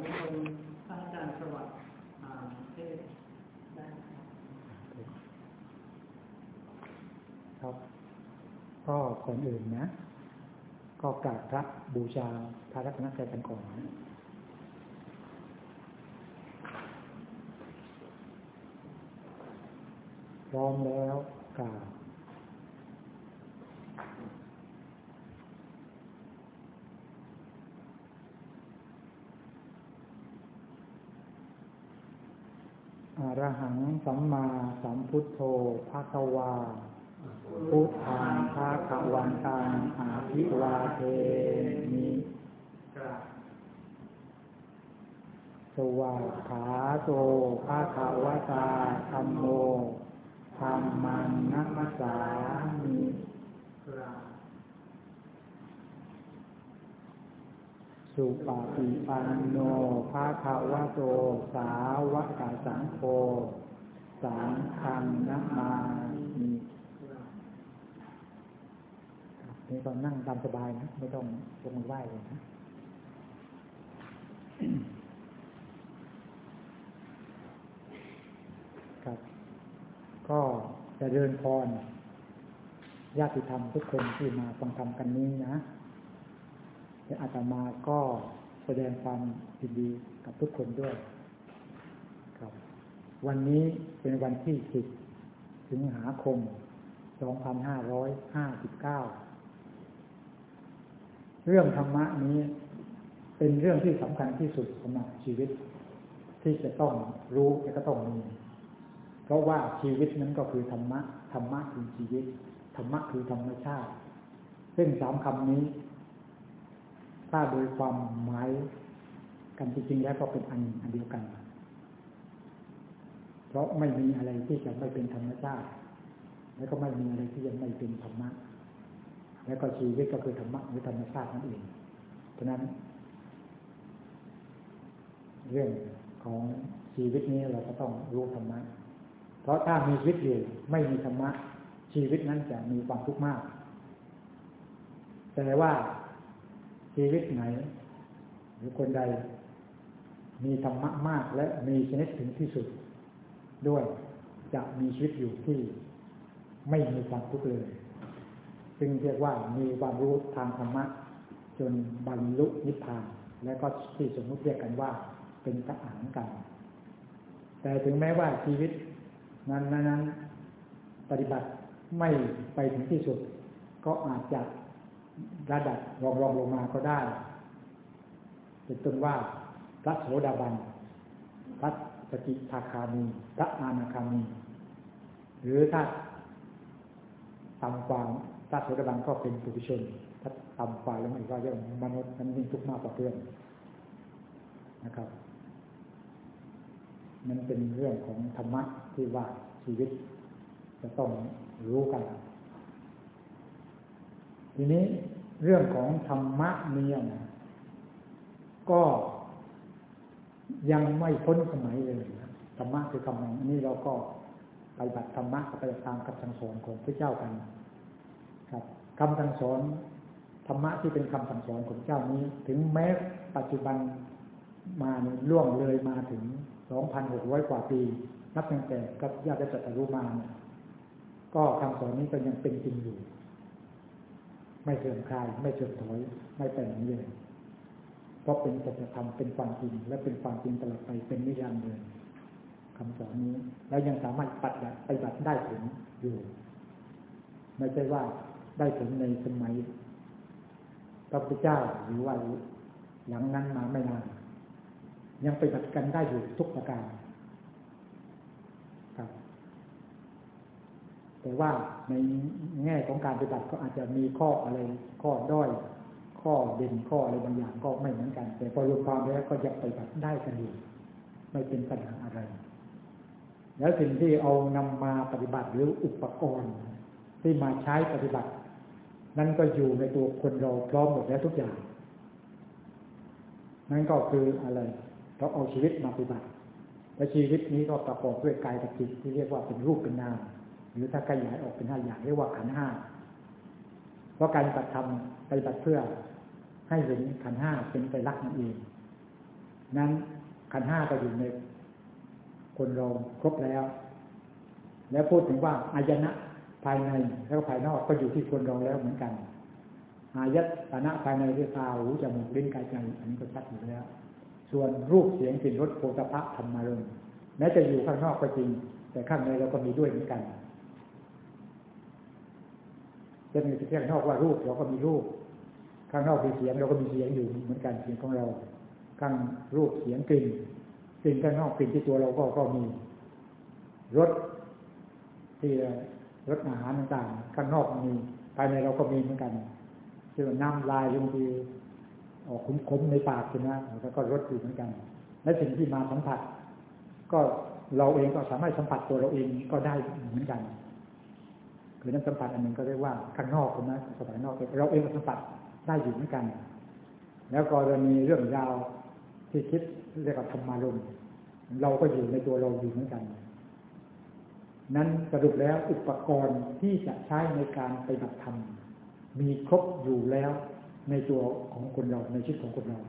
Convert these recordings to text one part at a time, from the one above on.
ไม่ลงท่านอาจารย์สวัสดิ์เทศครับ ก็ก่อนอื่นนะ ก็กราบพระบูชาพระรัตนตรัยกันก่อนนะพร้อมแล้วกราบอรหัง สัมมาสัมพุทโธภาควา พุทธังภาควันตังอาภิวาเทมิสวาขาโตภาคาวตาธรรมโมธรรมังนัมสามิสุปฏิปันโนภาคาวโตสาวกสังโฆ สังฆังนัมมามิกราบนี่ก็นั่งตามสบายนะ ไม่ต้องยกมือไหว้เลยนะครับก็จะเดินพรญาติธรรมทุกคนที่มาฟังธรรมกันนี้นะและอาตมาก็แสดงความยินดีกับทุกคนด้วย วันนี้เป็นวันที่สิบสิงหาคม 2559 เรื่องธรรมะนี้เป็นเรื่องที่สำคัญที่สุดสำหรับชีวิต ที่จะต้องรู้และก็ต้องมีเพราะว่าชีวิตนั้นก็คือธรรมะ ธรรมะคือชีวิต ธรรมะคือธรรมชาติ ซึ่งสามคำนี้ ถ้าโดยความหมายกันจริงๆแล้วก็เป็นอันเดียวกันเราะไม่มีอะไรที่จะไม่เป็นธรรมชาติแล้วก็ไม่มีอะไรที่จะไม่เป็นธรรมะ แล้วก็ชีวิตก็คือธรรมะหรือธรรมชาตินั่นเองฉะนั้น เรื่องของชีวิตนี้เราก็ต้องรู้ธรรมะ เพราะถ้ามีชีวิตอยู่ไม่มีธรรมะ ชีวิตนั้นจะมีความทุกข์มาก แต่ว่าชีวิตไหน หรือคนใด มีธรรมะมากและมีชนิดถึงที่สุด ด้วยจะมีชีวิตอยู่ที่ไม่มีความทุกข์เลย ซึ่งเรียกว่ามีความรู้ทางธรรมะ จนบรรลุนิพพาน และก็ที่สมมติเรียกกันว่าเป็นพระอรหันต์กัน แต่ถึงแม้ว่าชีวิตนั้นนั้นปฏิบัติไม่ไปถึงที่สุด ก็อาจจะระดับรองรองลงมาก็ได้เป็นต้นว่าพระโสดาบันพระ สกิทาคามีพระอานาคามี หรือถ้าต่ำกว่าพระโสดาบันก็เป็นปุถุชน ถ้าต่ำกว่าแล้วมันก็ยังมนุษย์มันยิ่งทุกข์มากกว่าเพื่อนนะครับมันเป็นเรื่องของธรรมะที่ว่าชีวิตจะต้องรู้กัน ทีนี้เรื่องของธรรมะเนี่ยนะก็ ยังไม่พ้นสมัยเลยนะธรรมะคือคำนั้นอันนี้เราก็ไปบัติธรรมะไปตามคำสั่งสอนของพระเจ้ากัน ครับคำสั่งสอนธรรมะที่เป็นคำสั่งสอนของเจ้านี้ ถึงแม้ปัจจุบันมาล่วงเลยมาถึง 2,600 กว่าปี นับตั้งแต่กับญาติจัตตารุมาเนี่ยก็คำสอนนี้ก็ยังเป็นจริงอยู่ ไม่เสื่อมคลาย ไม่เสื่อมถอย ไม่แปลงเลย เพราะเป็นสัจธรรมเป็นความจริงและเป็นความจริงตลอดไปเป็นนิรันดร์เลยคำสอนนี้ แล้วยังสามารถปฏิบัติปฏิบัติได้ผลอยู่ ไม่ใช่ว่าได้ผลในสมัยพระพุทธเจ้าหรือว่าหลังนั้นมาไม่นานยังปฏิบัติกันได้อยู่ทุกประการครับ แต่ว่าในแง่ของการปฏิบัติก็อาจจะมีข้ออะไร ข้อด้อย ข้อเด่นข้ออะไรบางอย่างก็ไม่เหมือนกัน แต่พอรวมความแล้วก็ยังปฏิบัติได้กันอยู่ไม่เป็นปัญหาอะไร แล้วสิ่งที่เอานำมาปฏิบัติหรืออุปกรณ์ ที่มาใช้ปฏิบัติ นั่นก็อยู่ในตัวคนเราพร้อมหมดแล้วทุกอย่าง นั่นก็คืออะไรเราเอาชีวิตมาปฏิบัติและชีวิตนี้ก็ประกอบด้วยกายกับจิตที่เรียกว่าเป็นรูปเป็นนามหรือถ้าขยายออกเป็นห้าอย่างเรียกว่าขันห้าเพราะการปฏิบัติธรรมปฏิบัติเพื่อ ให้เห็นขันห้าเป็นไตรลักนั่นเอง นั้นขันห้าก็อยู่ในคนเราครบแล้ว แล้วพูดถึงว่าอายนะภายในแล้วภายนอกก็อยู่ที่คนเราแล้วเหมือนกันอายตนะภายในคือตาหูจมูกลิ้นกายใจอันนี้ก็ชัดอยู่แล้ว ส่วนรูปเสียงกลิ่นรสโผฏฐะธรรมารมณ์แม้จะอยู่ข้างนอกก็จริง แต่ข้างในเราก็มีด้วยเหมือนกันจะมีที่ข้างนอกว่ารูปเราก็มีรูป ข้างนอกมีเสียงเราก็มีเสียงอยู่เหมือนกันเสียงของเรา ข้างรูปเสียงกลิ่นกลิ่นข้างนอกกลิ่นที่ตัวเราก็ก็มีรสที่รสอาหารต่างๆข้างนอกมีภายในเราก็มีเหมือนกันเช่นน้ำลายบางทีออกขมๆในปากใช่ไหมแล้วก็รสอยู่เหมือนกัน และสิ่งที่มาสัมผัส ก็เราเองก็สามารถสัมผัสตัวเราเองก็ได้เหมือนกัน คือนั้นสัมผัสอันหนึ่งก็เรียกว่าข้างนอกใช่ไหมสมัยนอกเราเองก็สัมผัส ได้อยู่เหมือนกัน แล้วก็จะมีเรื่องราวที่คิดเรียกว่าธรรมารมเราก็อยู่ในตัวเราอยู่เหมือนกัน นั้นสรุปแล้วอุปกรณ์ที่จะใช้ในการไปบัติธรรม มีครบอยู่แล้วในตัวของคนเราในชีวิตของคนเรา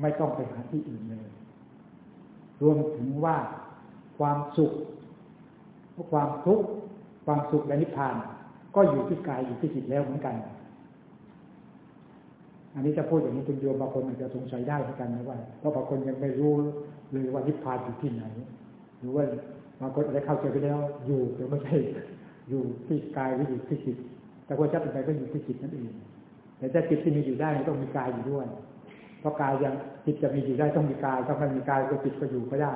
ไม่ต้องไปหาที่อื่นเลย รวมถึงว่าความสุขความทุกข์ความสุขและนิพพาน ก็อยู่ที่กายอยู่ที่จิตแล้วเหมือนกัน อันนี้จะพูดอย่างนี้คุณโยมบางคนอาจจะสงสัยได้เหมือนกันนะว่าเพราะบางคนยังไม่รู้เลยว่านิพพานอยู่ที่ไหนหรือว่าบางคนอาจจะเข้าใจไปแล้วอยู่แต่ไม่ใช่อยู่ที่กายหรืออยู่ที่จิตแต่ว่าจะเป็นไปก็อยู่ที่จิตนั่นเองแต่ถ้าจิตที่มีอยู่ได้ต้องมีกายอยู่ด้วย เพราะกายยังจิตจะมีอยู่ได้ต้องมีกายถ้าไม่มีกายก็จิตก็อยู่ไม่ได้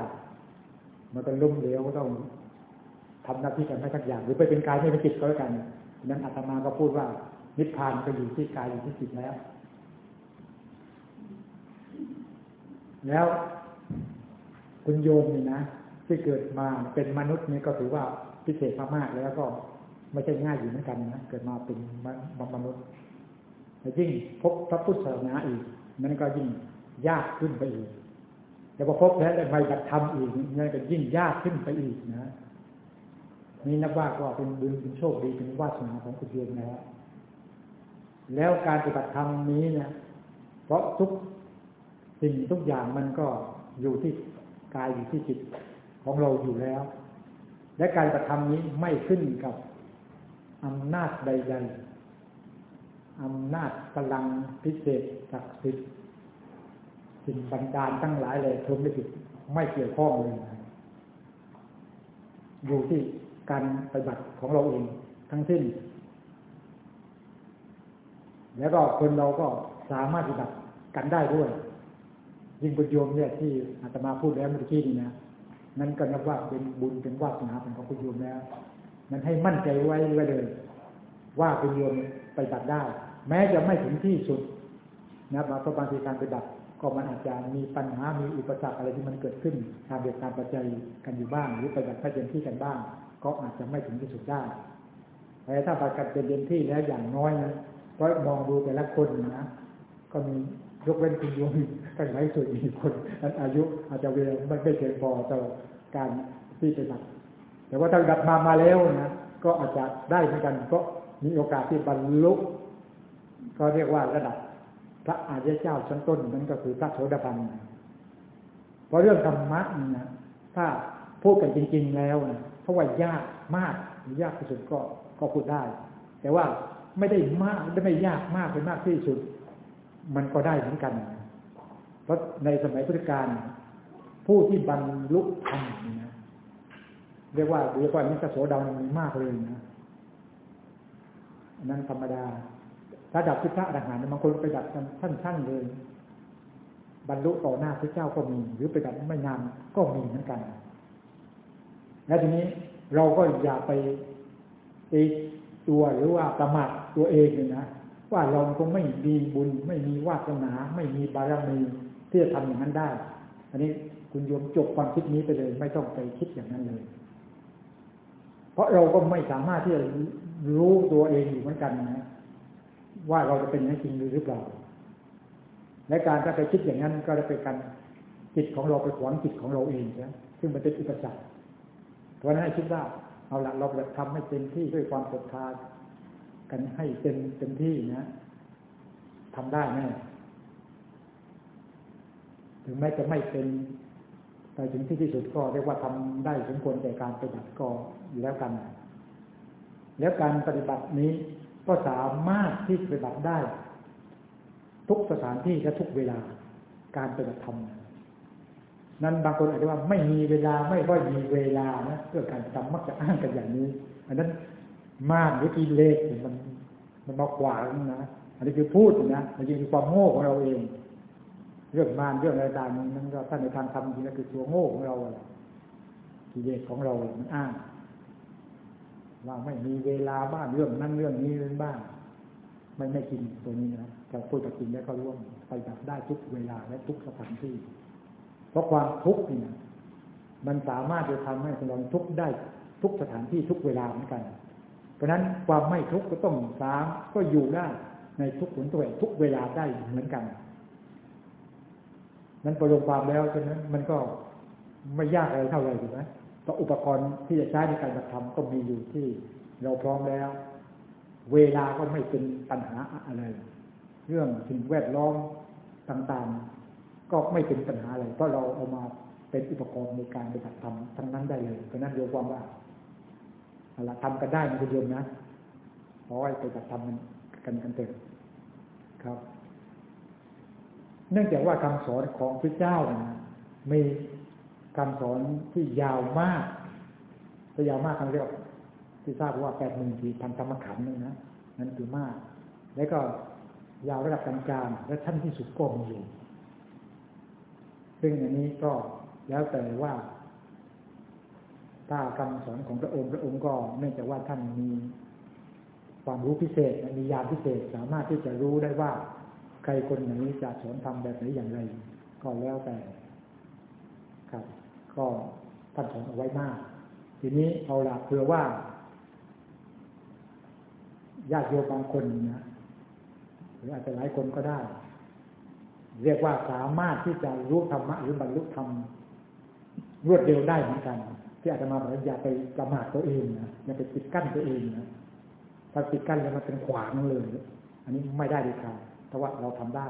มันก็ล้มเหลวก็ต้องทำหน้าที่กันไม่สักอย่าง หรือไปเป็นกายไม่เป็นจิตก็แล้วกันนั้นอาตมาก็พูดว่านิพพานก็อยู่ที่กายอยู่ที่จิตแล้ว แล้วคุณโยมนี่นะที่เกิดมาเป็นมนุษย์นี่ก็ถือว่าพิเศษมากๆแล้วก็ไม่ใช่ง่ายอยู่เหมือนกันนะเกิดมาเป็นมนุษย์แต่ยิ่งพบพระพุทธศาสนาอีกนั่นก็ยิ่งยากขึ้นไปอีกแต่พอพบแล้วได้ไปบัตธรรมอีกนั่นก็ยิ่งยากขึ้นไปอีกนะนี่นับว่าก็เป็นบุญเป็นโชคดีเป็นวาสนาของคุณโยมแล้วแล้วการปฏิบัติธรรมนี้เนี่ยเพราะทุก สิ่งทุกอย่างมันก็อยู่ที่กายอยู่ที่จิตของเราอยู่แล้ว และการกระทำนี้ไม่ขึ้นกับอำนาจใดๆอำนาจพลังพิเศษศักดิ์สิทธิ์สิ่งบันดาลตั้งหลายเลยทุมไม่ผิดไม่เกี่ยวข้องเลยอยู่ที่การปฏิบัติของเราเองทั้งสิ้น แล้วก็คนเราก็สามารถปฏิบัติกันได้ด้วย ยิ่งบุญโยมเนี่ยที่อาตมาพูดแล้วเมื่อกี้นี่นะนั้นก็นับว่าเป็นบุญเป็นวาสนาเป็นของคุณโยมแล้วนั้นให้มั่นใจไว้ไว้เลย ว่าคุณโยมไปบัติได้ แม้จะไม่ถึงที่สุดนะบางบางทีการไปบัติก็มันอาจจะมีปัญหา มีอุปสรรคอะไรที่มันเกิดขึ้นตามเหตุการณ์ปัจจัยกันอยู่บ้าง หรือไปบัติไม่เต็มที่กันบ้าง ก็อาจจะไม่ถึงที่สุดได้แต่ถ้าบัติกันเต็มที่แล้วอย่างน้อยนะเพราะมองดูแต่ละคนนะ ก็มี ยกเว้นคุณโยมตั้งหลายส่วนอีกคนอายุอาจจะเวลไม่ไม่เพียงพอต่อการที่ไปดับแต่ว่าถ้าดับมามาแล้วนะก็อาจจะได้เหมือนกันก็มีโอกาสที่บรรลุก็เรียกว่าระดับ พระอาจารย์เจ้าชั้นต้นนั้นก็คือพระโสดาบันเพราะเรื่องธรรมะนะถ้าพูดกันจริง ๆ แล้วนะเพราะว่ายากมากยากที่สุดก็ก็พูดได้ แต่ว่าไม่ได้มากไม่ยากมากเป็นมากที่สุด มันก็ได้เหมือนกัน เพราะในสมัยพุทธกาลผู้ที่บรรลุธรรมนะเรียกว่าเรียกว่านิสโสดามีมากเลยนะนั้นธรรมดาระดับที่พระอรหันต์บางคนไปดับสั้นๆเลย บรรลุต่อหน้าพระเจ้าก็มี หรือไปดับไม่นานก็มีเหมือนกัน และทีนี้เราก็อย่าไปตีตัวหรือว่าประมาทตัวเองเลยนะ ว่าเราคงไม่มีบุญ ไม่มีวาสนา ไม่มีบารมีที่จะทำอย่างนั้นได้ อันนี้คุณโยมจบความคิดนี้ไปเลย ไม่ต้องไปคิดอย่างนั้นเลย เพราะเราก็ไม่สามารถที่จะรู้ตัวเองอยู่เหมือนกันนะ ว่าเราจะเป็นอย่างนั้นจริงหรือเปล่าและการถ้าไปคิดอย่างนั้นก็จะเป็นการจิตของเราไปขวางจิตของเราเองนะซึ่งมันเป็นอุปสรรคเพราะนั้นให้คิดว่าเอาละเราจะทำให้เต็มที่ด้วยความศรัทธา กันให้เต็มเต็มที่นะทำได้แน่ถึงแม้จะไม่เป็นไปถึงที่ที่สุดก็เรียกว่าทำได้สมควรแก่การปฏิบัติก็แล้วกัน แล้วการปฏิบัตินี้ก็สามารถที่ปฏิบัติได้ ทุกสถานที่และทุกเวลาการปฏิบัติธรรมนั้นบางคนอาจจะว่าไม่มีเวลาไม่ค่อยมีเวลานะเพื่อการทำมักจะอ้างกันอย่างนี้ อันนั้น มากหรือกิเลสมันมันมาขวางนะอันนี้คือพูดนะมันจริงคือความโง่ของเราเอง เรื่องมารเรื่องอะไรต่างๆนั้นก็ท่านในทางธรรมจริงๆคือตัวโง่ของเรากิเลสของเรามันอ้างว่าไม่มีเวลาบ้างเรื่องนั้นเรื่องนี้เรื่องบ้างไม่ไม่กินตัวนี้นะแต่พูดกับจริงแล้วก็ร่วมไปแบบได้ทุกเวลาและทุกสถานที่ เพราะความทุกข์เนี่ยมันสามารถจะทำให้เราทุกข์ได้ทุกสถานที่ทุกเวลาเหมือนกัน เพราะนั้นความไม่ทุกข์ก็ต้องสามก็อยู่ได้ในทุกผลตัวเองทุกเวลาได้เหมือนกัน นั้นประโยความแล้วฉะนั้นมันก็ไม่ยากอะไรเท่าไหร่ถูกไหมก็อุปกรณ์ที่จะใช้ในการกระทำก็มีอยู่ที่เราพร้อมแล้ว เวลาก็ไม่เป็นปัญหาอะไร เรื่องสิ่งแวดล้อมต่างๆ ก็ไม่เป็นปัญหาอะไรเพราะเราเอามาเป็นอุปกรณ์ในการปฏิบัติธรรมทั้งนั้นได้เลยเพราะนั้นโยควา มว่าอะไรทำกันได้นะคุณโยมนะขอให้ไปปฏิบัติธรรมกันกันเถิดครับ เนื่องจากว่าคำสอนของพระเจ้านะมีคำสอนที่ยาวมากที่ยาวมากเขาเรียกที่ทราบว่าแปดหมื่นสี่พันธรรมขันธ์นึงนะนั่นคือมาก แล้วก็ยาวระดับกลางๆและท่านที่สุดก็มีอยู่ซึ่งอันนี้ก็แล้วแต่ว่า ถ้าคำสอนของพระองค์พระองค์ก็เนื่องจากว่าท่านมีความรู้พิเศษมีญาณพิเศษสามารถที่จะรู้ได้ว่า ใครคนไหนจะสอนทำแบบไหนอย่างไร ก็แล้วแต่ ครับ ก็ท่านสอนเอาไว้มาก ทีนี้เอาละเผื่อว่าญาติโยมบางคนนะหรืออาจจะหลายคนก็ได้ เรียกว่าสามารถที่จะรู้ธรรมะหรือบรรลุธรรมรวดเร็วได้เหมือนกัน ที่อาจจะมาบอกอย่าไปประมาทตัวเองนะอย่าไปปิดกั้นตัวเองนะถ้าปิดกั้นแล้วมันเป็นขวางเลย อันนี้ไม่ได้ดีค่ะแต่ว่าเราทำได้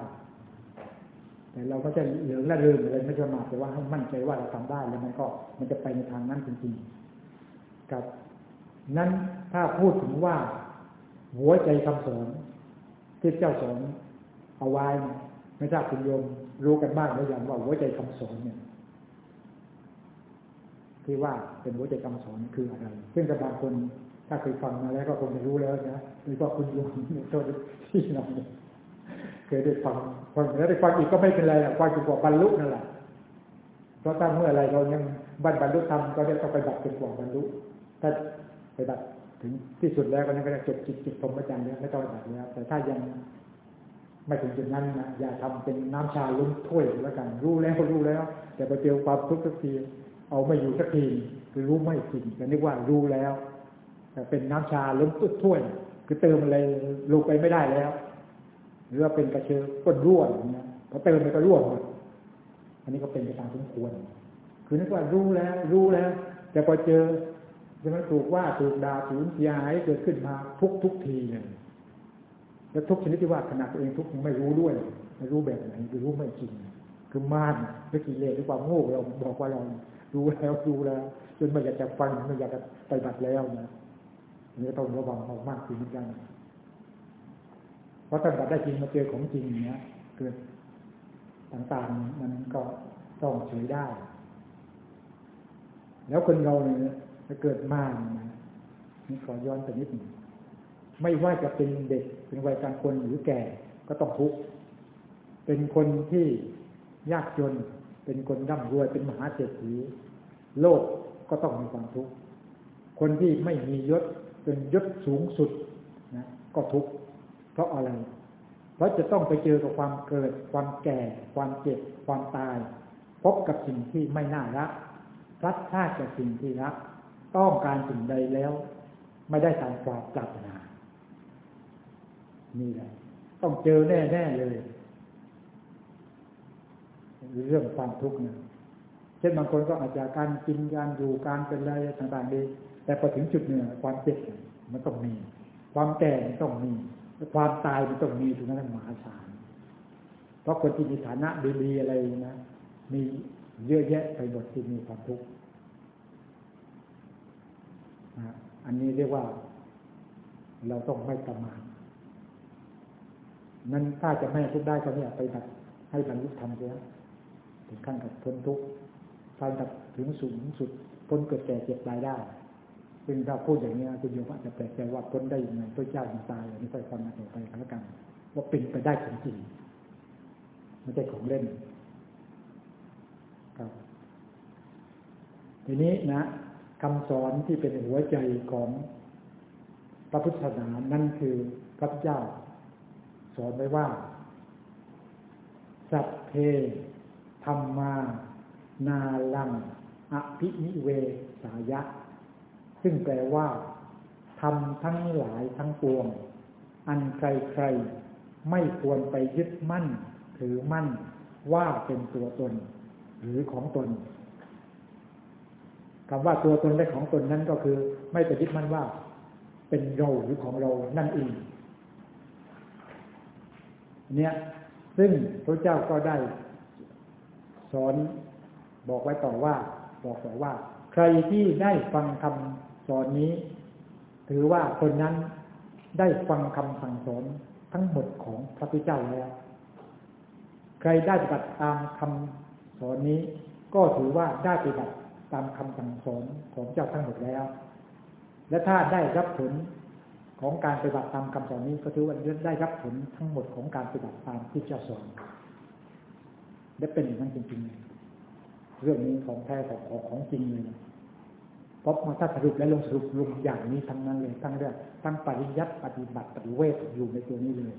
แต่เราก็จะเหลืองละเริงอะไรไม่ประมาทแต่ว่าให้มั่นใจว่าเราทำได้แล้วมันก็มันจะไปในทางนั้นจริงๆกับ นั้นถ้าพูดถึงว่า หัวใจคำสอนที่เจ้าสอนเอาไว้ไม่ทราบคุณโยมรู้กันบ้างหรือยังว่าหัวใจคำสอนเนี่ย ที่ว่าเป็นหัวใจคำสอนคืออะไร ซึ่งบางคนถ้าเคยฟังมาแล้วก็คงจะรู้แล้วนะโดยเฉพาคุณโยมโทษที่เราเคยได้ฟังฟังแล้วได้ฟังอีกก็ไม่เป็นไรหรอกฟังจนกว่าบรรลุนั่นแหละเพราะถ้าเมื่ออะไรเรายังบรรบรรลุธรรมก็ได้ต้องไปดับจนกว่าบรรลุ ถ้าไปดับถึงที่สุดแล้วก็นั่นก็จะจบจิตจิตพรหมจรรย์แล้วไม่ต้องดับแล้วแต่ถ้ายังไม่ถึงจุดนั้นนะอย่าทำเป็นน้ำชาลุ้มถ้วยแล้วกัน รู้แล้วรู้แล้ว แต่ไปเจอความทุกข์สักที เอาไม่อยู่สักทีคือรู้ไม่จริงแต่นึกว่ารู้แล้ว แต่เป็นน้ำชาล้มตุ้ถ้วยคือเติมอะไรลงไปไม่ได้แล้ว หรือว่าเป็นกระเชือก้นร่วนเนี่ยพอเติมไปก็ร่วนหมดอันนี้ก็เป็นไปตามสมควร คือนึกว่ารู้แล้ว รู้แล้ว แต่พอเจอจะมันถูกว่าถูกด่าถูกเสียหายเกิดขึ้นมาทุกทุกทีเลยแล้วทุกชนิดที่ว่าขนาดตัวเองทุกยังไม่รู้ด้วยไม่รู้แบบไหนคือรู้ไม่จริง คือมานหรือกิเลสหรือความโง่เราบอกว่าเรา รู้แล้วรู้แล้วจนไม่อยากจะฟังไม่อยากจะไปบัตรแล้วนะนี่ต้องระวังมากๆเหมือนกันเพราะถ้าบัตรได้จริงมาเจอของจริงเนี้ยเกิดต่างๆมันก็ต้องเฉยได้ แล้วคนเราเนี่ยจะเกิดมากนะนี่ขอย้อนไปนิดหนึ่งไม่ว่าจะเป็นเด็กเป็นวัยกลางคนหรือแก่ก็ต้องทุกข์เป็นคนที่ยากจน เป็นคนร่ำรวยเป็นมหาเศรษฐี โลกก็ต้องมีความทุกข์ คนที่ไม่มียศเป็นยศสูงสุดนะก็ทุกข์เพราะอะไร เพราะจะต้องไปเจอกับความเกิด ความแก่ ความเจ็บ ความตาย พบกับสิ่งที่ไม่น่ารักรัดชาติกับสิ่งที่รัก ต้องการสิ่งใดแล้ว ไม่ได้ตามความปรารถนา นี่แหละต้องเจอแน่ ๆ เลย เรื่องความทุกข์นะเช่นบางคนก็อาจจะการกินการอยู่การเป็นอะไรต่างๆดี แต่พอถึงจุดหนึ่งความเจ็บมันต้องมี ความแก่มันต้องมี ความตายมันต้องมีถึงนั้นมหาศาลเพราะคนที่มีฐานะดีๆอะไรนะมีเยอะแยะไปหมดที่มีความทุกข์อันนี้เรียกว่า เราต้องไม่ประมาทนั้นถ้าจะไม่ทุกได้ก็เนี่ยไปดับให้บรรลุธรรมเสียถึงขั้นกับพ้นทุกข์ ไปดับถึงสูงสุดพ้นเกิดแก่เจ็บตายได้ ซึ่งถ้าพูดอย่างนี้คุณโยมอาจจะแปลกใจว่าพ้นได้ยังไงพระเจ้าถึงตายอันนี้ค่อยฟังมาต่อไปแล้วกันว่าเป็นไปได้จริงๆไม่ใช่ของเล่น ครับ ทีนี้นะคำสอนที่เป็นหัวใจของพระพุทธศาสนานั่นคือพระเจ้า สอนไว้ว่า สัพเพธรรมา นาลังอภินิเวสายะ ซึ่งแปลว่าทำทั้งหลายทั้งปวง อันใครๆไม่ควรไปยึดมั่น ถือมั่นว่าเป็นตัวตน หรือของตนคำว่าตัวตนและของตนนั้นก็คือ ไม่ไปยึดมั่นว่า เป็นเราหรือของเรานั่นเองเนี่ยซึ่งพระเจ้าก็ได้สอน บอกไว้ต่อว่า บอกต่อว่า ใครที่ได้ฟังคำสอนนี้ ถือว่าคนนั้นได้ฟังคำสั่งสอนทั้งหมดของพระพุทธเจ้าแล้ว ใครได้ปฏิบัติตามคำสอนนี้ ก็ถือว่าได้ปฏิบัติตามคำสั่งสอนของเจ้าทั้งหมดแล้ว และถ้าได้รับผลของการปฏิบัติตามคำสอนนี้ก็ถือว่าได้รับผลทั้งหมดของการปฏิบัติตามที่เจ้าสอนและเป็นอย่างนั้นจริงๆ เรื่องนี้ของแท้ของของของจริงเลยเพราะมาถ้าสรุปและลงสรุปลงอย่างนี้ทั้งนั้นเลยทั้งเรื่องทั้งปริยัติปฏิบัติปฏิเวทอยู่ในตัวนี้เลย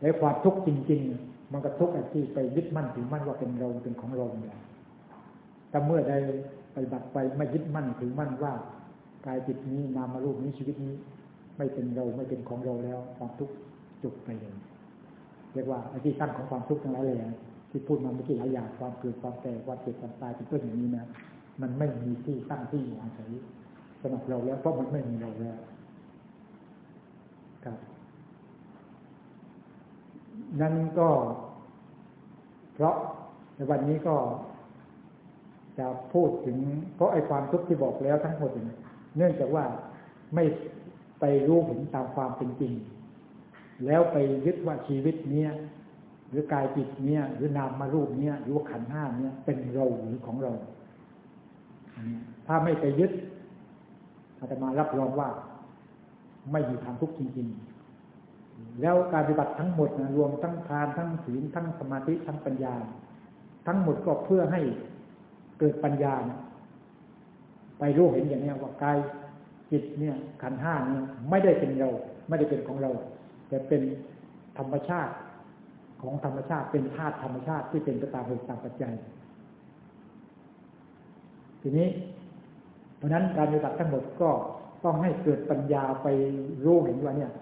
และความทุกข์จริง ๆ มันก็ทุกข์ที่ไปยึดมั่นถือมั่นว่าเป็นเราเป็นของเราเนี่ยแต่เมื่อใดไปบัติไปไม่ยึดมั่นถือมั่นว่ากายจิตนี้นามารูปนี้ชีวิตนี้ ไม่เป็นเราไม่เป็นของเราแล้ว ความทุกข์จบไปเลยเรียกว่าไอ้ที่ตั้งของความทุกข์ทั้งหลายเลย ที่พูดมาเมื่อกี้หลายอย่างความเกิดความแก่ความเจ็บความตายเป็นต้นอย่างนี้นะมันไม่มีที่ตั้งที่อยู่อาศัยสำหรับเราแล้วเพราะมันไม่มีเราแล้วครับ นั่นก็ เพราะในวันนี้ก็จะพูดถึง เพราะไอ้ความทุกข์ที่บอกแล้วทั้งหมดเนื่องจากว่าไม่ไปรู้เห็นตามความเป็นจริง แล้วไปยึดว่าชีวิตเนี้ย หรือกายจิตเนี้ยหรือนามมารูปเนี้ยหรือว่าขันห้าเนี้ยเป็นเราหรือของเราถ้าไม่ไปยึดอาตมารับรองว่า ไม่มีทางทุกข์จริง ๆ แล้วการปฏิบัติทั้งหมดนะรวมทั้งทานทั้งศีลทั้งสมาธิทั้งปัญญา ทั้งหมดก็เพื่อให้เกิดปัญญาไปรู้เห็นอย่างนี้ว่ากายจิตเนี่ย ขันห้าเนี่ยไม่ได้เป็นเรา ไม่ได้เป็นของเรา แต่เป็นธรรมชาติ ของธรรมชาติเป็นธาตุธรรมชาติที่เป็นไปตามเหตุตามปัจจัย ทีนี้ เพราะนั้นการปฏิบัติทั้งหมดก็ต้องให้เกิดปัญญาไปรู้เห็นว่าเนี่ย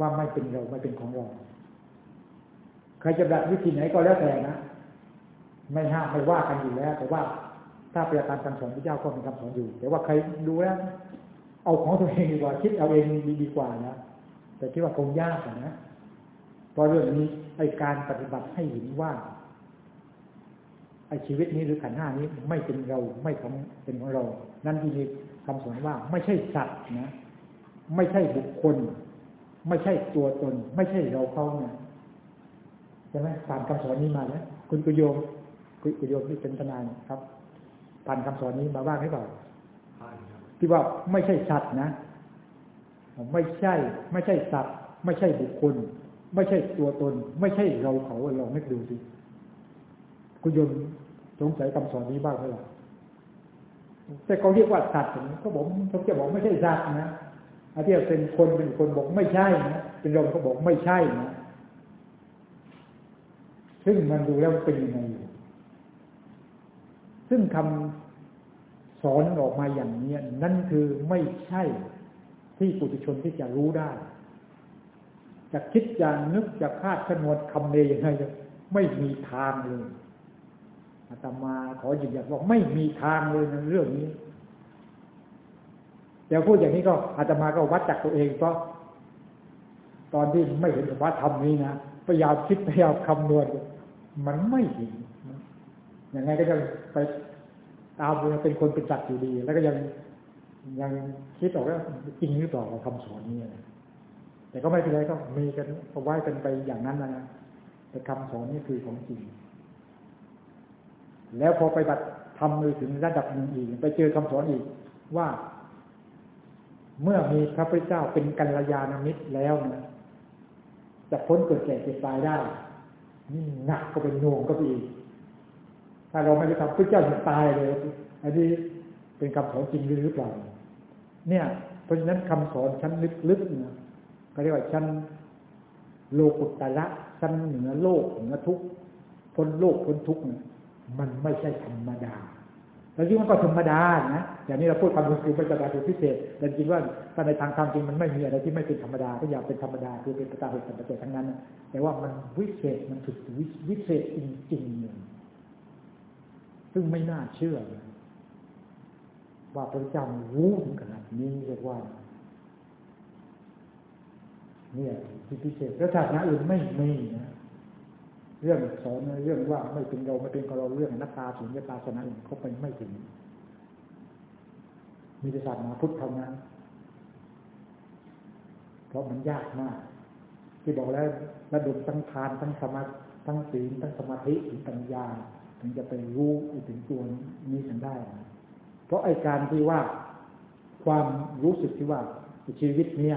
ว่าไม่เป็นเราไม่เป็นของเราใครจะปฏิบัติวิธีไหนก็แล้วแต่นะไม่ห้ามไม่ว่ากันอยู่แล้ว แต่ว่าถ้าปฏิบัติตามคำสอนพระเจ้าก็มีคำสอนอยู่ แต่ว่าใครดูแล้วเอาของตัวเองดีกว่าคิดเอาเองดีดีกว่านะแต่คิดว่าคงยากนะ เพราะเรื่องนี้ไอการปฏิบัติให้เห็นว่าไอชีวิตนี้หรือขันห้านี้ไม่เป็นเราไม่ของเป็นของเรา นั่นที่มีคำสอนว่าไม่ใช่สัตว์นะ ไม่ใช่บุคคล ไม่ใช่ตัวตน ไม่ใช่เราเขาเนี่ยใช่ไหมผ่านคำสอนนี้มาแล้วคุณกุโยมคุณโยมที่เป็นทนายครับ ผ่านคำสอนนี้มาบ้างหรือเปล่าที่ว่าไม่ใช่สัตว์นะ ไม่ใช่ ไม่ใช่สัตว์ ไม่ใช่บุคคล ไม่ใช่ตัวตน ไม่ใช่เราเขาลองนึกดูสิคุณโยมสงสัยคำสอนนี้บ้างไหมล่ะแต่เขาเรียกว่าสัตว์เขาบอกเขาจะบอกไม่ใช่สัตว์นะอาที่เป็นคนเป็นคนบอกไม่ใช่นะเป็นเราเขาบอกไม่ใช่นะซึ่งมันดูแล้วเป็นยังไงอยู่ซึ่งคำสอนออกมาอย่างนี้นั่นคือไม่ใช่ที่ปุถุชนที่จะรู้ได้ จะคิดจะนึกจะคาดคะนวณคำเนยยังไงไม่มีทางเลยอาตมาขอยืนยันว่าไม่มีทางเลยในเรื่องนี้เดี๋ยวพูดอย่างนี้ก็อาตมาก็วัดจากตัวเองเพราะตอนที่ไม่เห็นสภาวธรรมนี้นะพยายามคิดพยายามคำนวณมันไม่เห็นยังไงก็ยังไปตามยังเป็นคนเป็นจัดอยู่ดี แล้วก็ยังยังคิดออกว่าจริงหรือเปล่าคำสอนนี้ แต่ก็ไม่เป็นไรก็มีกันเอาไว้กันไปอย่างนั้นนะนะแต่คำสอนนี่คือของจริง แล้วพอไปบัตรทำมือถึงระดับหนึ่งอีกไปเจอคำสอนอีกว่า เมื่อมีพระพุทธเจ้าเป็นกัลยาณมิตรแล้วนะจะพ้นเกิดแก่เจ็บตายได้ นี่หนักก็เป็นงงก็ปอีกถ้าเราไม่ได้ทำพระเจ้าจะตายเลยอันนี้เป็นคำสอนจริงหรือเปล่า เนี่ย เพราะฉะนั้นคำสอนชั้นลึกๆนะ เขาเรียกว่าชั้นโลกุตตะชั้นเหนือโลกเหนือทุกพ้นโลกพ้นทุกเนี่ยมันไม่ใช่ธรรมดา แล้วยิ่งมันก็ธรรมดานะอย่างนี้เราพูดคำคือเป็นประการพิเศษแต่จริงว่าถ้าในทางธรรมจริงมันไม่มีอะไรที่ไม่เป็นธรรมดาทุกอย่างเป็นธรรมดาคือเป็นประการเหตุปัจจัยทั้งนั้น แต่ว่ามันวิเศษมันถึงวิเศษจริงๆเนี่ยซึ่งไม่น่าเชื่อว่าพระเจ้ารู้ถึงขนาดนี้เรียกว่า เนี่ยที่พิเศษแล้วศาสนาอื่นไม่มีนะเรื่องสอนเรื่องว่าไม่เป็นเราไม่เป็นของเราเรื่องนักตาสุญญตาสนาอื่นเขาไปไม่ถึง มีแต่ศาสนาพุทธเท่านั้นเพราะมันยากมาก ที่บอกแล้วระดมทั้งทานทั้งสมาทั้งศีลทั้งสมาธิถึงปัญญา ถึงจะไปรู้ถึงตัวนี้กันได้ เพราะไอ้การที่ว่าความรู้สึกที่ว่าชีวิตนี้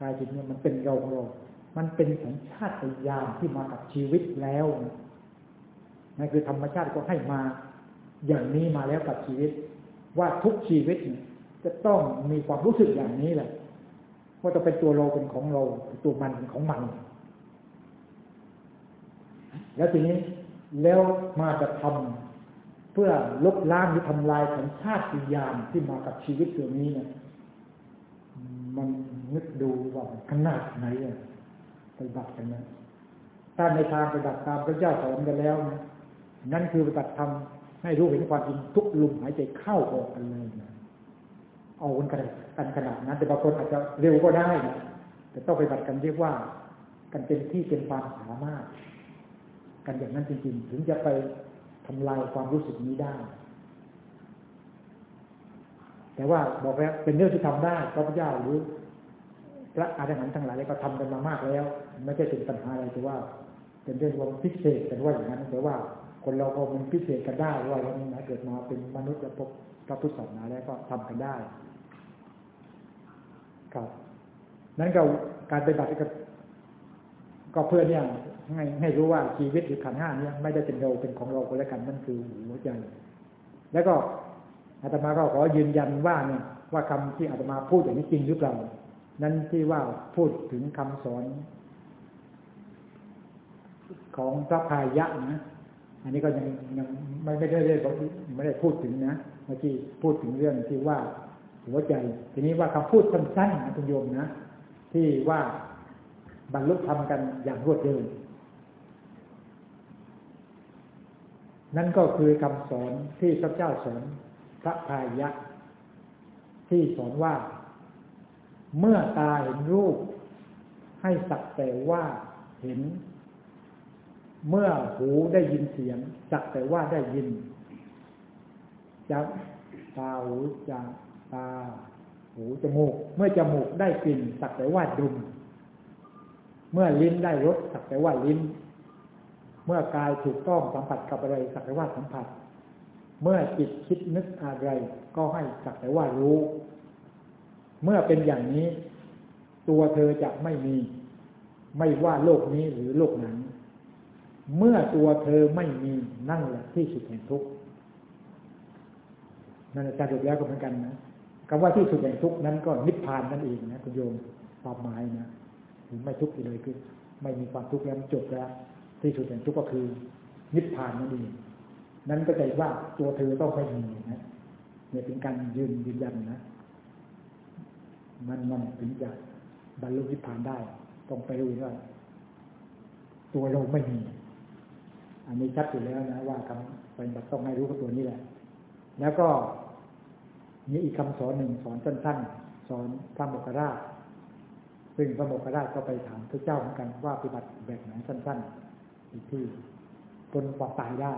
กายจิตเนี่ยมันเป็นเราของเรา มันเป็นสัญชาตญาณที่มากับชีวิตแล้วนั่นคือธรรมชาติก็ให้มา อย่างนี้มาแล้วกับชีวิต ว่าทุกชีวิตจะต้องมีความรู้สึกอย่างนี้แหละว่าจะเป็นตัวเราเป็นของเราตัวมันเป็นของมัน แล้วทีนี้แล้วมาจะทำเพื่อลบล้างหรือทำลายสัญชาติญาณที่มากับชีวิตตัวนี้เนี่ย มันนึกดูว่าขนาดไหนอะปฏิบัติกันนะถ้าในทางปฏิบัติตามพระเจ้าสอนกันแล้วนะนั่นคือปฏิบัติทำให้รู้เห็นความจริงทุกลมหายใจเข้าออกกันเลยนะเอากันกันขนาดนั้นแต่บางคนอาจจะเร็วก็ได้นะแต่ต้องปฏิบัติกันเรียกว่า กันเป็นที่เป็นความสามารถ กันอย่างนั้นจริงๆ ถึงจะไปทำลายความรู้สึกนี้ได้ แต่ว่าบอกแล้วเป็นเรื่องที่ทำได้พระพุทธเจ้าหรือพระอาจารย์ทั้งหลายก็ทำกันมามากแล้ว ไม่ใช่เป็นปัญหาอะไรแต่ว่า เป็นเรื่องความพิเศษกันว่าอย่างนั้นแต่ว่าคนเราพอมันพิเศษกันได้ว่าเรานี้นะเกิดมาเป็นมนุษย์แล้วพบพระพุทธศาสนาแล้วก็ทำกันได้ ครับ นั้นก็การปฏิบัติก็ก็เพื่อเนี่ยให้ให้รู้ว่าชีวิตหรือขันห้าเนี่ยไม่ได้เป็นเราเป็นของเราคนละกันนั่นคือหัวใจแล้วก็ อาตมาก็ขอยืนยันว่าเนี่ยว่าคำที่อาตมาพูดอย่างนี้จริงหรือเปล่า นั้นที่ว่าพูดถึงคำสอน ของพระพายะนะ อันนี้ก็ยังยังไม่ไม่ได้ไม่ได้พูดถึงนะเมื่อกี้พูดถึงเรื่องที่ว่าหัวใจ ทีนี้ว่าคำพูดสั้นๆนะคุณโยมนะ ที่ว่าบรรลุธรรมกันอย่างรวดเร็วนั่นก็คือคำสอนที่พระเจ้าสอน พระพายะที่สอนว่า เมื่อตาเห็นรูป ให้สักแต่ว่าเห็น เมื่อหูได้ยินเสียง สักแต่ว่าได้ยินจากตาหูจากตา หูจมูก เมื่อจมูกได้กลิ่น สักแต่ว่าดมเมื่อลิ้นได้รสสักแต่ว่าลิ้น เมื่อกายถูกต้องสัมผัสกับอะไรสักแต่ว่าสัมผัส เมื่อจิตคิดนึกอะไร ก็ให้สักแต่ว่ารู้ เมื่อเป็นอย่างนี้ ตัวเธอจะไม่มี ไม่ว่าโลกนี้หรือโลกนั้น เมื่อตัวเธอไม่มีนั่นแหละที่สุดแห่งทุกข์นั่นอาจารย์ดูแล้วก็เหมือนกันนะคำว่าที่สุดแห่งทุกข์นั้นก็นิพพานนั่นเองนะคุณโยมความหมายนะไม่ทุกข์เลยคือ ไม่มีความทุกข์แล้วจบแล้ว ที่สุดแห่งทุกข์ก็คือ นิพพานนั่นเอง นั้นก็ใจว่าตัวเธอต้องไม่มีนะเนี่ยเป็นการยืนยืนยันนะ มันมันถึงจะบรรลุนิพพานได้ต้องไปรู้ว่าตัวเราไม่มี อันนี้ชัดอยู่แล้วนะ ว่าคำเปฏิบัตต้องให้รู้กับตัวนี้แหละ แล้วก็มีอีกคำสอนหนึ่งสอนสั้นๆสอนพระโมคคราซึ่งพระโมคคราก็ไปถามพระเจ้าเหมือนกันว่าปฏิบัติแบบไหนสั้น ๆ อีกที่ทนความตายได้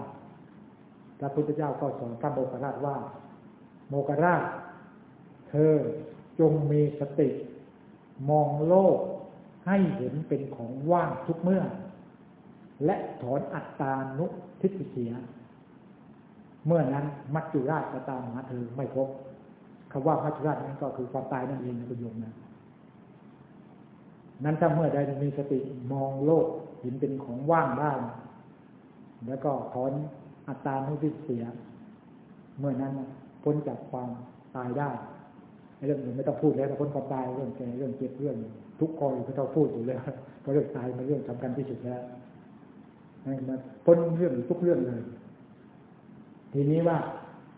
พระพุทธเจ้าก็สอนพระโมคคัลลาชว่า โมคคัลลาช เธอจงมีสติ มองโลกให้เห็นเป็นของว่างทุกเมื่อ และถอนอัตตานุทิฏฐิเสีย เมื่อนั้นมัจจุราชจะตามหาเธอไม่พบคำว่ามัจจุราชนั้นก็คือความตายนั่นเองนะคุณโยมนะนั้นถ้าเมื่อใดมีสติมองโลกเห็นเป็นของว่างได้ แล้วก็ถอน อัตตานุทิฏฐิเสีย เมื่อนั้นพ้นจากความตายได้เรื่องอื่นไม่ต้องพูดแล้วพ้นความตายเรื่องแก่เรื่องเจ็บเรื่องทุกข์คอยก็ต้องพูดอยู่แล้วเพราะเรื่องตายเป็นเรื่องสำคัญที่สุดแล้วมันพ้นเรื่องทุกเรื่องเลย ทีนี้ว่า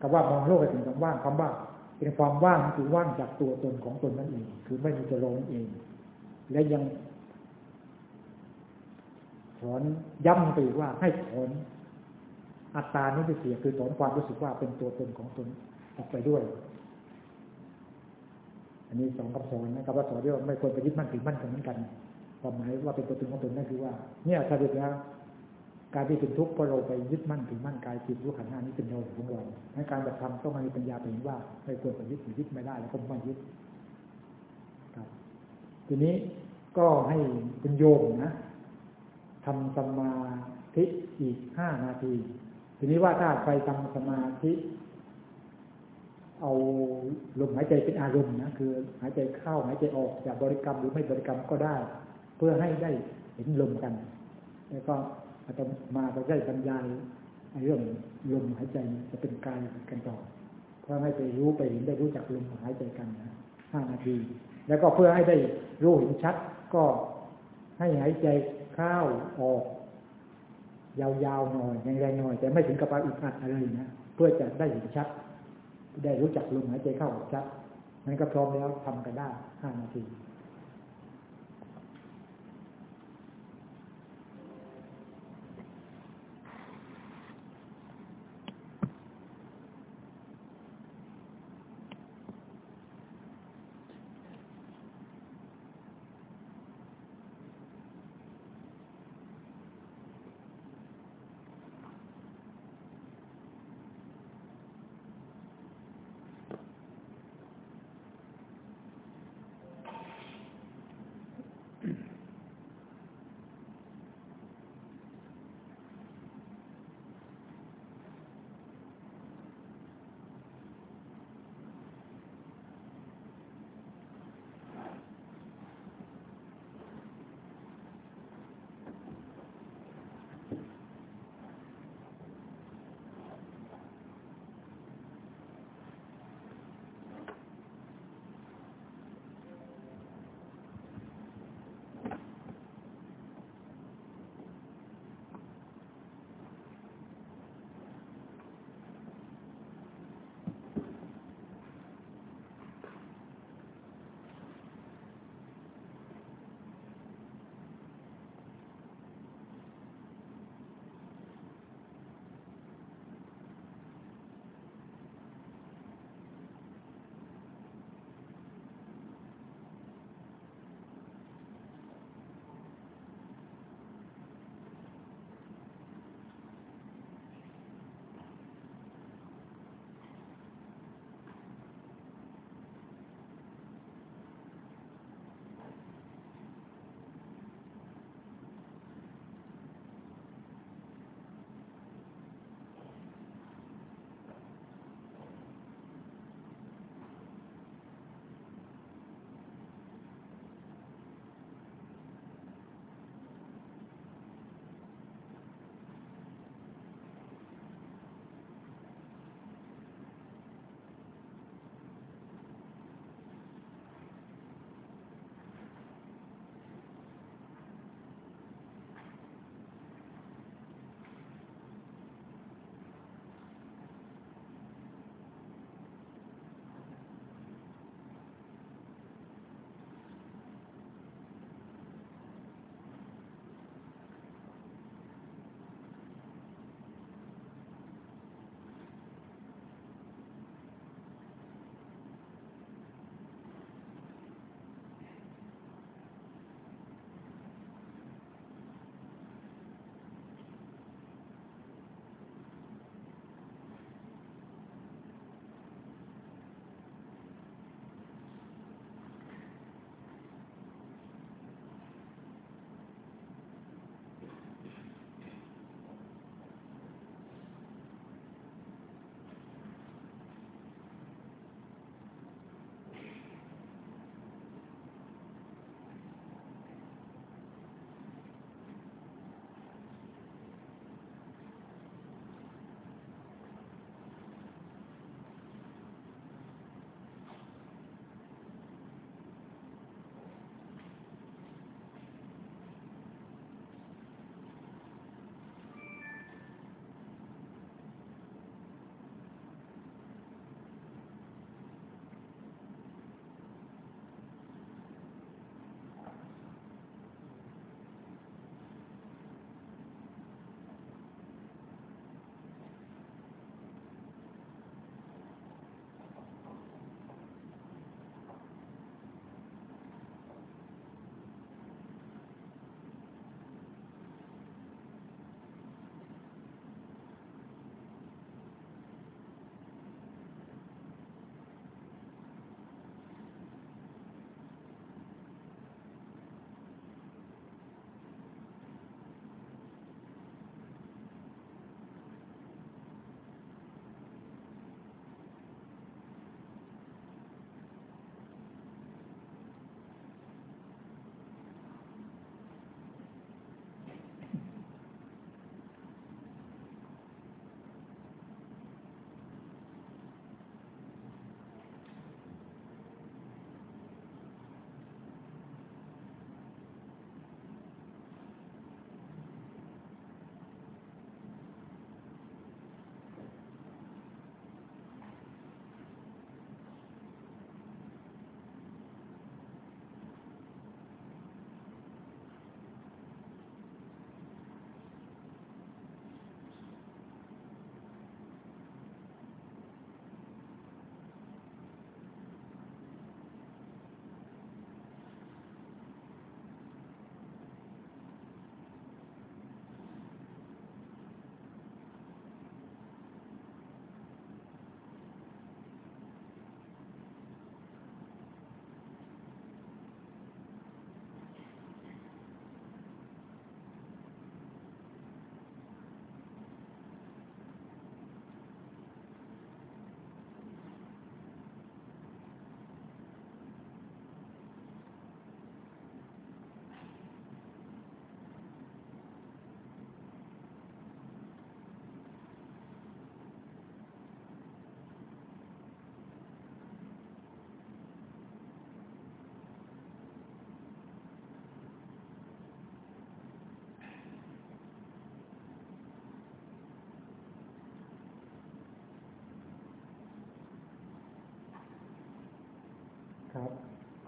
คำว่ามองโลกให้ถึงความว่างคำว่างเป็นความว่างคือว่างจากตัวตนของตนนั่นเอง คือไม่มีตัวเรานั่นเอง และยังถอนย้ำไปว่าให้ถอน อัตตานุสติคือถอนความรู้สึกว่าเป็นตัวตนของตนออกไปด้วย อันนี้สองคำสอนนะครับว่าสอนที่ว่าไม่ควรไปยึดมั่นถือมั่นกันเหมือนกันความหมายว่าเป็นตัวตนของตนนั่นคือว่า เนี่ยสรุปแล้วการที่เป็นทุกข์เพราะเราไปยึดมั่นถือมั่นกายจิตรู้ขันธ์หน้านี้เป็นเราของเราในการปฏิบัติต้องมีปัญญาไปเห็นว่าไม่ควรไปยึดถือยึดไม่ได้แล้วก็ไม่ยึดครับทีนี้ก็ให้คุณโยมนะทำสมาธิอีกห้านาที ทีนี้ว่าถ้าไปทำสมาธิเอาลมหายใจเป็นอารมณ์นะคือหายใจเข้าหายใจออกจากบริกรรมหรือไม่บริกรรมก็ได้ เพื่อให้ได้เห็นลมกัน แล้วก็อาจจะมาไปได้บรรยายเรื่องลมหายใจจะเป็นกายกันต่อเพื่อให้ไปรู้ไปเห็นได้รู้จักลมหายใจกันนะห้านาที แล้วก็เพื่อให้ได้รู้เห็นชัดก็ให้หายใจเข้าออก ยาวๆหน่อยแรงๆหน่อย แต่ไม่ถึงกับอึดอัดอะไรนะเพื่อจะได้เห็นชัด ได้รู้จักลมหายใจเข้าออกชัดนั้นก็พร้อมแล้วทำกันได้ห้านาที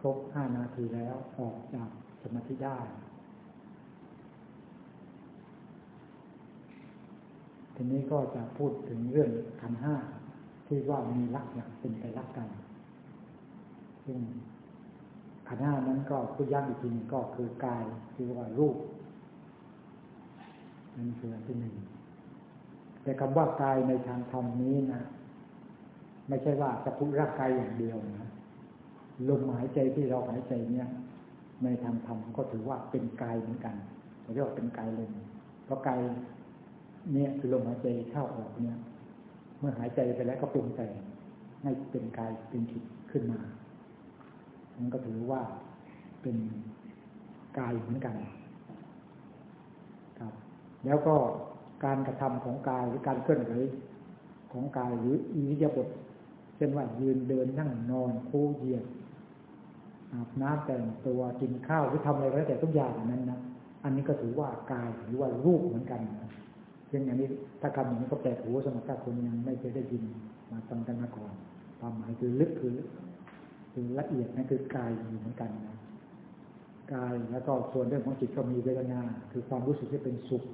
ครบห้านาทีแล้วออกจากสมาธิได้ทีนี้ก็จะพูดถึงเรื่องขันห้าที่ว่ามีลักษณะเป็นไปรักกัน ซึ่งขันห้านั้นก็พูดย้ำอีกทีนึงก็คือกายคือว่ารูปนั่นคืออันที่หนึ่งแต่คำว่ากายในทางธรรมนี้นะไม่ใช่ว่าจะพูดร่างกายอย่างเดียวนะ ลมหายใจที่เราหายใจเนี่ยในทางธรรมก็ถือว่าเป็นกายเหมือนกันเรียกว่าเป็นกายลมเพราะกายเนี่ยคือลมหายใจเข้าออกเนี่ย เมื่อหายใจไปแล้วก็ปรุงแต่งให้เป็นกายเป็นจิตขึ้นมามันก็ถือว่าเป็นกายเหมือนกันครับ แล้วก็การกระทำของกายหรือการเคลื่อนไหวของกายหรืออิริยาบถเช่นว่ายืนเดินนั่งนอนคู่เหยียด อาบน้ำแต่งตัวกินข้าวหรือทำอะไรก็แล้วแต่ทุกอย่างนั้นนะอันนี้ก็ถือว่ากายหรือว่ารูปเหมือนกันนะซึ่งอันนี้ถ้าคำอย่างนี้ก็แปลกหูสมการคนยังไม่เคยได้ยินมาฟังกันมาก่อนความหมายคือลึกคือคือละเอียดนั่นคือกายอยู่เหมือนกันนะกายแล้วก็ส่วนเรื่องของจิตก็มีเวทนา คือความรู้สึกที่เป็นสุข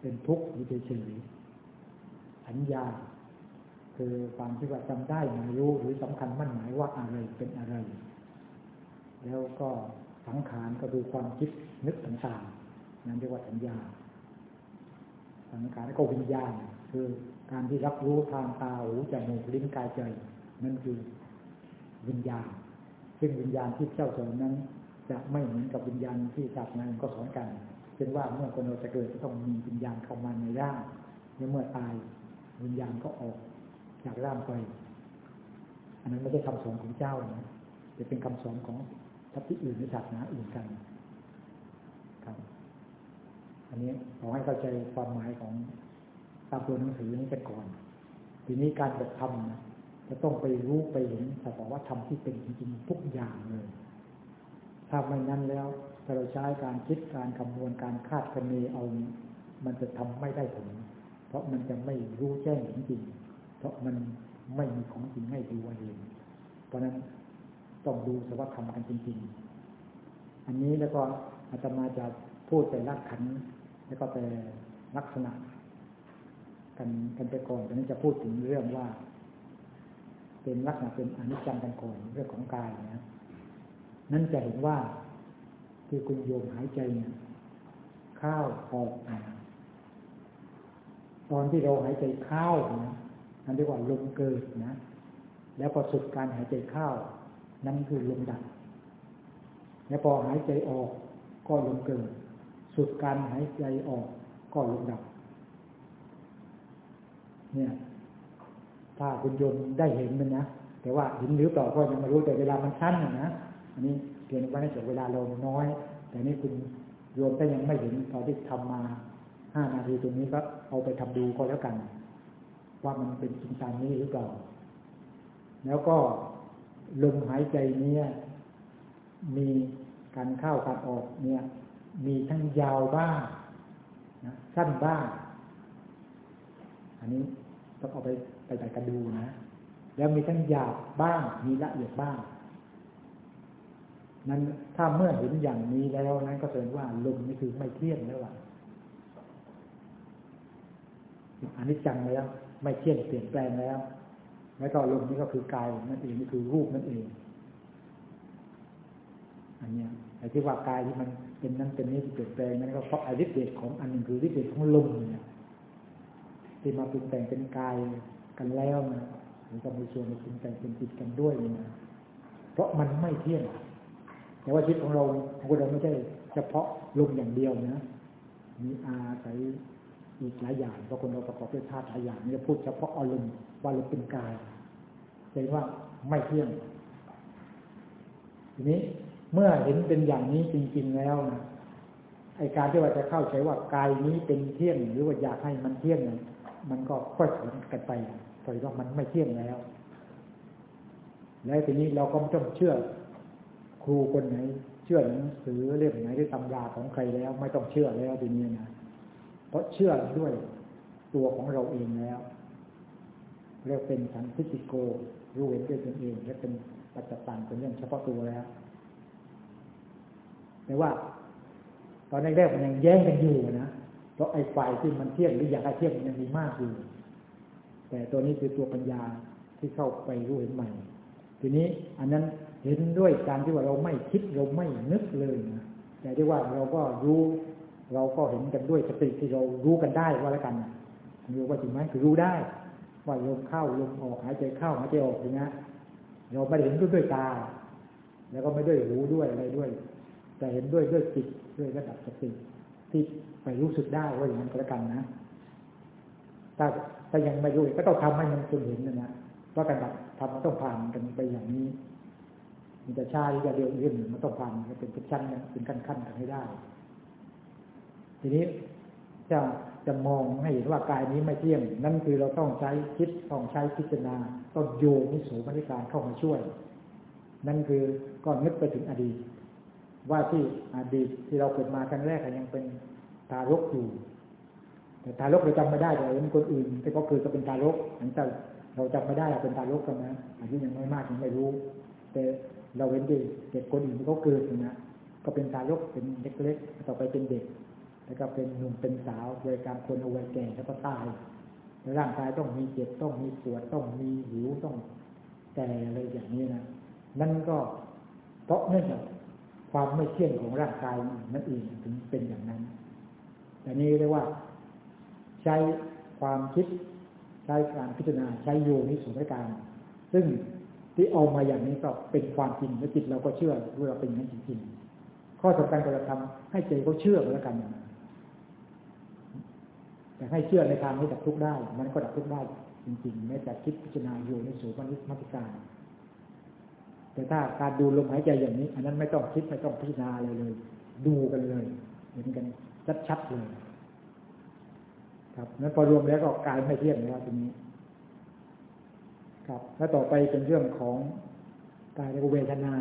เป็นทุกข์อยู่เฉยๆสัญญา คือความที่ว่าจำได้หมายรู้หรือสำคัญมั่นหมายว่าอะไรเป็นอะไร แล้วก็สังขารก็คือความคิดนึกต่างๆนั่นเรียกว่าสัญญา สังขารก็วิญญาณ คือการที่รับรู้ทางตาหูจมูกลิ้นกายใจนั่นคือวิญญาณ ซึ่งวิญญาณที่เจ้าสอนนั้น จะไม่เหมือนกับวิญญาณที่ศาสนาก็สอนกันเช่นว่าเมื่อคนเราจะเกิดต้องมีวิญญาณเข้ามาในร่างแล้วเมื่อตายวิญญาณก็ออกจากร่างไป อันนั้นไม่ใช่คำสอนของเจ้านะจะเป็นคำสอนของ ทัพที่อื่นหรือศาสนาอื่นกันครับ อันนี้ขอให้เข้าใจความหมายของตามตัวหนังสือนี้กันก่อน ทีนี้การปฏิธรรมนะจะต้องไปรู้ไปเห็นสภาวะธรรมที่เป็นจริงๆทุกอย่างเลย ถ้าไม่นั้นแล้วถ้าเราใช้การคิดการคำนวณการคาดคะเนเอา มันจะทำไม่ได้ผล เพราะมันจะไม่รู้แจ้งจริงๆเพราะมันไม่มีของจริงให้ดูเองเพราะนั้น ต้องดูสภาวะธรรมกันจริงๆ อันนี้แล้วก็อาตมาจะพูดแต่ลักขันแล้วก็แต่ลักษณะ กันกันไปก่อนตอนนี้จะพูดถึงเรื่องว่า เป็นลักษณะเป็นอนิจจังกันก่อนเรื่องของกายนะนั่นจะเห็นว่าที่คุณโยมหายใจเนี่ยเข้าออกนะตอนที่เราหายใจเข้านะนั่นเรียกว่าลมเกิดนะ แล้วพอสุดการหายใจเข้า นั่นคือลมดับแล้วพอหายใจออกก็ลมเกิดสุดการหายใจออกก็ลมดับ เนี่ย ถ้าคุณโยมได้เห็นมันนะแต่ว่าเห็นหรือเปล่าก็ยังไม่รู้แต่เวลามันสั้นนะอันนี้เพียงว่าในส่วนเวลาเราน้อย แต่นี่คุณโยมถ้ยังไม่เห็นตอนที่ทำมาห้านาทีตรงนี้ก็เอาไปทำดูก็แล้วกัน ว่ามันเป็นจริงตามนี้หรือเปล่าแล้วก็ ลมหายใจเนี้ยมีการเข้าการออกเนี่ย มีทั้งยาวบ้างนะสั้นบ้าง อันนี้ต้องเอาไปไปไปกันดูนะ แล้วมีทั้งหยาบบ้าง มีละเอียดบ้าง นั้นถ้าเมื่อเห็นอย่างนี้แล้วนั้นก็แสดงว่าลมนี่คือไม่เที่ยงแล้วล่ะอันนี้จังแล้ว ไม่เที่ยงเปลี่ยนแปลงแล้ว แล้วก็ลมนี้ก็คือกายนั่นเองนี่คือรูปนั่นเอง อันนี้ไอ้ที่ว่ากายที่มันเป็นนั้นเป็นนี้ที่เปลี่ยนแปลงนั้นก็เพราะอฤทธิ์เดชของอันหนึ่งคือฤทธิ์เดชของลมเนี่ยที่มาปรุงแต่งเป็นกายกันแล้วนะหรือก็มีส่วนมาปรุงแต่งเป็นจิตกันด้วยนะเพราะมันไม่เที่ยงแต่ว่าชีวิตของเราของเราไม่ใช่เฉพาะลมอย่างเดียวนะมีอาศัย อีกหลายอย่างเพราะคนเราประกอบด้วยธาตุหลายอย่างเนี่จะพูดเฉพาะอารมณ์ว่าเราเป็นกายเห็นว่าไม่เที่ยง ทีนี้เมื่อเห็นเป็นอย่างนี้จริง ๆแล้วนะไอการที่ว่าจะเข้าใจว่ากายนี้เป็นเที่ยง หรือว่าอยากให้มันเที่ยงเนี่ยมันก็ค่อยถอนกันไปปล่อยว่ามันไม่เที่ยงแล้ว แล้วทีนี้เราก็ไม่ต้องเชื่อ ครูคนไหน เชื่อหนังสือเล่มไหนหรือตำราของใครแล้ว ไม่ต้องเชื่อแล้วทีนี้นะ ราะเชื่อด้วยตัวของเราเองแล้วเรียกเป็นสันติโกรู้เห็นด้วยตนเองและเป็นปัจจตังเป็นเรื่องเฉพาะตัวแล้วแต่ว่า ตอนแรกๆมันยังแย้งกันอยู่นะเพราะไอ้ฝ่ายที่มันเที่ยงหรืออยากให้เที่ยงมันยังมีมากอยู่ แต่ตัวนี้คือตัวปัญญาที่เข้าไปรู้เห็นใหม่ ทีนี้อันนั้นเห็นด้วยการที่ว่าเราไม่คิดเราไม่นึกเลยนะแต่ที่ว่าเราก็รู้ เราก็เห็นกันด้วยสติที่เรารู้กันได้ว่าล้วกันรู้ว่าจริงไหมคือรู้ได้ ว่าลมเข้าลมออกหายใจเข้าหายใจออกอย่างนี้เราไม่เห็นด้วยด้วยตา แล้วก็ไม่ด้วยหูด้วยอะไรด้วย แต่เห็นด้วยด้วยจิตด้วยระดับสติที่ไปรู้สึกได้ว่าอย่างนั้นก็แล้วกันนะถ้าถ้ายังไม่รู้ก็ต้องทำให้มันจนเห็นนะนะว่าการทำมันต้องผ่านกันไปอย่างนี้มันจะช้าหรือจะเร็วเรื่องมันต้องผ่านมันเป็นชั้นเป็นขั้นขั้นกันให้ได้ ทีนี้จะจะมองให้เห็นว่ากายนี้ไม่เที่ยง นั่นคือเราต้องใช้คิดต้องใช้พิจารณาต้องโยนิโสมนิการเข้ามาช่วย นั่นคือก็นึกไปถึงอดีต ว่าที่อดีตที่เราเกิดมาครั้งแรกยังเป็นตารกอยู่แต่ตารกเราจำไม่ได้แต่เห็นคนอื่นที่เขาเกิดก็เป็นตารกอันนั้นเราจำไม่ได้เราเป็นตารกกันนะอายุยังไม่มากยังไม่รู้ แต่เราเห็นดีเด็กคนอื่นที่เขาเกิดนะก็เป็นตารกเป็นเล็กๆต่อไปเป็นเด็ก แล้วก็เป็นหนุ่มเป็นสาวโดยการคนเอาไว้แก่แล้วก็ตายร่างกายต้องมีเจ็บต้องมีปวดต้องมีหิวต้องแก่อะไรอย่างนี้นะนั่นก็เพราะเนื่องจากความไม่เที่ยงของร่างกายนั่นเองถึงเป็นอย่างนั้นแต่นี้เรียกว่า ใช้ความคิด ใช้การพิจารณาใช้โยนิสุนการ ซึ่งที่เอามาอย่างนี้ก็เป็นความจริงและจิตเราก็เชื่อว่าเราเป็นอย่างนั้นจริงๆข้อสำคัญก็จะทำให้ใจเขาเชื่อแล้วกันนะ แต่ให้เชื่อในทางที่ดับทุกข์ได้ มันก็ดับทุกข์ได้ จริงๆแม้แต่คิดพิจารณาอยู่ในสูมันิมัติการ แต่ถ้าการดูลมหายใจอย่างนี้ อันนั้นไม่ต้องคิดไม่ต้องพิจารณาอะไรเลย ดูกันเลยเห็นกันชัดๆเลยครับนั้นพอรวมแล้วก็กายไม่เที่ยงแล้วทีนี้ ครับ แล้วต่อไปเป็นเรื่องของกายเวทนา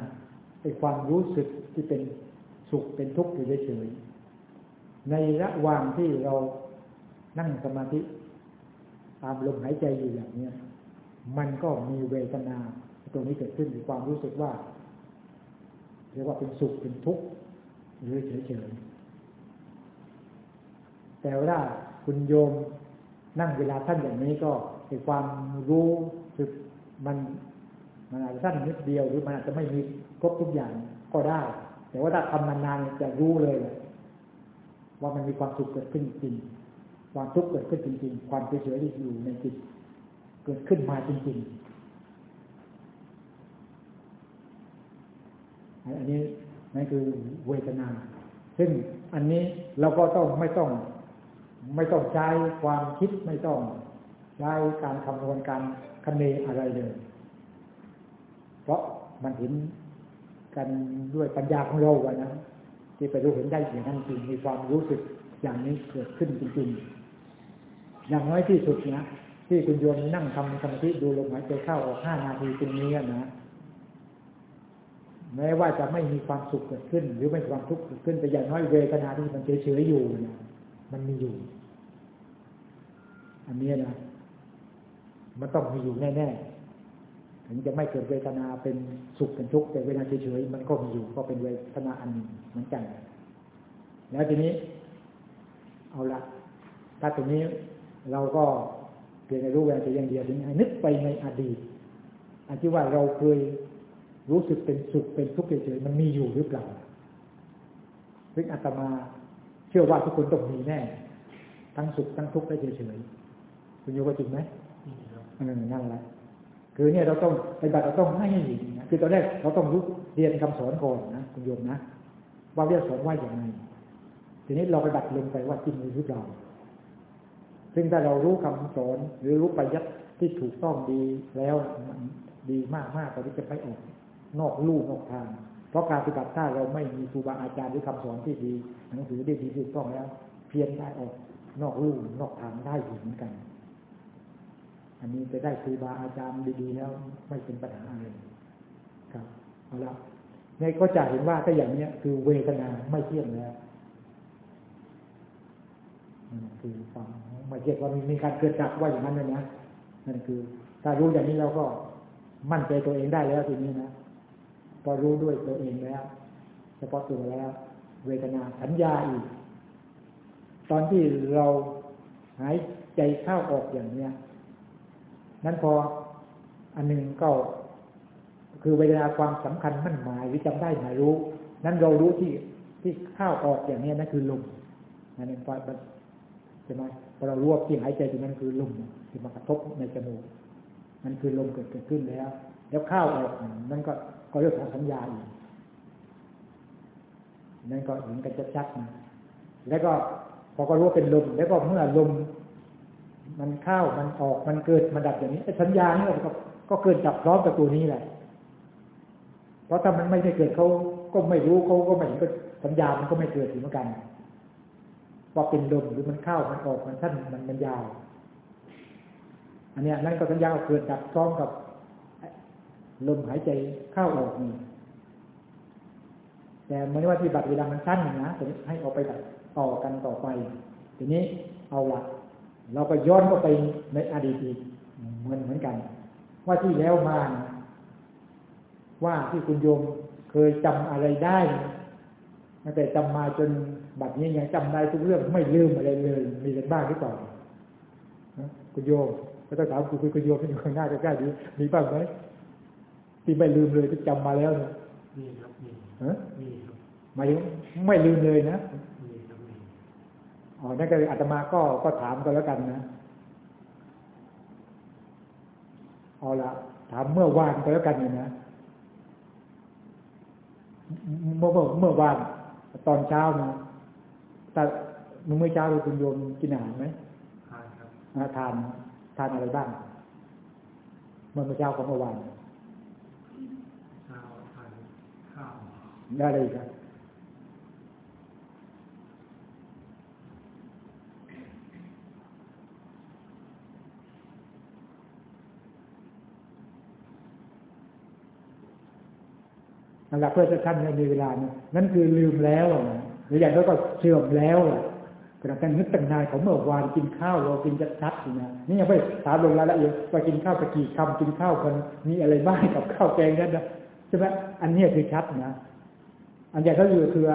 เป็นความรู้สึกที่เป็นสุขเป็นทุกข์อยู่เฉยๆในระหว่างที่เรา นั่งสมาธิ ตามลมหายใจอยู่อย่างนี้มันก็มีเวทนาตรงนี้เกิดขึ้นมีความรู้สึกว่าเรียกว่าเป็นสุขเป็นทุกข์หรือเฉยๆแต่ว่าคุณโยมนั่งเวลาท่านอย่างนี้ก็เป็นความรู้สึกมันมันอาจจะสั้นนิดเดียวหรือมันอาจจะไม่มีครบทุกอย่างก็ได้ แต่ว่าถ้าทำนานๆจะรู้เลย ว่ามันมีความสุขเกิดขึ้นจริง ความทุกข์เกิดขึ้นจริง ๆ ความเฉยๆอยู่ในจิตเกิดขึ้นมาจริงๆ อันนี้นั่นคือเวทนา ซึ่งอันนี้เราก็ต้องไม่ต้อง ไม่ต้องใช้ความคิดไม่ต้องใช้การคำนวณการคเนอะไรเลย เพราะมันเห็นกันด้วยปัญญาของเราวันนะที่ไปรู้เห็นได้อย่างนั้นจริงมีความรู้สึกอย่างนี้เกิดขึ้นจริงๆ อย่างน้อยที่สุดนะที่คุณโยมนั่งทำสมาธิดูลมหายใจเข้าออกห้านาทีตรงนี้นะแม้ว่าจะไม่มีความสุขเกิดขึ้น หรือไม่มีความทุกข์เกิดขึ้นแต่อย่างน้อยเวทนาที่มันเฉยๆอยู่นี่ยมันมีอยู่ อันนี้นะมันต้องมีอยู่แน่ๆถึงจะไม่เกิดเวทนาเป็นสุขเป็นทุกข์แต่เวทนาเฉยๆมันก็มีอยู่ก็เป็นเวทนาอันหนึ่งเหมือนกัน แล้วทีนี้ เอาละถ้าตรงนี้ เราก็เพียงแต่รู้แววแต่อย่างเดียวถึงให้นึกไปในอดีตอันที่ว่าเราเคยรู้สึกเป็นสุขเป็นทุกข์เฉยๆมันมีอยู่หรือเปล่าซึ่งอาตมาเชื่อว่าทุกคนต้องมีแน่ ทั้งสุขทั้งทุกข์ได้เฉยๆคุณโยว่าจริงไหมเออนั่นแหละคือเนี่ยเราต้องปฏิบัติเราต้องให้เห็นนะคือตอนแรกเราต้องรู้เรียนคำสอนก่อนนะคุณโยมนะว่าเรียกสอนว่าอย่างไรทีนี้เราไปบัติลงไปว่าจริงหรือเปล่า ซึ่งถ้าเรารู้คำสอนหรือรู้ปยัติที่ถูกต้องดีแล้วดีมากมากกว่าที่จะไปออกนอกลู่นอกทาง เพราะการปฏิบัติถ้าเราไม่มีครูบาอาจารย์หรือคำสอนที่ดี หนังสือได้ดีถูกต้องแล้ว เพี้ยนได้ออกนอกลู่นอกทางได้อยู่เหมือนกัน อันนี้จะได้ครูบาอาจารย์ดีๆแล้ว ไม่เป็นปัญหาอะไรครับเอาละในก็จะเห็นว่าถ้าอย่างเนี้ยคือเวทนาไม่เที่ยงแล้ว คือความไม่เรียกว่ามีการเกิดดับว่าอย่างนั้นเลยนะนั่นคือ ถ้ารู้อย่างนี้เราก็มั่นใจตัวเองได้แล้วทีนี้นะพอรู้ด้วยตัวเองแล้วเฉพาะตัวแล้ว เวทนาสัญญาอีก ตอนที่เราหายใจเข้าออกอย่างเนี้ยนั้นพออันหนึ่งก็คือเวลาความสำคัญมั่นหมายหรือจำได้หมายรู้ นั้นเรารู้ที่ที่เข้าออกอย่างนี้นั่นคือลมนั่นเอง ใช่ไหมพอเรารู้ว่าที่หายใจตรงนั้นคือลมที่มากระทบในจมูกนั่นคือลมเกิดเกิดขึ้นแล้ว แล้วเข้าออกนั่นก็ก็เรื่องของสัญญาอีกนั่นก็เห็นกันชัดๆนะแล้วก็พอก็รู้ว่าเป็นลม แล้วก็เมื่อลมมันเข้ามันออกมันเกิดมันดับอย่างนี้สัญญานี่ก็ก็เกิดดับพร้อมกับตัวนี้แหละ เพราะถ้ามันไม่ได้เกิดเขาก็ไม่รู้เขาก็ไม่เห็นก็สัญญามันก็ไม่เกิดเหมือนกัน ว่าเป็นลมหรือมันเข้ามันออกมันสั้นมันมันยาว อันนี้นั่นก็สัญญาเกิดดับพร้อมกับลมหายใจเข้าออกนี่แต่เมื่ว่าที่บัตรเวลามันสั้นนะจะให้เอาไปแบบต่อกันต่อไป ทีนี้เอาละเราก็ย้อนเข้าไปในอดีตเหมือนเหมือนกัน ว่าที่แล้วมาว่าที่คุณโยมเคยจำอะไรได้แต่จำมาจน บัดนี้ยังจำได้ทุกเรื่องไม่ลืมอะไรเลย มีอะไรบ้างหรือเปล่าคุณโยมก็ต้องถามคุณคุณโยมที่อยู่ข้างหน้าใกล้ๆดีมีบ้างไหมที่ไม่ลืมเลยที่จำมาแล้วเนี่ยมีครับมีฮะมีครับหมายถึงไม่ลืมเลยนะมีครับมีอ๋อนั่นก็อาตมาก็ก็ถามกันแล้วกันนะเอาละถามเมื่อวานก็แล้วกันเนี่ยนะเมื่อเมื่อเมื่อวานตอนเช้านะ แต่มึงเมื่อเช้าคุณโยมกินอาหารไหมทานครับทานทานอะไรบ้าง เมื่อเมื่อเช้าของเมื่อวานเช้าทานข้าวได้เลยครับนั่นแหละเพื่อจะท่านในเวลานี้นั่นคือลืมแล้วนะ หรืออย่างนั้นก็เสื่อมแล้วล่ะกระทั่งนึกตั้งนานของเมื่อวานกินข้าวเรากินชัดๆนะนี่ยังไม่ถามลงรายละเอียดว่ากินข้าวไปกี่คำกินข้าวคนมีอะไรบ้างกับข้าวแกงนั้นนะใช่ไหมอันนี้คือชัดนะอันอย่ก็คือคือ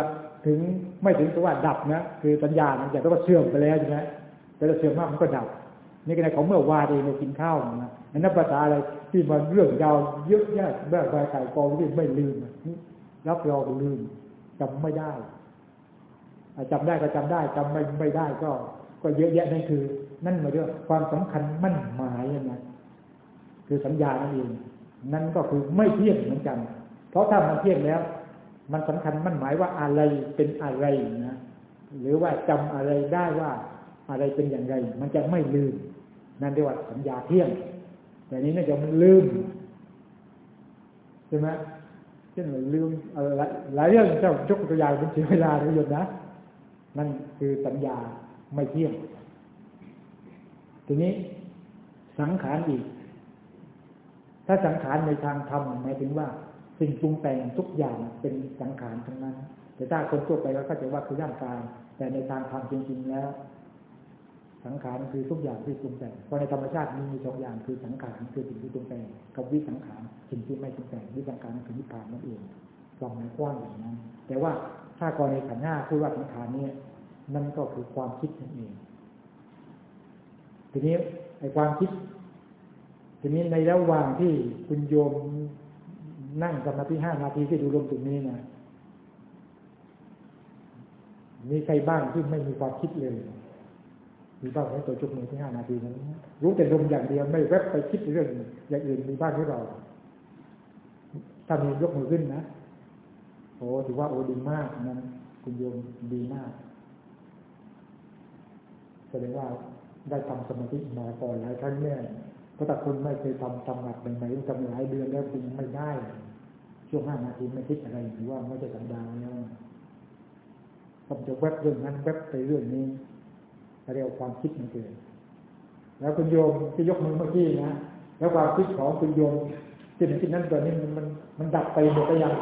ถึงไม่ถึงกับว่าดับนะคือสัญญาณอย่างก็เสื่อมไปแล้วใช่ไหมแต่เสื่อมมากมันก็ดับ นี่ก็ในของเมื่อวานเองเรากินข้าวนะนั่นภาษาอะไรที่มันเรื่องยาวเยอะแยะแบบใบไก่กองที่ไม่ลืมรับรองลืมจำไม่ได้ จำได้ก็จำได้จำไม่ไม่ได้ก็ ก็เยอะแยะนั่นคือ นั่นหมายถึงความสำคัญมั่นหมายนะคือสัญญานั่นเองนั่นก็คือไม่เที่ยงเหมือนกัน เพราะถ้ามันเที่ยงแล้ว มันสำคัญมั่นหมายว่าอะไรเป็นอะไรนะหรือว่าจำอะไรได้ว่าอะไรเป็นอย่างไร มันจะไม่ลืม นั่นเรียกว่าสัญญาเที่ยง แต่นี้น่าจะมันลืมใช่ไหมเช่นลืมอะไรหลายเรื่องเจ้ายกตัวอย่างเป็นเสียเวลาประโยชน์นะ นั่นคือสัญญาไม่เที่ยง ทีนี้สังขารอีก ถ้าสังขารในทางธรรมหมายถึงว่า สิ่งปรุงแต่งทุกอย่างเป็นสังขารทั้งนั้น แต่ถ้าคนทั่วไปก็เข้าใจว่าคือร่างกาย แต่ในทางธรรมจริงๆแล้ว สังขารคือทุกอย่างที่ปรุงแต่ง เพราะในธรรมชาติมีสองอย่างคือสังขารคือสิ่งที่ปรุงแต่งกับวิสังขารสิ่งที่ไม่ปรุงแต่งวิสังขารคือนิพพานนั่นเองความหมายกว้างอย่างนั้น แต่ว่า ถ้ากรณีขันห้าพูดว่าสังขารนี้นั่นก็คือความคิดนั่นเอง ทีนี้ไอ้ความคิด ทีนี้ในระหว่างที่คุณโยมนั่งสมาธิห้านาทีที่ดูลมตรงนี้นะมีใครบ้างที่ไม่มีความคิดเลย มีบ้างไหมตัวจุกมือที่ห้านาทีนั้น รู้แต่ลมอย่างเดียวไม่แวบไปคิดเรื่องอย่างอื่นมีบ้างหรือเปล่าถ้ามียกมือขึ้นนะ โอ้ถือว่าโอ้ดีมากนั้นคุณโยมดีมากแสดงว่าได้ทำสมาธิมาก่อนหลายครั้งแน่เพราะถ้าคุณไม่เคยทำทำหนักใหม่ๆทำหลายเดือนแล้วคุณไม่ได้ ช่วงห้านาทีไม่คิดอะไรถือว่าไม่ใช่สัญญาแล้วผมจะแวบเรื่องนั้นแวบไปเรื่องนี้เรียกความคิดมันเกิดแล้วคุณโยมที่ยกมือเมื่อกี้นะแล้วความคิดของคุณโยมที่นั้นที่นั้นตอนนี้มันมันมันดับไปหมดไปยัง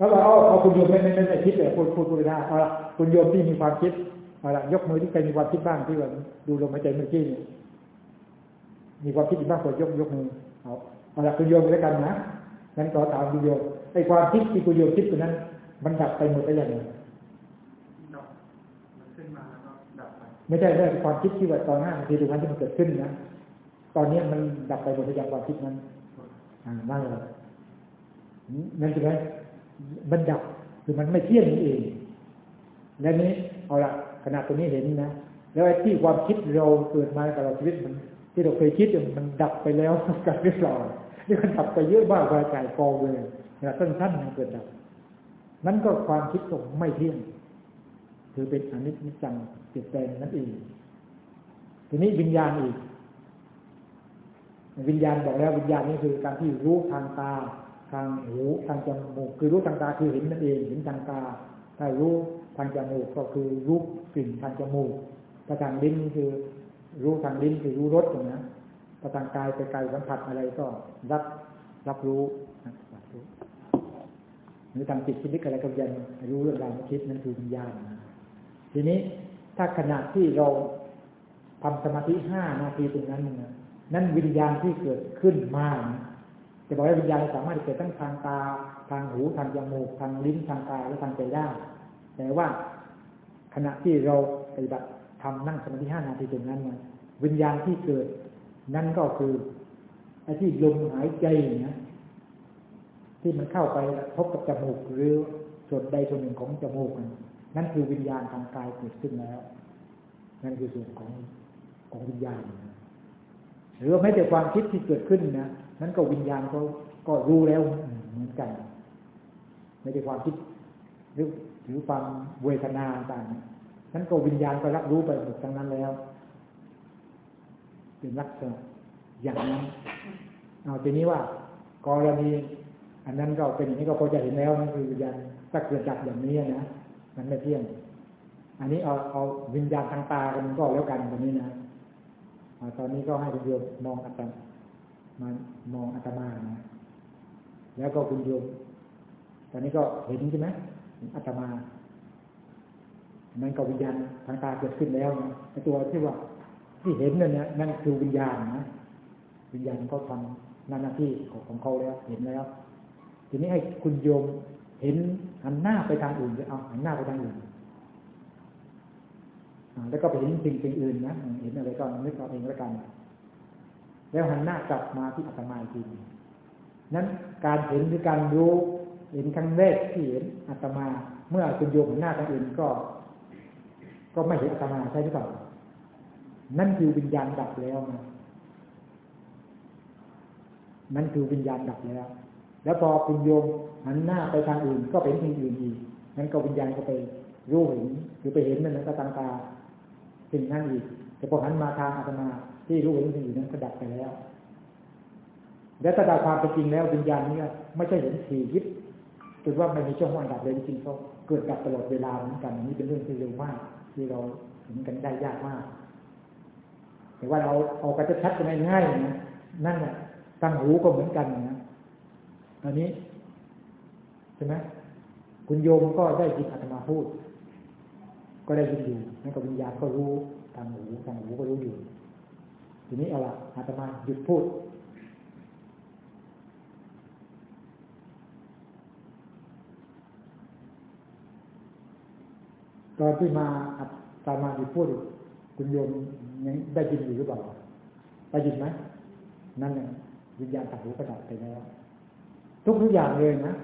แล้วเราเอาคุณโยมไม่ไม่ไม่คิดเลยพูดพูดพูดได้เอาละคุณโยมที่มีความคิดเอาละยกมือที่ใครมีความคิดบ้างที่ว่าดูลมหายใจเมื่อกี้นี่มีความคิดบ้างก็ยกยกมือเอาเอาละคุณโยมแล้วกันนะงั้นขอถามคุณโยมไอ้ความคิดที่คุณโยมคิดตัวนั้น มันดับไปหมดไปย่างไรดับมันขึ้นมาแล้วไปไม่ใช่เรื่องความคิดที่ว่าตอนหน้านาทีตรงนั้นที่มันเกิดขึ้นนะตอนนี้มันดับไปหมดไปจากความคิดนั้นอ่านั่นแหละนั่นใช่ไหม มันดับคือมันไม่เที่ยงนี่เอง แล้วนี้เอาละขนาดตรงนี้เห็นนะแล้วไอ้ที่ความคิดเราเกิดมาตลอดชีวิตมัน ที่เราเคยคิดมันดับไปแล้วกับเรียบร้อยนี่มันดับไปเยอะมากรายจ่ายกองเลยขนาดสั้นๆมันเกิดดับ นั่นก็ความคิดก็ไม่เที่ยงคือเป็นอนิจจังเปลี่ยนแปลงนั่นเองทีนี้วิญญาณอีก วิญญาณบอกแล้ววิญญาณนี่คือการที่รู้ทางตา ทางหูทางจมูกคือรู้ทางตาคือเห็นนั่นเองเห็นทางตาถ้ารู้ทางจมูกก็คือรู้กลิ่นทางจมูกถ้าทางลิ้นคือรู้ทางลิ้นคือรู้รสอย่างนะถ้าทางกายไปไกลสัมผัสอะไรก็รับรับรู้รับรู้หรือทางจิตคิดนึกอะไรก็ยังรู้เรื่องราวคิดนั่นคือวิญญาณทีนี้ถ้าขณะที่เราทำสมาธิห้านาทีตรงนั้นนะนั่นวิญญาณที่เกิดขึ้นมานะ จะบอกว่าวิญญาณสามารถเกิดทั้งทางตา ทางหูทางจมูกทางลิ้นทางกายและทางใจได้ แต่ว่าขณะที่เราปฏิบัติทำนั่งสมาธิห้านาทีตรงนั้นนะวิญญาณที่เกิด นั่นก็คือไอ้ที่ลมหายใจเนะที่มันเข้าไปพบกับจมูกหรือส่วนใดส่วนหนึ่งของจมูกนั่นคือวิญญาณทางกายเกิดขึ้นแล้ว นั่นคือส่วนของของวิญญาณหรือแม้แต่ความคิดที่เกิดขึ้นนะ นั้นก็วิญญาณเขาก็รู้แล้วเหมือนกัน ไม่ได้ความคิดหรือหรือความเวทนาต่างนั้นก็วิญญาณก็รับรู้ไปหมดทั้งนั้นแล้ว เป็นลักษณะอย่างนั้นเอาทีนี้ว่ากรณีอันนั้นก็เป็นอย่างนี้ก็พอจะเห็นแล้วนั่นคือวิญญาณถ้าเกิดดับอย่างนี้นะมันไม่เที่ยง อันนี้เอาเอาวิญญาณทางตากันก็แล้วกันตรงนี้นะตอนนี้ก็ให้คุณโยมมองอัตตา มามองอาตมานะแล้วก็คุณโยมตอนนี้ก็เห็นใช่ไหมอาตมามันก็วิญญาณทางตาเกิดขึ้นแล้วนะไอตัวที่ว่า ที่เห็นนั่นนะนั่นคือวิญญาณนะวิญญาณเขาทำหน้าที่ของของเขาแล้วเห็นแล้ว ทีนี้ให้คุณโยมเห็นหันหน้าไปทางอื่นจะเอาหันหน้าไปทางอื่นแล้วก็ไปเห็นสิ่งสิ่งอื่นนะเห็นอะไรก็นึกเอาเองแล้วกัน แล้วหันหน้ากลับมาที่อาตมาอีกทีนั้นการเห็นหรือการรู้เห็นครั้งแรกที่เห็นอาตมา เมื่อคุณโยมหันหน้าทางอื่นก็ ก็ไม่เห็นอาตมาใช่หรือเปล่านั่นคือวิญญาณดับแล้วนะนั่นคือวิญญาณดับแล้ว แล้วพอคุณโยมหันหน้าไปทางอื่น ก็เป็นสิ่งอื่นอีกนั้นก็วิญญาณก็ไปรู้เห็นหรือไปเห็นนั่นก็ตางตาสิ่งนั้นอีกแต่พอหันมาทางอาตมา ที่รู้เห็นสิ่งอยู่นั้นก็ดับไปแล้ว และถ้าตามความเป็นจริงแล้ววิญญาณนี้ไม่ใช่เห็นทียิบจนว่าไม่มีช่วงว่างดับเลยจริงๆเขาเกิดดับตลอดเวลาเหมือนกันนี้เป็นเรื่องที่เร็วมาก ที่เราเห็นกันได้ยากมาก แต่ว่าเราเอากระชัดกันง่ายๆนะนั่นแหละตั้งหูก็เหมือนกันนะอันนี้ใช่ไหมคุณโยมก็ได้ยินอาตมาพูด ก็ได้ยินอยู่นั่นกับวิญญาณก็รู้ทางหูทางหูก็รู้อยู่ ทีนี้เอาละอาตมาหยุดพูด ตอนที่มาอาตมาหยุดพูด คุณโยมยังได้ยินอยู่หรือเปล่าได้ยินไหมนั่นแหละวิญญาณตัดหูกระดับไปแล้ว ทุกทุกอย่างเลยนะ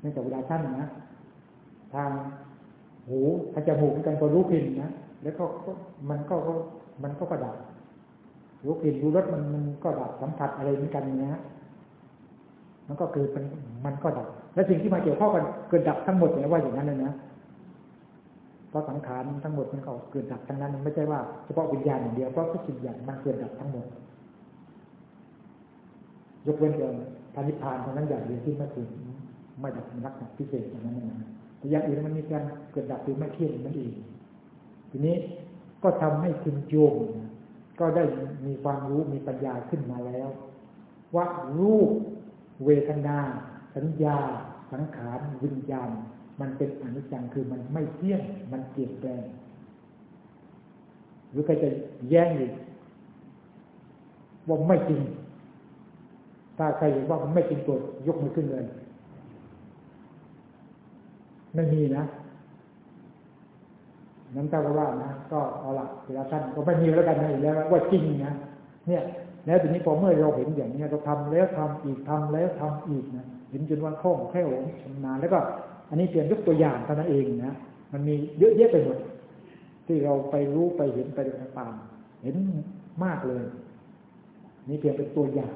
ในแต่เวลาท่านนะ ทางหูทางจมูกกันก็รู้กลิ่นนะแล้วก็มันก็มันก็กระดับ รู้กลิ่นรู้รสมันมันก็ดับสัมผัสอะไรเหมือนกันนะมันก็คือมันมันก็ดับ และสิ่งที่มาเกี่ยวข้องกันเกิดดับทั้งหมดเนี่ยว่าอย่างนั้นเลยนะเพราะสังขารทั้งหมดมันก็เกิดดับทั้งนั้นไม่ใช่ว่าเฉพาะวิญญาณอย่างเดียวเพราะทุกสิ่งอย่างมันเกิดดับทั้งหมด ยกเว้นแต่พานิพานเท่านั้นอย่างเดียวที่ไม่ถึงไม่ดับรักษณะพิเศษอย่างนั้นนะแต่อย่างอื่นมันมีการเกิดดับหรือไม่เที่ยงนั่นเองทีนี้ก็ทำให้คุณโยม ก็ได้มีความรู้มีปัญญาขึ้นมาแล้ว ว่ารูปเวทนา สัญญา สังขารวิญญาณ มันเป็นอนิจจังคือมันไม่เที่ยงมันเปลี่ยนแปลง หรือใครจะแย้งอีกว่าไม่จริง ถ้าใครเห็นว่ามันไม่จริงตัวยกมือขึ้นเลย ไม่มีนะ นั้นเจ้าก็ว่านะก็เอาละเวลาท่านก็ไม่มีแล้วกันนะอีกแล้วว่าจริงนะเนี่ย แล้วทีนี้พอเมื่อเราเห็นอย่างนี้เราทำแล้วทำอีกทำแล้วทำอีกนะเห็นจนว่าคล่องแคล่วชำนาญแล้วก็ อันนี้เพียงยกตัวอย่างเท่านั้นเองนะมันมีเยอะแยะไปหมดที่เราไปรู้ไปเห็นไปตางๆเห็นมากเลย นี่เพียงเป็นตัวอย่าง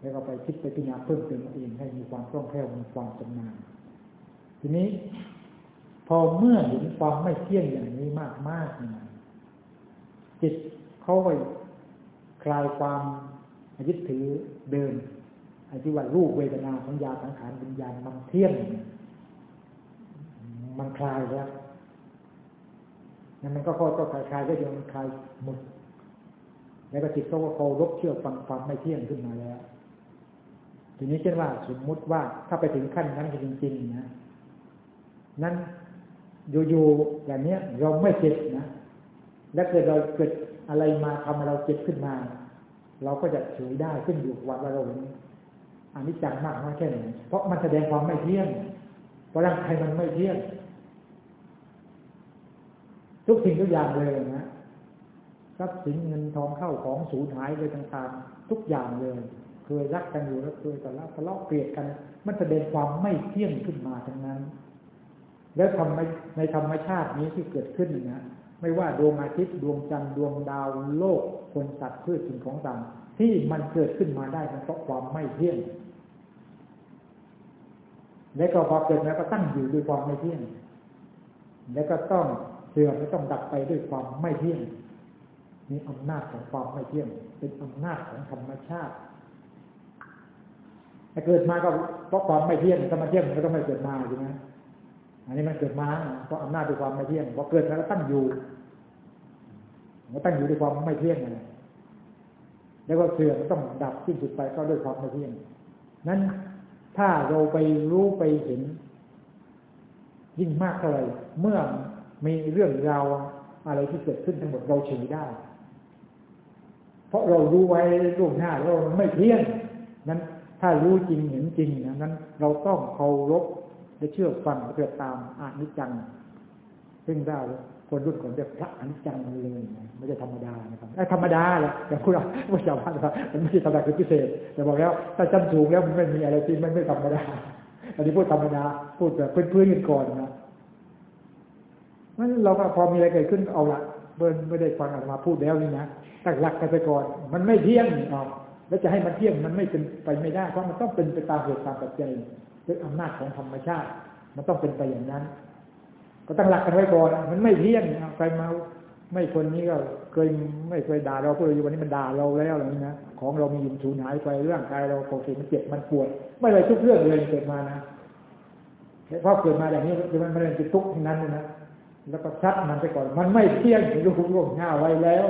แล้วก็ไปคิดไปพิจารณาเพิ่มเติมเองให้มีความคล่องแคล่วมีความชำนาญทีนี้ พอเมื่อเห็นความไม่เที่ยงอย่างนี้มากๆนะจิตเขาไปคลายความยึดถือเดิมไอ้ที่ว่ารูปเวทนาสัญญาสังขารวิญญาณมันเที่ยง มันคลายแล้วนั่นมันก็ค่อยๆคลายๆก็เดี๋ยวมันคลายหมดแล้วก็จิตเขาก็เคารพเชื่อฟังความไม่เที่ยงขึ้นมาแล้ว ทีนี้เช่นว่าสมมุติว่าถ้าไปถึงขั้นนั้นจริงๆนะนั้น อยู่ๆอย่างเนี้ยเราไม่เจ็บนะ และเกิดเราเกิดอะไรมาทำให้เราเจ็บขึ้นมา เราก็จะเฉยได้ขึ้นอยู่กับว่าเราเห็นอันนี้จังมากน้อยแค่ไหนเพราะมันแสดงความไม่เที่ยงเพราะร่างกายมันไม่เที่ยง ทุกสิ่งทุกอย่างเลยนะทรัพย์สินเงินทองเข้าของสูญหายเลยต่างๆ ทุกอย่างเลย เคยรักกันอยู่แล้วเคยทะเละทะเลาะเกลียดกัน มันแสดงความไม่เที่ยงขึ้นมาทั้งนั้น แล้วทำในในธรรมชาตินี้ที่เกิดขึ้นนะไม่ว่าดวงอาทิตย์ดวงจันทร์ดวงดาวโลกคนสัตว์พืชสิ่งของต่างที่มันเกิดขึ้นมาได้มันเพราะความไม่เที่ยง และก็พอเกิดแล้วก็ตั้งอยู่ด้วยความไม่เที่ยง แล้วก็ต้องเสื่อมและต้องดับไปด้วยความไม่เที่ยงมีอำนาจของความไม่เที่ยง เป็นอำนาจของธรรมชาติถ้าเกิดมาก็เพราะความไม่เที่ยงธรรมาเที่ยงมันก็ต้องไม่เกิดมาใช่ไหม อันนี้มันเกิดมาเพราะอำนาจด้วยความไม่เที่ยงพอเกิดแล้วตั้งอยู่มันตั้งอยู่ด้วยความไม่เที่ยงไงแล้วก็เสื่อมต้องดับสิ้นสุดไปก็ด้วยความไม่เที่ยง นั้นถ้าเราไปรู้ไปเห็น ยิ่งมากเท่าไหร่เมื่อมีเรื่องราวอะไรที่เกิดขึ้นทั้งหมดเราเฉยได้ เพราะเรารู้ไว้ล่วงหน้าเราไม่เที่ยง นั้นถ้ารู้จริงเห็นจริงนะนั้น เราต้องเคารพ และเชื่อฟังเพื่อตามอานิจจัง ซึ่งได้คนรุ่นก่อนเรียกพระอนิจจังเลยไม่ใช่ธรรมดานะครับไอ้ธรรมดาแหละแต่คุณเราไม่ชาวบ้านว่ามันไม่ใช่ธรรมดาคือพิเศษ แต่บอกแล้วถ้าจำสูงแล้วมันไม่มีอะไรที่มันไม่ธรรมดาอันนี้พูดธรรมดาพูดแบบพื้นๆกันก่อนนะนั้นเราก็พอมีอะไรเกิดขึ้นเอาละเบิร์นไม่ได้ฟังออกมาพูดแล้วนี่นะตั้งหลักกันไปก่อน มันไม่เที่ยงเอาแล้วจะให้มันเที่ยงมันไม่เป็นไปไม่ได้เพราะมันต้องเป็นไปตามเหตุตามปัจจัย ด้วยอำนาจของธรรมชาติ มันต้องเป็นไปอย่างนั้น ก็ตั้งหลักกันไว้ก่อนมันไม่เที่ยงใครมาไม่คนนี้ก็เคยไม่เคยด่าเราพูดอยู่วันนี้มันด่าเราแล้วอะไรนี้นะของเรามีอยู่สูญหายไปเรื่องกายเราปกติมันเจ็บมันปวด ไม่เลยทุกเรื่องเลยเกิดมานะเพราะเกิดมาอย่างนี้มันไม่ได้เป็นทุกข์ทั้งนั้นนะแล้วก็ชัดมันไปก่อน มันไม่เที่ยงรู้ร่วงหน้าไว้แล้ว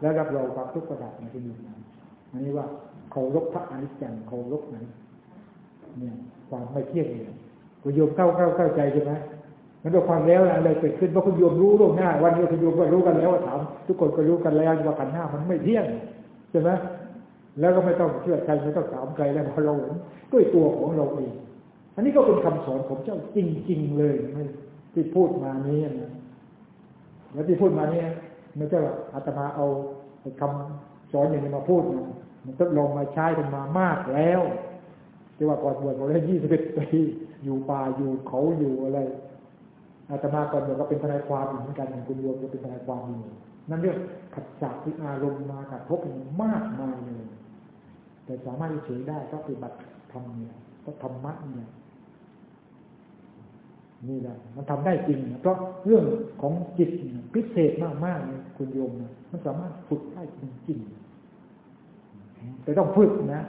แล้วรับเราความทุกข์ประดับในที่นี้อันนี้ว่าเคารพพระอนิจจังเคารพนั้น เนี่ยความไม่เที่ยงเนี่ยคุณโยมเข้าเข้าเข้าใจใช่ไหมมันก็ความแล้วอะไรเกิดขึ้นเพราะคุณโยมรู้ล่วงหน้า วันนี้คุณโยมก็รู้กันแล้วถามทุกคนก็รู้กันแล้วว่าขันห้ามันไม่เที่ยงใช่ไหมแล้วก็ไม่ต้องเชื่อใครไม่ต้องถามใครแล้วพอเราเห็นด้วยตัวของเราเองอันนี้ก็เป็นคำสอนของเจ้าจริง ๆ เลยไม่ที่พูดมานี้นะแล้วที่พูดมานี้ไม่ใช่ว่าอาตมาเอาคำสอนอย่างนี้มาพูดนะมันทดลองมาใช้กันมามากแล้ว ที่ว่าก่อนบวชผมได้ยี่สิบเอ็ดปีอยู่ป่าอยู่เขาอยู่อะไรอาตมาก่อนบวชก็เป็นทนายความเหมือนกันคุณโยมก็เป็นทนายความอยู่นั่นเรื่องขัดจับที่อารมณ์มากระทบมากมายเลย แต่สามารถเฉยได้ก็ปฏิบัติธรรมเนี่ยก็ธรรมะเนี่ยนี่แหละมันทำได้จริงนะเพราะเรื่องของจิตพิเศษมากๆเลยคุณโยมนะมันสามารถฝึกได้จริงๆแต่ต้องฝึกนะ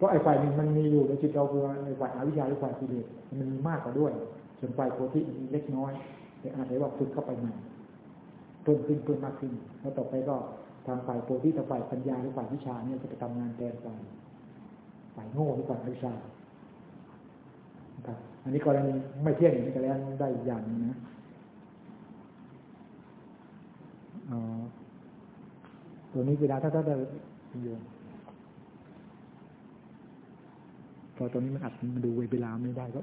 เพราะไอ้ฝ่ายหนึ่งมันมีอยู่ในจิตเราคือไอ้ฝ่ายอวิชชาหรือฝ่ายกิเลสมันมีมากกว่าด้วย ส่วนฝ่ายโพธิมีเล็กน้อยแต่อาจจะว่าฝึกเข้าไปใหม่เพิ่มขึ้นเพิ่มมากขึ้น แล้วต่อไปก็ทางฝ่ายโพธิทางฝ่ายปัญญาหรือฝ่ายวิชาเนี่ยจะไปทำงานแทนฝ่ายฝ่ายโง่หรือฝ่ายวิชาครับอันนี้กรณีไม่เที่ยงอย่างนี้ก็แล้วได้อย่างนึงนะตัวนี้เวลาถ้าถ้าได้โยมพ อตอนนี้มันอัดมันดูเวลาไม่ได้ก็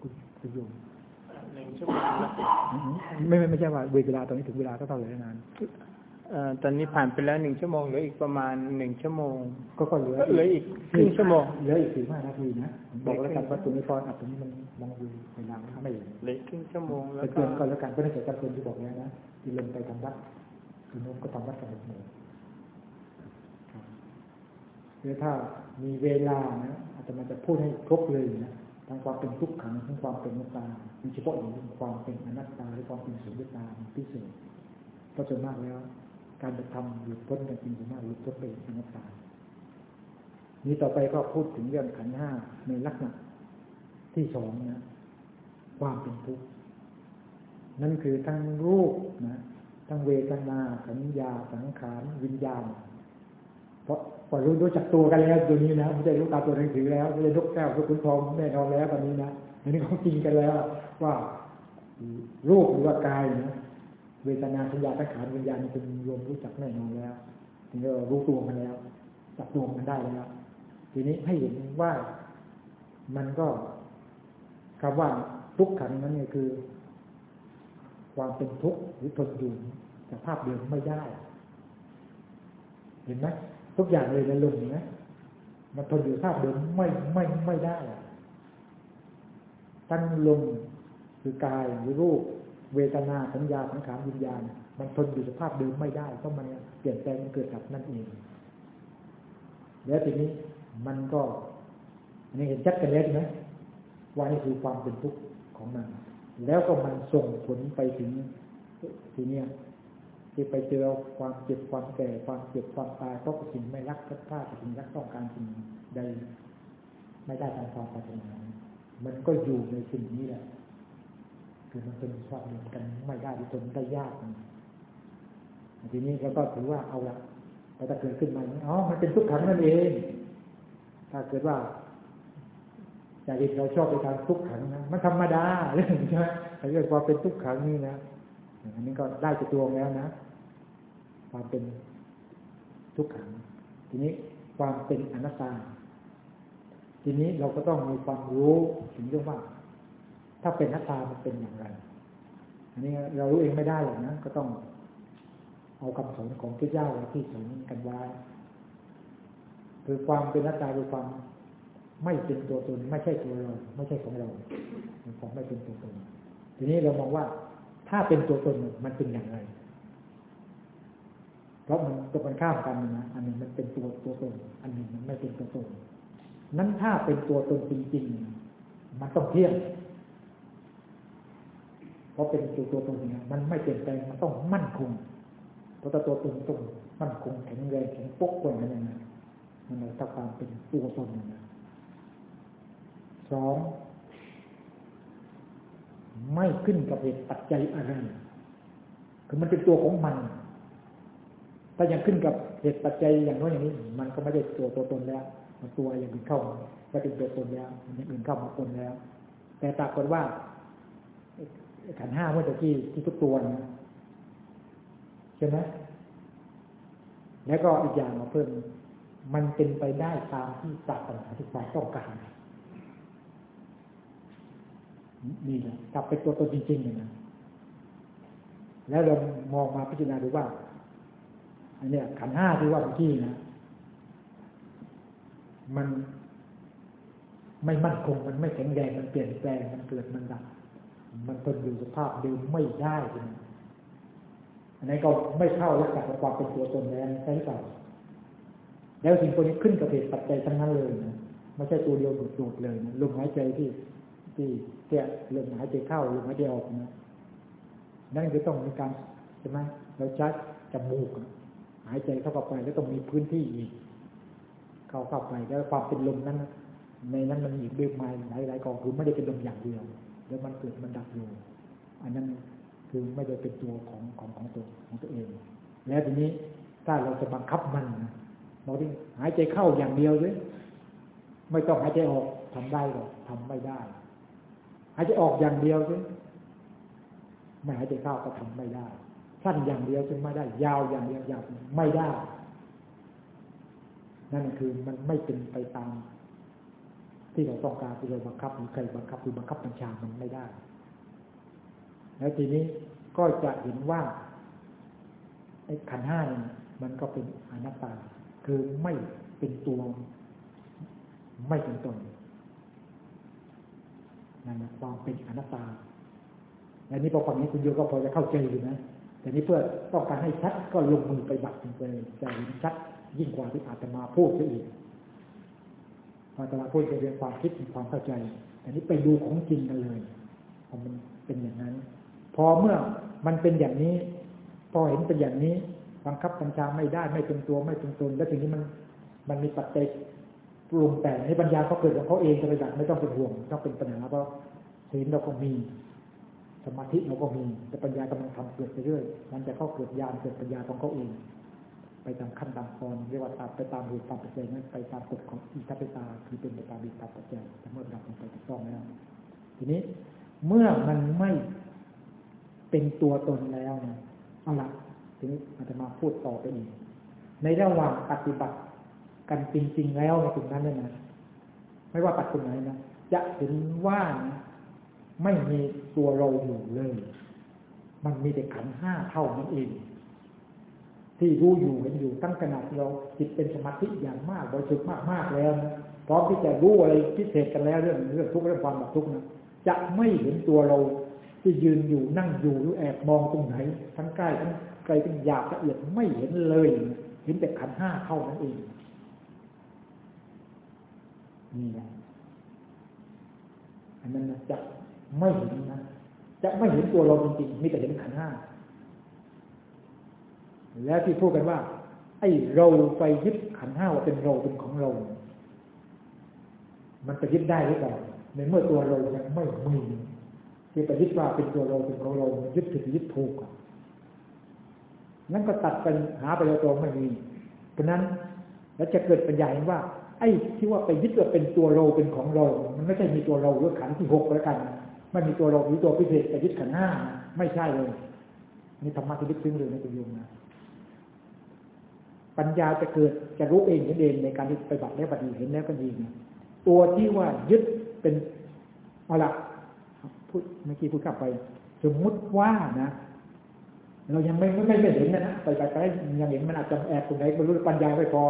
คุณคุณโยมหนึ่งชั่วโมงละไม่ไม่ไม่ใช่ว่าเวลาตอนนี้ถึงเวลาเท่าไหร่นานเอ่อตอนนี้ผ่านไปแล้วหนึ่งชั่วโมงเหลืออีกประมาณหนึ่งชั่วโมง ก็ก็เหลือเหลืออีกครึ่งชั่วโมงเหลืออีกสี่ห้านาทีนะผมบอกแล้วกันว่าตรงนี้พออัดตรงนี้มันมองดูเวลาไม่เห็นเหลืออีกครึ่งชั่วโมงแล้วไปก็เตือนก็แล้วกันก็ได้เกิดการเตือนที่บอกแล้วนะที่ลงไปทำวัดคือน้นก็ทำวัดกันหมดเลยครับ หรือถ้ามีเวลานะอาจจะมันจะพูดให้ครบเลยนะทั้งความเป็นทุกขังทั้งความเป็นนัตตาโดยเฉพาะอย่างยิ่งความเป็นอนัตตาหรือความเป็นสุญญตาพิเศษเพราะส่วนมากแล้ว การจะทำหลุดพ้นกันจริงส่วนมากหลุดพ้นไปอนัตตานี้ต่อไปก็พูดถึงเรื่องขันห้าในลักษณะที่สองนะ ความเป็นทุกข์นั่นคือทั้งรูปนะ ทั้งเวทนาสัญญาสังขารวิญญาณ เพราะพอรู้รู้จักตัวกันแล้วตัวนี้นะไม่ใช่รู้ตาตัวหนังสือแล้วไม่ใช่นกแก้วลูกขุนทองแน่นอนแล้วตอนนี้นะอันนี้เของจริงกันแล้วว่ารูปหรือว่ากายนะเวทนาสัญญาสังขารวิญญาณเป็นรวมรู้จักแน่นอนแล้วถึงจะรู้ตัวมันแล้ว จับตัวมันได้แล้ว ทีนี้ให้เห็นว่ามันก็คำว่าทุกขันนั้นเนี่ยคือ ความเป็นทุกข์หรือทนอยู่สภาพเดิมไม่ได้ เห็นไหม ทุกอย่างเลยในลมเห็นไหมมันทนอยู่สภาพเดิมไม่ไม่ไม่ได้ตั้งลมคือกายหรือรูป เวทนาสัญญาสังขารวิญญาณ มันทนอยู่สภาพเดิมไม่ได้เพราะมันเปลี่ยนแปลงมันเกิดกับนั่นเอง แล้วทีนี้มันก็อันนี้เห็นชัดกันแล้วใช่ไหมว่านี่คือความเป็นทุกข์ของมัน แล้วก็มันส่งผลไปถึงทีเนี้ย ที่ไปเจอความเจ็บความแก่ความเจ็บความตายเพราะสิ่งไม่รักก็พลาดสิ่งรักต้องการสิ่งใดไม่ได้ตามความปรารถนามันก็อยู่ในสิ่งนี้แหละคือมันเป็นความเหมือนกันไม่ได้ที่ทนได้ยากทีนี้เราก็ถือว่าเอาละแต่ถ้าเกิดขึ้นมาอ๋อมันเป็นทุกขังนั่นเอง ถ้าเกิดว่าใจเราชอบไปทางทุกขังนะมันธรรมดาเรื่องใช่ไหมเรื่องความเป็นทุกขังนี่นะอันนี้ก็ได้จะตัวแล้วนะ ความเป็นทุกขัง ทีนี้ความเป็นอนัตตา ทีนี้เราก็ต้องมีความรู้ถึงเรื่องว่า ถ้าเป็นอนัตตามันเป็นอย่างไร อันนี้เรารู้เองไม่ได้หรอกนะก็ต้องเอาคำสอนของพระเจ้าที่สอนกันไว้คือความเป็นอนัตตาคือความไม่เป็นตัวตน ไม่ใช่ตัวเราไม่ใช่ของเราเป็นของไม่เป็นตัวตน ทีนี้เรามองว่า ถ้าเป็นตัวตนมันเป็นอย่างไร เพราะมันตรงกันข้ามกันนะอันหนึ่งมันเป็นตัวตัวตนอันหนึ่งมันไม่เป็นตัวตนนั้นถ้าเป็นตัวตนจริงๆ มันต้องเที่ยงเพราะเป็นตัวตัวตนเนี่ยมันไม่เปลี่ยนแปลงมันต้องมั่นคงเพราะตัวตนต้องมั่นคงแข็งแรงแข็งปกคนนั่นเองมันเลยถ้าความเป็นตัวตนนะสองไม่ขึ้นกับเหตุปัจจัยอะไร คือมันเป็นตัวของมัน ถ้ายังขึ้นกับเหตุปัจจัยอย่างน้อยอย่างนี้ มันก็ไม่ได้ตัวตัวตนแล้ว มันตัวอย่างอื่นเข้ามาก็เป็นตัวตนแล้วอย่างอื่นเข้ามาตนแล้ว แต่ปรากฏว่าขันห้าเมื่อตะกี้ที่ทุกตัวนะใช่ไหมแล้วก็อีกอย่างมาเพิ่มมันเป็นไปได้ตามที่ปรารถนาที่ใจต้องการนี่แหละกลับเป็นตัวตนจริงๆเลยนะแล้วเรามองมาพิจารณาดูว่า อันเนี้ยขันห้าที่ว่าเมื่อกี้นะมันไม่มั่นคงมันไม่แข็งแรงมันเปลี่ยนแปลงมันเกิดมันดับมันทนอยู่สภาพเดิมไม่ได้เลยอันนี้ก็ไม่เข้าลักษณะความเป็นตัวตนแล้วใช่เปล่าแล้วสิ่งพวกนี้ขึ้นกับเหตุปัจจัยทั้งนั้นเลยนะไม่ใช่ตัวเดียวโดดๆเลยนะลมหายใจที่ที่เที่ยลมหายใจเข้าลมหายใจออกนะนั่นคือต้องมีการใช่ไหมเราชัดจมูก หายใจเข้าไปแล้วต้องมีพื้นที่อีก เข้าเข้าไปแล้วความเป็นลมนั้น ในนั้นมันมีเบื้องไม้หลายหลายกองคือไม่ได้เป็นลมอย่างเดียว แล้วมันเกิดมันดับอยู่อันนั้นคือไม่ได้เป็นตัวของของของตัวของตัวเอง แล้วทีนี้ถ้าเราจะบังคับมันนะบอกที่หายใจเข้าอย่างเดียวเลยไม่ต้องหายใจออกทำได้หรอกทำไม่ได้ หายใจออกอย่างเดียวเลยไม่หายใจเข้าก็ทำไม่ได้ สั้นอย่างเดียวจึงไม่ได้ ยาวอย่างเดียวยาวไม่ได้ นั่นคือมันไม่เป็นไปตาม ที่เราต้องการที่เราบังคับหรือใครบังคับหรือบังคับบัญชามันไม่ได้ แล้วทีนี้ก็จะเห็นว่าไอ้ขันห้านี่มันก็เป็นอนัตตา คือไม่เป็นตัวไม่เป็นตนนั่นแหละความเป็นอนัตตาอันนี้พอฟังนี้คุณโยก็พอจะเข้าใจอยู่นะ แต่นี้เพื่อต้องการให้ชัดก็ลงมือไปบัตรไปใจชัด ยิ่งกว่าที่อาตมาพูดซะอีกอาตมาพูดเป็นเรื่องความคิดความเข้าใจ แต่นี้ไปดูของจริงกันเลยพอมันเป็นอย่างนั้น พอเมื่อมันเป็นอย่างนี้ พอเห็นเป็นอย่างนี้บังคับบัญชาไม่ได้ไม่เป็นตัวไม่เป็นตนแล้วทีนี้มัน มันมีปัจจัยปรุงแต่งให้ปัญญาเขาเกิดของเขาเองจะไปดักไม่ต้องเป็นห่วงต้องเป็นปัญหาเพราะศีลเราก็มี สมาธิเราก็มี แต่ปัญญากำลังทำเกิดไปเรื่อย มันจะเข้าเกิดญาณเกิดปัญญาของเขาเอง ไปตามขั้นตามตอนเรียกว่าตามไปตามเหตุตามปัจจัยนั้นไปตามกฎของอิทธิปตาคือเป็นไปตามเหตุตามปัจจัยแต่เมื่อดับลงไปถูกต้องแล้วทีนี้เมื่อมันไม่เป็นตัวตนแล้วนะเอาละทีนี้อาจจะมาพูดต่อไปอีกในระหว่างปฏิบัติกันจริงๆแล้วในตรงนั้นเนี่ยนะไม่ว่าปัจจุบันไหนนะจะเห็นว่านะ ไม่มีตัวเราอยู่เลย มันมีแต่ขันห้าเท่านั้นเอง ที่รู้อยู่เห็นอยู่ตั้งขนาดเราจิตเป็นสมาธิอย่างมากบริสุทธิ์มากๆแล้วพร้อมที่จะรู้อะไรพิเศษกันแล้วเรื่องเรื่องทุกข์เรื่องความทุกข์นะจะไม่เห็นตัวเราที่ยืนอยู่นั่งอยู่หรือแอบมองตรงไหน ทั้งใกล้ทั้งไกลทั้งหยาบละเอียดไม่เห็นเลย เห็นแต่ขันห้าเท่านั้นเองนี่แหละอันนั้นจะ ไม่เห็นนะจะไม่เห็นตัวเราจริงๆมีแต่เห็นขันห้าแล้วที่พูดกันว่า ไอ้เราไปยึดขันห้าว่าเป็นเราเป็นของเรา มันจะยึดได้หรือเปล่าในเมื่อตัวเรายังไม่มีที่ไปยึดว่าเป็นตัวเราเป็นของเรายึดผิดยึดถูกนั้นก็ตัดไปหาไปแล้วตัวไม่มีเพราะนั้นแล้วจะเกิดปัญญาเห็นว่า ไอ้ที่ว่าไปยึดว่าเป็นตัวเราเป็นของเรา มันไม่ใช่มีตัวเราหรือขันที่หกแล้วกัน ไม่มีตัวเราหรือตัวพิเศษไปยึดขันห้าไม่ใช่เลยนี่ธรรมะที่ลึกซึ้งเลยนะคุณโยมนะปัญญาจะเกิดจะรู้เองเห็นเองในการที่ไปบัติแล้วบัดีเห็นแล้วก็ดีนะตัวที่ว่ายึดเป็นเอาละพูดเมื่อกี้พูดกลับไป สมมุติว่านะเรายังไม่ไม่ไม่เห็นนะนะไปไปไปยังเห็นมันอาจจะแอบตรงไหนไม่รู้ปัญญาไม่พอ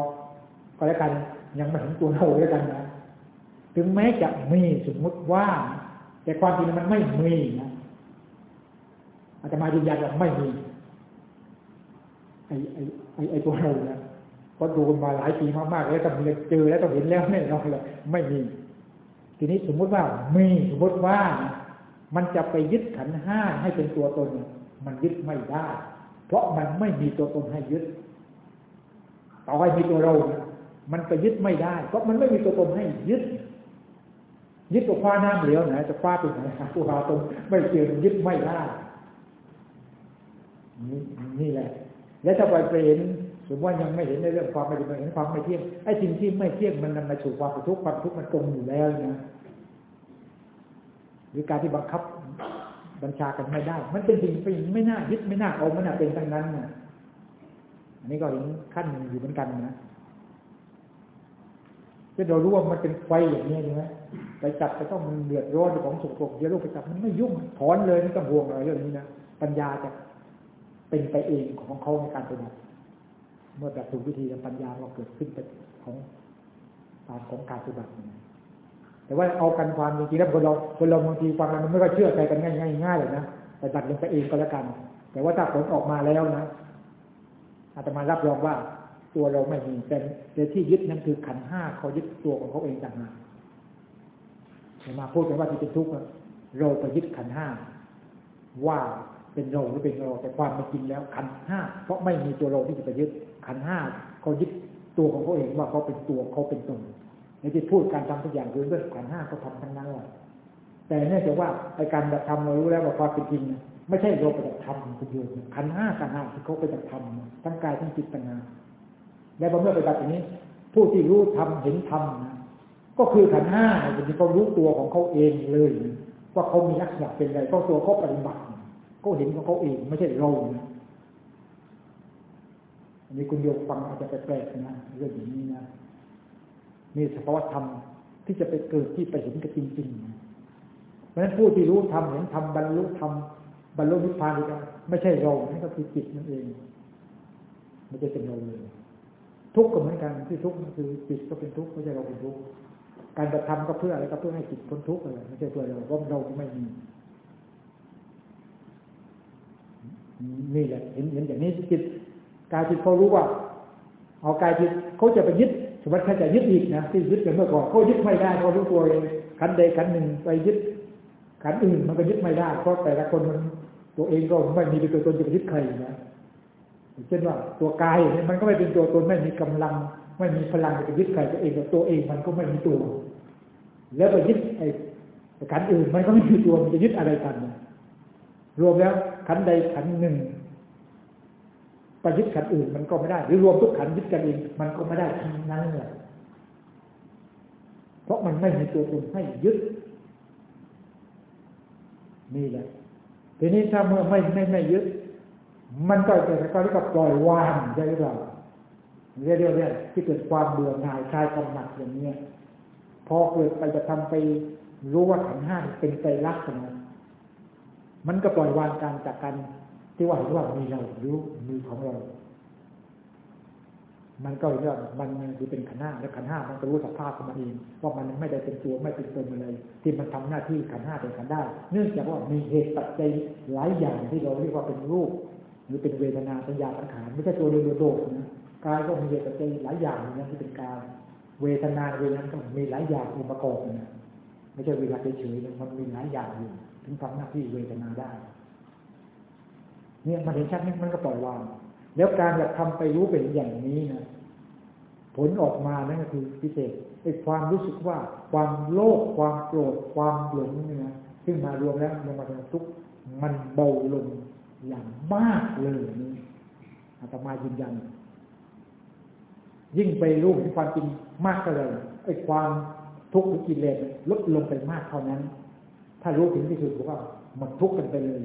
ก็แล้วกันยังไม่เห็นตัวเราแล้วกันนะถึงแม้จะมีสมมุติว่า แต่ความจริงมันไม่มีนะอาจจะมายืนยันว่าไม่มีไอ้ไอ้ไอ้ไอ้ตัวเราเนี่ยเพราะดูมาหลายปีมากๆแล้วต้องเจอแล้วต้องเห็นแล้วแน่นอนเลยไม่มี ทีนี้สมมุติว่ามีสมมติว่า มันจะไปยึดขันห้าให้เป็นตัวตน มันยึดไม่ได้ เพราะมันไม่มีตัวตนให้ยึด ต่อให้มีตัวเรา มันไปยึดไม่ได้ เพราะมันไม่มีตัวตนให้ยึด ยึดตัวคว้าน้ำเหลวไหนจะคว้าตัวไหนหาตัวหาตรงไม่เจอยึดไม่ได้นี่นี่แหละ แล้วถ้าไปเห็นสมมติว่ายังไม่เห็นในเรื่องความไม่ดีเห็นความไม่เที่ยงไอ้สิ่งที่ไม่เที่ยงมันนำมาสู่ความทุกข์ความทุกข์มันตรงอยู่แล้วนะหรือการที่บังคับบัญชากันไม่ได้ มันเป็นสิ่งเป็นไม่น่ายึดไม่น่าเอาม่น่าเป็นทั้งนั้นนะอันนี้ก็เห็นขั้นอยู่เหมือนกันนะ ที่เรารู้ว่ามันเป็นไฟอย่างนี้ใช่ไหมไปจับไปต้องมันเดือดร้อนของสกปรกเยอะลูกไปจับมันไม่ยุ่งถอนเลยไม่ต้องห่วงอะไรเรื่องนี้นะปัญญาจะเป็นไปเองของเขาในการปฏิบัติเมื่อแบบถูกวิธีปัญญาเราเกิดขึ้นเป็นของตามของการปฏิบัติแต่ว่าเอากันความจริงๆแล้วคนเราคนเราบางทีฟังมันไม่ค่อยเชื่อใจกันง่ายง่ายเลยนะแต่บัตรลงไปเองก็แล้วกัน แต่ว่าถ้าผลออกมาแล้วนะอาตมารับรองว่า ตัวเราไม่มีแต่แต่ที่ยึดนั้นคือขันห้าเขายึดตัวของเขาเองต่างหากมาพูดกันว่าที่เป็นทุกข์เราไปยึดขันห้าว่าเป็นเราหรือเป็นเราแต่ความเป็นจริงแล้ว ขันห้าเพราะไม่มีตัวเราที่จะไปยึดขันห้าเขายึดตัวของเขาเองว่าเขาเป็นตัวเขาเป็นตนในที่พูดการทำทุกอย่างคือเรื่องขันห้าเขาทำทั้งนั้นแหละแต่เนื่องจากว่าไอการกระทำเรารู้แล้วว่าความเป็นจริง ไม่ใช่เราไปทำคุณโยมขันห้าต่างหากที่เขาไปทำทั้งกายทั้งจิตต่างหาก และเมื่อไปแบบนี้ ผู้ที่รู้ทำเห็นทำนะก็คือขันห้าเป็นที่เขารู้ตัวของเขาเองเลย ว่าเขามีลักษณะเป็นไรก็ตัวเขาปฏิบัติก็เห็นของเขาเองไม่ใช่เรานะอันนี้คุณโยมฟังอาจจะแปลกๆนะเรื่องอย่างนี้นะนี่สภาวธรรมที่จะไปเกิดที่ไปเห็นกันจริงๆเพราะฉะนั้นผู้ที่รู้ทำเห็นทำบรรลุทำบรรลุนิพพานได้ไม่ใช่เรานั่นก็คือจิตนั่นเองไม่ใช่เป็นเราเลย ทุกข์ก็เหมือนกันที่ทุกข์คือจิตก็เป็นทุกข์ไม่ใช่เราเป็นทุกข์การกระทำก็เพื่ออะไรก็เพื่อให้จิตพ้นทุกข์อะไรไม่ใช่เพื่อเราเพราะเราไม่มีนี่แหละเห็นเห็นอย่างนี้จิตกายจิตเขารู้ว่า เอากายจิตเขาจะไปยึดสมมติเขาจะยึดอีกนะที่ยึดกันเมื่อก่อนเขายึดไม่ได้เขารู้ตัวเองขันใดขันหนึ่งไปยึดขันอื่นมันก็ยึดไม่ได้เพราะแต่ละคนมันตัวเองก็ไม่มีตัวตนจะไปยึดใครนะ เช่นว่าตัวกายมันก็ไม่เป็นตัวตนไม่มีกำลัง ไม่มีพลังจะยึดใครตัวเองตัวเองมันก็ไม่มีตัว แล้วไปยึดไอ้ขันอื่นมันก็ไม่มีตัวมันจะยึดอะไรกัน รวมแล้วขันใดขันหนึ่งไปยึดขันอื่นมันก็ไม่ได้ หรือรวมทุกขันยึดกันเองมันก็ไม่ได้ทั้งนั้นเลยเพราะมันไม่มีตัวตนให้ยึด นี่แหละทีนี้ถ้าเมื่อไม่ไม่ไม่ยึด มันก็จะก็เรียกว่าปล่อยวางใช่หรือเปล่าเรียกเรียกที่เกิดความเบื่อหน่ายคลายกำหนัดอย่างนี้พอเกิดไปจะทำไปรู้ว่าขันห้าเป็นใจรักนะมันก็ปล่อยวางการจากกันที่ว่าเห็นว่ามีเรารู้มีของเรา มันก็เรื่องมันคือเป็นขันห้าแล้วขันห้ามันก็รู้สภาพของมันเองว่ามันไม่ได้เป็นตัวไม่เป็นตนอะไรที่มันทำหน้าที่ขันห้าเป็นขันได้ เนื่องจากว่ามีเหตุปัจจัยหลายอย่างที่เราเรียกว่าเป็นรูป หรือเป็นเวทนาสัญญาสังขารไม่ใช่ตัวเดียวโดดนะกายก็มีเหตุปัจจัยหลายอย่างนะที่เป็นกายเวทนาเวทนาก็มีหลายอย่างองค์ประกอบนะไม่ใช่เวลาเฉยๆมันมีหลายอย่างอยู่ถึงทำหน้าที่เวทนาได้ เนี่ยมันเห็นชัดนี่มันก็ปล่อยวางแล้วการแบบทำไปรู้เป็นอย่างนี้นะผลออกมานั่นก็คือพิเศษไอ้ความรู้สึกว่าความโลภความโกรธความหลงเนี่ยซึ่งมารวมแล้วมันมาเป็นทุกข์มันเบาลง อย่างมากเลยนี่อาตมายืนยัน ยิ่งไปรู้ถึงความจริงมากก็เลยไอ้ความทุกข์หรือกิเลสลดลงไปมากเท่านั้น ถ้ารู้ถึงที่สุดกว่ามันทุกข์กันไปเลย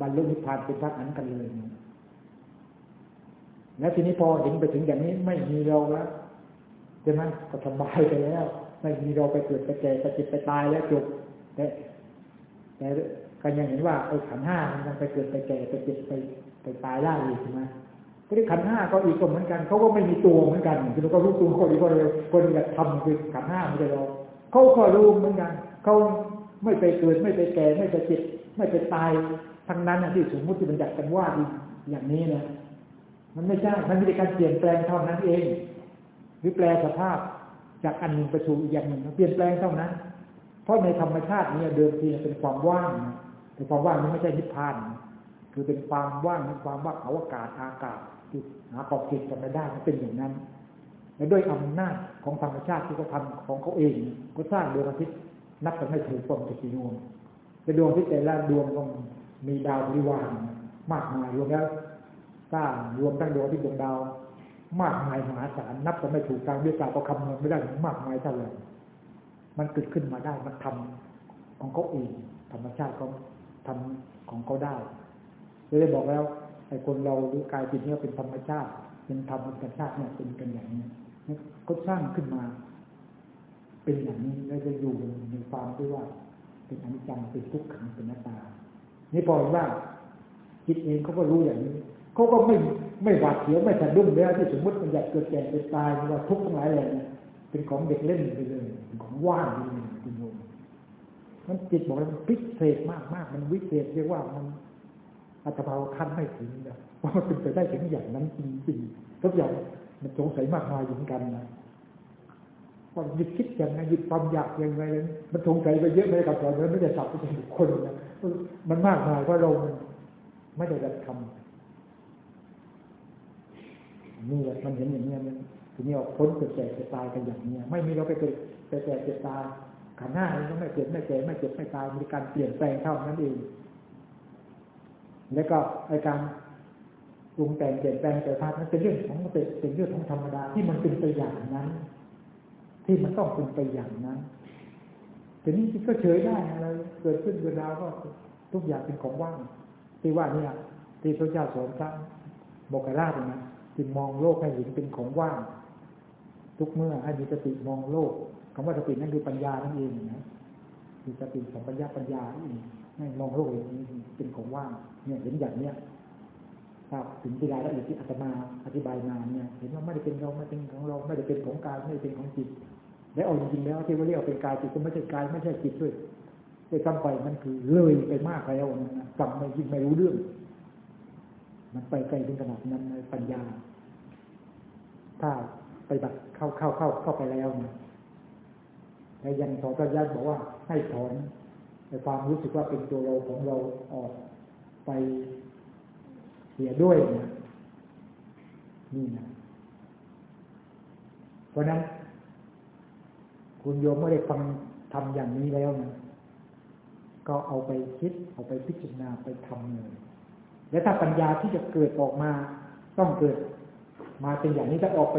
บรรลุนิพพานเป็นพระอันกันเลยแล้วทีนี้พอเห็นไปถึงอย่างนี้ไม่มีเราแล้วใช่ไหมก็สบายไปแล้ว ไม่มีเราไปเกิดไปแก่ไปเจ็บไปตายแล้วจบแต่แต่ ก็ยังเห็นว่าไอ้ขันห้ามันไปเกิดไปแก่ไปเจ็บไปไปตายได้อีกใช่ไหมทีนี้ขันห้าก็อีกก็เหมือนกันเขาก็ไม่มีตัวเหมือนกันคือเราก็รู้ตัวคนอีกคนเลยคนอยากทำคือขันห้าไม่ใช่เราเขาก็รู้เหมือนกันเขาไม่ไปเกิดไม่ไปแก่ไม่ไปเจ็บไม่ไปตายทั้งนั้นที่สมมติที่มันอยากกันว่าอย่างนี้นะมันไม่ใช่มันมีการเปลี่ยนแปลงเท่านั้นเอง หรือแปลสภาพจากอันหนึ่งไปสู่อีกอย่างหนึ่งเปลี่ยนแปลงเท่านั้น เพราะในธรรมชาตินี้เดิมทีเป็นความว่าง แต่ความว่างนี้ไม่ใช่นิพพาน คือเป็นความว่างเป็นความว่างอวกาศอากาศที่หาขอบเขตกันไม่ได้มันเป็นอย่างนั้น และด้วยอำนาจของธรรมชาติที่เขาทำของเขาเองก็สร้างดวงอาทิตย์นับกันไม่ถึงฟองจะกี่ดวงแต่ดวงที่แต่ละดวงก็มีดาวบริวารมากมายรวมแล้วสร้างรวมทั้งดวงที่ดวงดาว มากมายมหาศาลนับกันไม่ถูกทางวิทยาศาสตร์ก็คำนวณไม่ได้มากมายเท่าไหร่มันเกิดขึ้นมาได้มันทำของเขาเองธรรมชาติเขา ทำของเขาได้จะได้บอกแล้วไอ้คนเราหรือกายจิตเนี่ยเป็นธรรมชาติ เป็นธรรมชาติเนี่ยเป็นกันอย่างนี้เขาสร้างขึ้นมา เป็นอย่างนี้แล้วจะอยู่ในความที่ว่า เป็นอนิจจังเป็นทุกขังเป็นนัตตา นี่พอว่าจิตเองเขาก็รู้อย่างนี้เขาก็ไม่ไม่หวาดเสียวไม่สะดุ้งแล้วที่สมมติมันอยากเกิดแก่เกิดตายว่าทุกข์ทั้งหลายเลยเป็นของเด็กเล่นไปเลยเป็นของว่างไปเลย มันจิตบอกว่ามันพิเศษมากมากมันวิเศษเรียกว่ามันอัตภาขั้นไม่ถึงนะว่ามันเป็นไปได้ถึงอย่างนั้นจริงๆทุกอย่างมันสงสัยมากมายอยู่เหมือนกันนะว่าหยุดคิดอย่างไรหยุดความอยากอย่างไรมันสงสัยไปเยอะไม่ได้กับสอนมันไม่ได้สับเป็นบุคคลนะมันมากมายเพราะเราไม่ได้รับทำนี่แหละมันเห็นอย่างนี้มันทีนี้อพ้นเกิดแก่เจ็บตายกันอย่างนี้ไม่มีเราไปเกิดแก่เจ็บตาย ขันห้าเองก็ไม่เจ็บไม่แก่ไม่เจ็บไม่ตายมีการเปลี่ยนแปลงเท่านั้นเอง แล้วก็ไอการปรุงแต่งเปลี่ยนแปลงแต่ภาพนั้นเป็นเรื่องของเป็นเป็นเรื่องของธรรมดาที่มันเป็นไปอย่างนั้น ที่มันต้องเป็นไปอย่างนั้นแต่นี้ก็เฉยได้อะไรเกิดขึ้นเวลาก็ทุกอย่างเป็นของว่างที่ว่านี่ที่พระเจ้าสอนพระโมกขราชนะจึงมองโลกให้เห็นเป็นของว่าง ทุกเมื่อให้มีสติมองโลก คำว่าสตินั่นคือปัญญานั่นเองนะมีสติสัมปัญญาปัญญาเองให้มองโลกอย่างนี้เป็นของว่างเนี่ยเห็นอย่างเนี้ยทราบถึงที่รายละเอียดที่อาตมาอธิบายมาเนี่ย เห็นว่าไม่ได้เป็นเราไม่เป็นของเราไม่ได้เป็นของกายไม่ได้เป็นของจิต และเอาจริงๆแล้วที่ว่าเรียกเป็นกายจิตก็ไม่ใช่กายไม่ใช่จิตด้วยด้วยซ้ำไปมันคือเลยไปมากแล้วนะฟังไม่ยิ่งไม่รู้เรื่อง มันไปไกลถึงขนาดนั้นในปัญญา ถ้าไปบัตเข้าเข้าเข้าเข้าไปแล้วนะ แต่ยังสอนก็ยันบอกว่าให้ถอนในความรู้สึกว่าเป็นตัวเราของเราออกไปเสียด้วยนะนี่นะเพราะนั้น คุณโยมไม่ได้ฟังทำอย่างนี้แล้วนะก็เอาไปคิด เอาไปพิจารณาไปทำเลยและถ้าปัญญาที่จะเกิดออกมา ต้องเกิด มาเป็นอย่างนี้ถ้าออกไป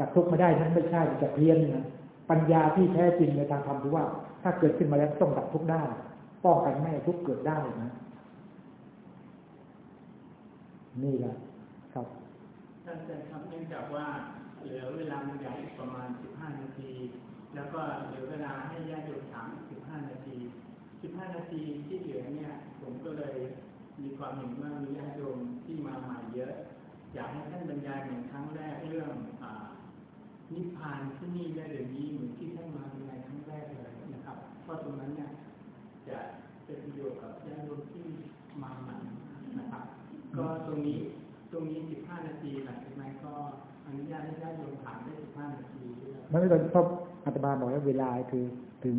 ดับทุกข์ไม่ได้นั้นไม่ใช่จะเพี้ยนนะ ปัญญาที่แท้จริงในทางธรรมคือว่า ถ้าเกิดขึ้นมาแล้วต้องดับทุกได้ป้องกันไม่ให้ทุกเกิดได้นะ นี่แหละครับท่านอาจารย์ครับเนื่องจากว่าเหลือเวลาบางอย่างอีกประมาณ 15 นาที แล้วก็เหลือเวลาให้ญาติโยมถาม15 นาที 15 นาทีที่เหลือเนี่ย ผมก็เลยมีความเห็นว่ามีญาติโยมที่มาใหม่เยอะ อยากให้ท่านบรรยายเหมือนครั้งแรกเรื่อง นิพพานที่นี่ได้หรือนี้เหมือนที่ท่านมาบรรยายครั้งแรกเลยนะครับเพราะตรงนั้นเนี่ยจะเป็นประโยชน์กับญาติโยมที่มาใหม่นะครับ ก็ตรงนี้ตรงนี้15นาทีหลังจากนั้นก็อนุญาตให้ญาติโยมถามได้15นาทีด้วยไม่เป็นไรเพราะอาตมาบอกแล้วเวลาคือถึง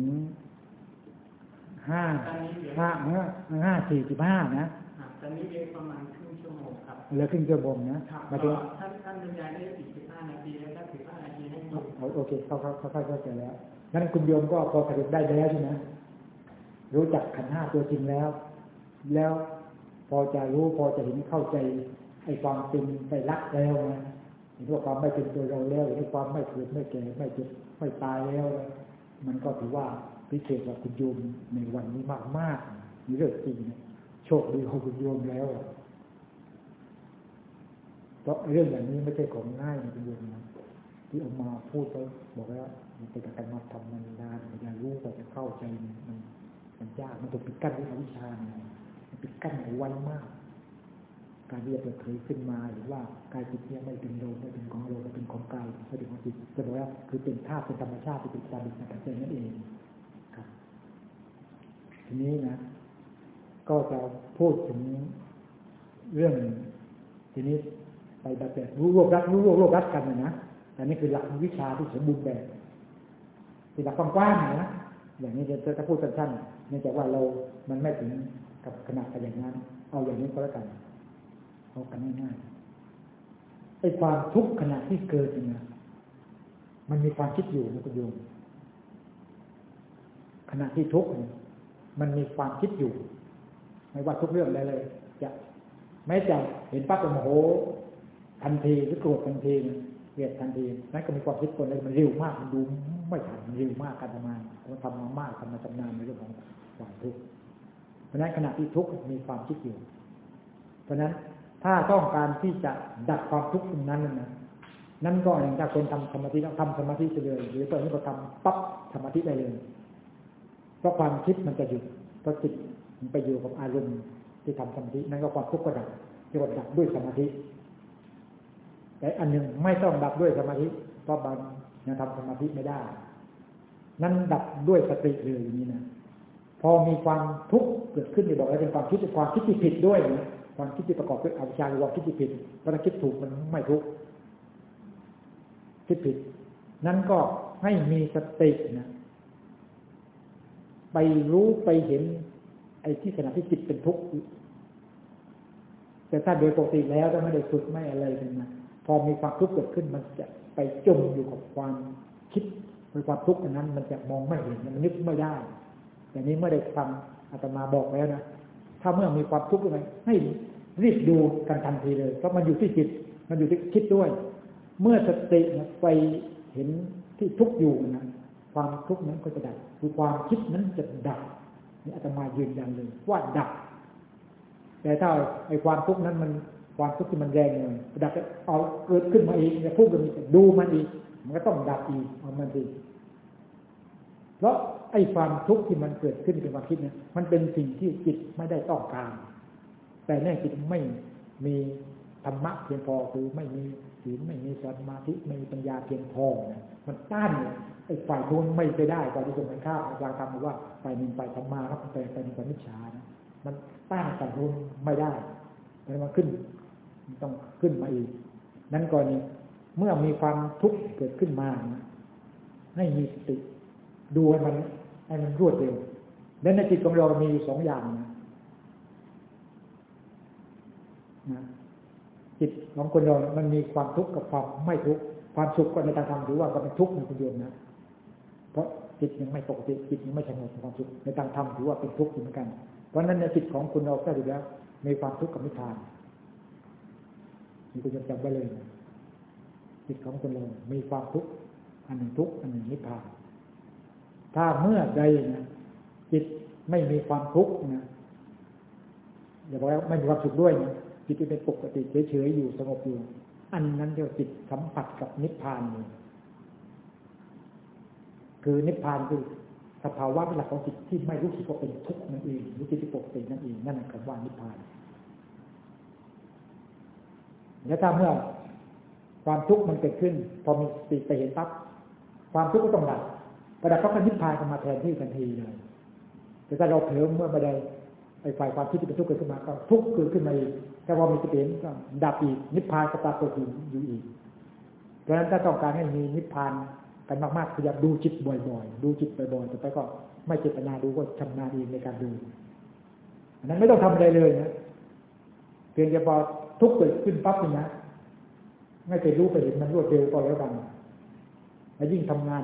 ห้าตอนนี้เหลือห้าห้าห้าสี่สิบห้านะอ่าตอนนี้เหลือประมาณครึ่งชั่วโมงครับเหลือครึ่งชั่วโมงนะครับมาถึงก็ท่านท่านบรรยายได้อีก15นาทีแล้วถ้า15นาทีให้โยมเอา โอเคเข้าเข้าเข้าเข้าใจแล้วงั้นคุณโยมก็พอสรุปได้แล้วใช่ไหมรู้จักขันห้าตัวจริงแล้ว แล้วพอจะรู้พอจะเห็นเข้าใจไอ้ความเป็นไปรักแล้วนะเห็นว่าความไม่เป็นตัวเราแล้วเห็นความไม่เกิดไม่แก่ไม่เจ็บไม่ตายแล้ว มันก็ถือว่าพิเศษกับคุณโยมในวันนี้มากมากนี่เรื่องจริงนะโชคดีของคุณโยมแล้วเพราะเรื่องอย่างนี้ไม่ใช่ของง่ายนะคุณโยมนะ ที่เอามาพูดไปบอกแล้วมันเป็นการมาทำมันนานมันจะรู้กว่จะเข้าใจมันมันยากมันถูกปิดกั้นด้วยอวิชชาเนี่ยมันปิดกั้นเอาไว้มาก การที่จะเปิดเผยขึ้นมาหรือว่ากายจิตเนี่ยไม่เป็นเราไม่เป็นของเราไม่เป็นของกายไม่เป็นของจิตจะบอกว่าคือเป็นธาตุเป็นธรรมชาติเป็นตาบิดในปัจจัยนั่นเองครับ ทีนี้นะ ก็จะพูดถึงเรื่องทีนี้ไปแบบแบบรู้รวบรัดรู้รวบรวบรัดกันนะ นะแต่นี่คือหลักวิชาที่สมบูรณ์แบบคือหลักกว้างๆนะอย่างนี้จะจะพูดสั้นๆเนื่องจากว่าเรามันไม่ถึงกับขนาดอย่างนั้น เอาอย่างนี้ก็แล้วกันเอากันง่ายๆไอ้ความทุกข์ขณะที่เกิดเนี่ยมันมีความคิดอยู่นะคุณโยมขณะที่ทุกข์เนี่ยมันมีความคิดอยู่ ไม่ว่าทุกเรื่องใดเลย จะแม้จะเห็นปั๊บก็โมโหทันทีหรือโกรธทันที เกลียดทันทีนั่นก็มีความคิดคนเลยมันเร็วมากมันดูไม่ทันมันเร็วมากการทำงานเราทำมามากทำมาจำนานในเรื่องของความทุกข์เพราะนั้นขณะที่ทุกข์มีความคิดอยู่ เพราะฉะนั้นถ้าต้องการที่จะดับความทุกข์ตรงนั้นนะนั่นก็อย่างถ้าคนทำสมาธิต้องทำสมาธิเลย หรือตอนนี้ก็ทำปั๊บสมาธิได้เลยเพราะความคิดมันจะหยุดเพราะจิตมันไปอยู่กับอารมณ์ที่ทำสมาธินั่นก็ความทุกข์ก็ดับที่ว่าดับด้วยสมาธิ แต่อันหนึ่งไม่ต้องดับด้วยสมาธิเพราะบางยังทำสมาธิไม่ได้ นั่นดับด้วยสติเลยอย่างนี้นะพอมีความทุกข์เกิดขึ้นในบอกว่าเป็นความคิดเป็นความคิดที่ผิดด้วยนะความคิดที่ประกอบด้วยอวิชชาหรือความคิดที่ผิดเพราะถ้าคิดถูกมันไม่ทุกข์คิดผิด นั่นก็ให้มีสตินะไปรู้ไปเห็น ไอ้ที่ขณะที่จิตเป็นทุกข์แต่ถ้าโดยปกติแล้วถ้าไม่ได้ฝึกไม่อะไรเลยนะ อมีความทุกข์เกิดขึ้น มันจะไปจมอยู่กับความคิดในความทุกข์นั้น มันจะมองไม่เห็นมันนึกไม่ได้อย่างนี้เมื่อได้ฟังอาตมาบอกแล้วนะถ้าเมื่อมีความทุกข์อะไรให้รีบดูกันทันทีเลยเพราะมันอยู่ที่จิต มันอยู่ที่คิดด้วย เมื่อสติไปเห็นที่ทุกข์อยู่นะความทุกข์นั้นก็จะดับคือความคิดนั้นจะดับนี่อาตมายืนยันเลยว่าดับ แต่ถ้าไอ้ความทุกข์นั้นมัน ความทุกข์ที่มันแรงเลยดับเอาเกิดขึ้นมาอีกจะพูดกันอีกดูมันอีก มันก็ต้องดับอีกเอามันดีเพราะไอ้ความทุกข์ที่มันเกิดขึ้นเป็นความคิดเนี่ยมันเป็นสิ่งที่จิตไม่ได้ต้องการ แต่แน่จิตไม่มีธรรมะเพียงพอคือไม่มีศีลไม่มีสมาธิไม่มีปัญญาเพียงพอนะมันต้านไอ้ฝ่ายโน้นไม่ไปได้ฝ่ายที่ตรงกันข้ามอาจารย์ทำว่าฝ่ายหนึ่งฝ่ายธรรมาครับฝ่ายฝ่ายหนึ่งฝ่ายมิจฉานะมันต้านฝ่ายโน้นไม่ได้มันมาขึ้น ต้องขึ้นมาอีก นั้นก่อนนี้เมื่อมีความทุกข์เกิดขึ้นมา ให้มีสติดูให้มันให้มันรวดเร็วและในจิตของเรามีสองอย่างนะจิตของคนเรา มันมีความทุกข์กับความไม่ทุกข์ ความสุขก็ในทางธรรมถือว่าก็เป็นทุกข์ในคนเดียวนะ เพราะจิตยังไม่ปกติจิตยังไม่สงบความสุขในทางธรรมถือว่าเป็นทุกข์เหมือนกัน เพราะนั้นในจิตของคุณเราก็ถือแล้ว มีความทุกข์กับมิทาน นี่คุณจะจำไว้เลยจิตของคนเรา มีความทุกข์ อันหนึ่งทุกข์ อันหนึ่งนิพพาน ถ้าเมื่อใดนะจิตไม่มีความทุกข์นะอย่าบอกว่าไม่มีความสุขด้วยนะจิตที่เป็นปกติเฉยๆอยู่สงบอยู่ อันนั้นเรียกจิตสัมผัสกับนิพพานเลยคือนิพพานคือสภาวะเป็นหลักของจิตที่ไม่รู้สึกว่าเป็นทุกข์นั่นเองรู้จิตที่ปกตินั่นเองนั่นคือคำว่านิพพาน แล้วถ้าเมื่อความทุกข์มันเกิดขึ้น พอมีสติไปเห็นปั๊บความทุกข์ก็ต้องดับประดับก็นิพพานก็มาแทนที่ทันทีเลยแต่ถ้าเราเผลอเมื่อไม่ได้ไอ้ฝ่ายความคิดที่เป็นทุกข์เกิดขึ้นมาก็ทุกข์เกิดขึ้นมาอีกแต่พอมีสติก็ดับอีกนิพพานก็ปรากฏอยู่อีกเพราะฉะนั้นถ้าต้องการให้มีนิพพานกันมากๆคืออยากดูจิตบ่อยๆ ดูจิตบ่อยๆแต่ไปก็ไม่เจตนาดูก็ชำนาญเองในการดูอันนั้นไม่ต้องทำอะไรเลยนะเพียงแต่พอ ทุกเกิดขึ้นปั๊บนี่นะไม่ไปรู้ไปเห็นมันรวดเร็วก็แล้วกันแล้วยิ่งทำงาน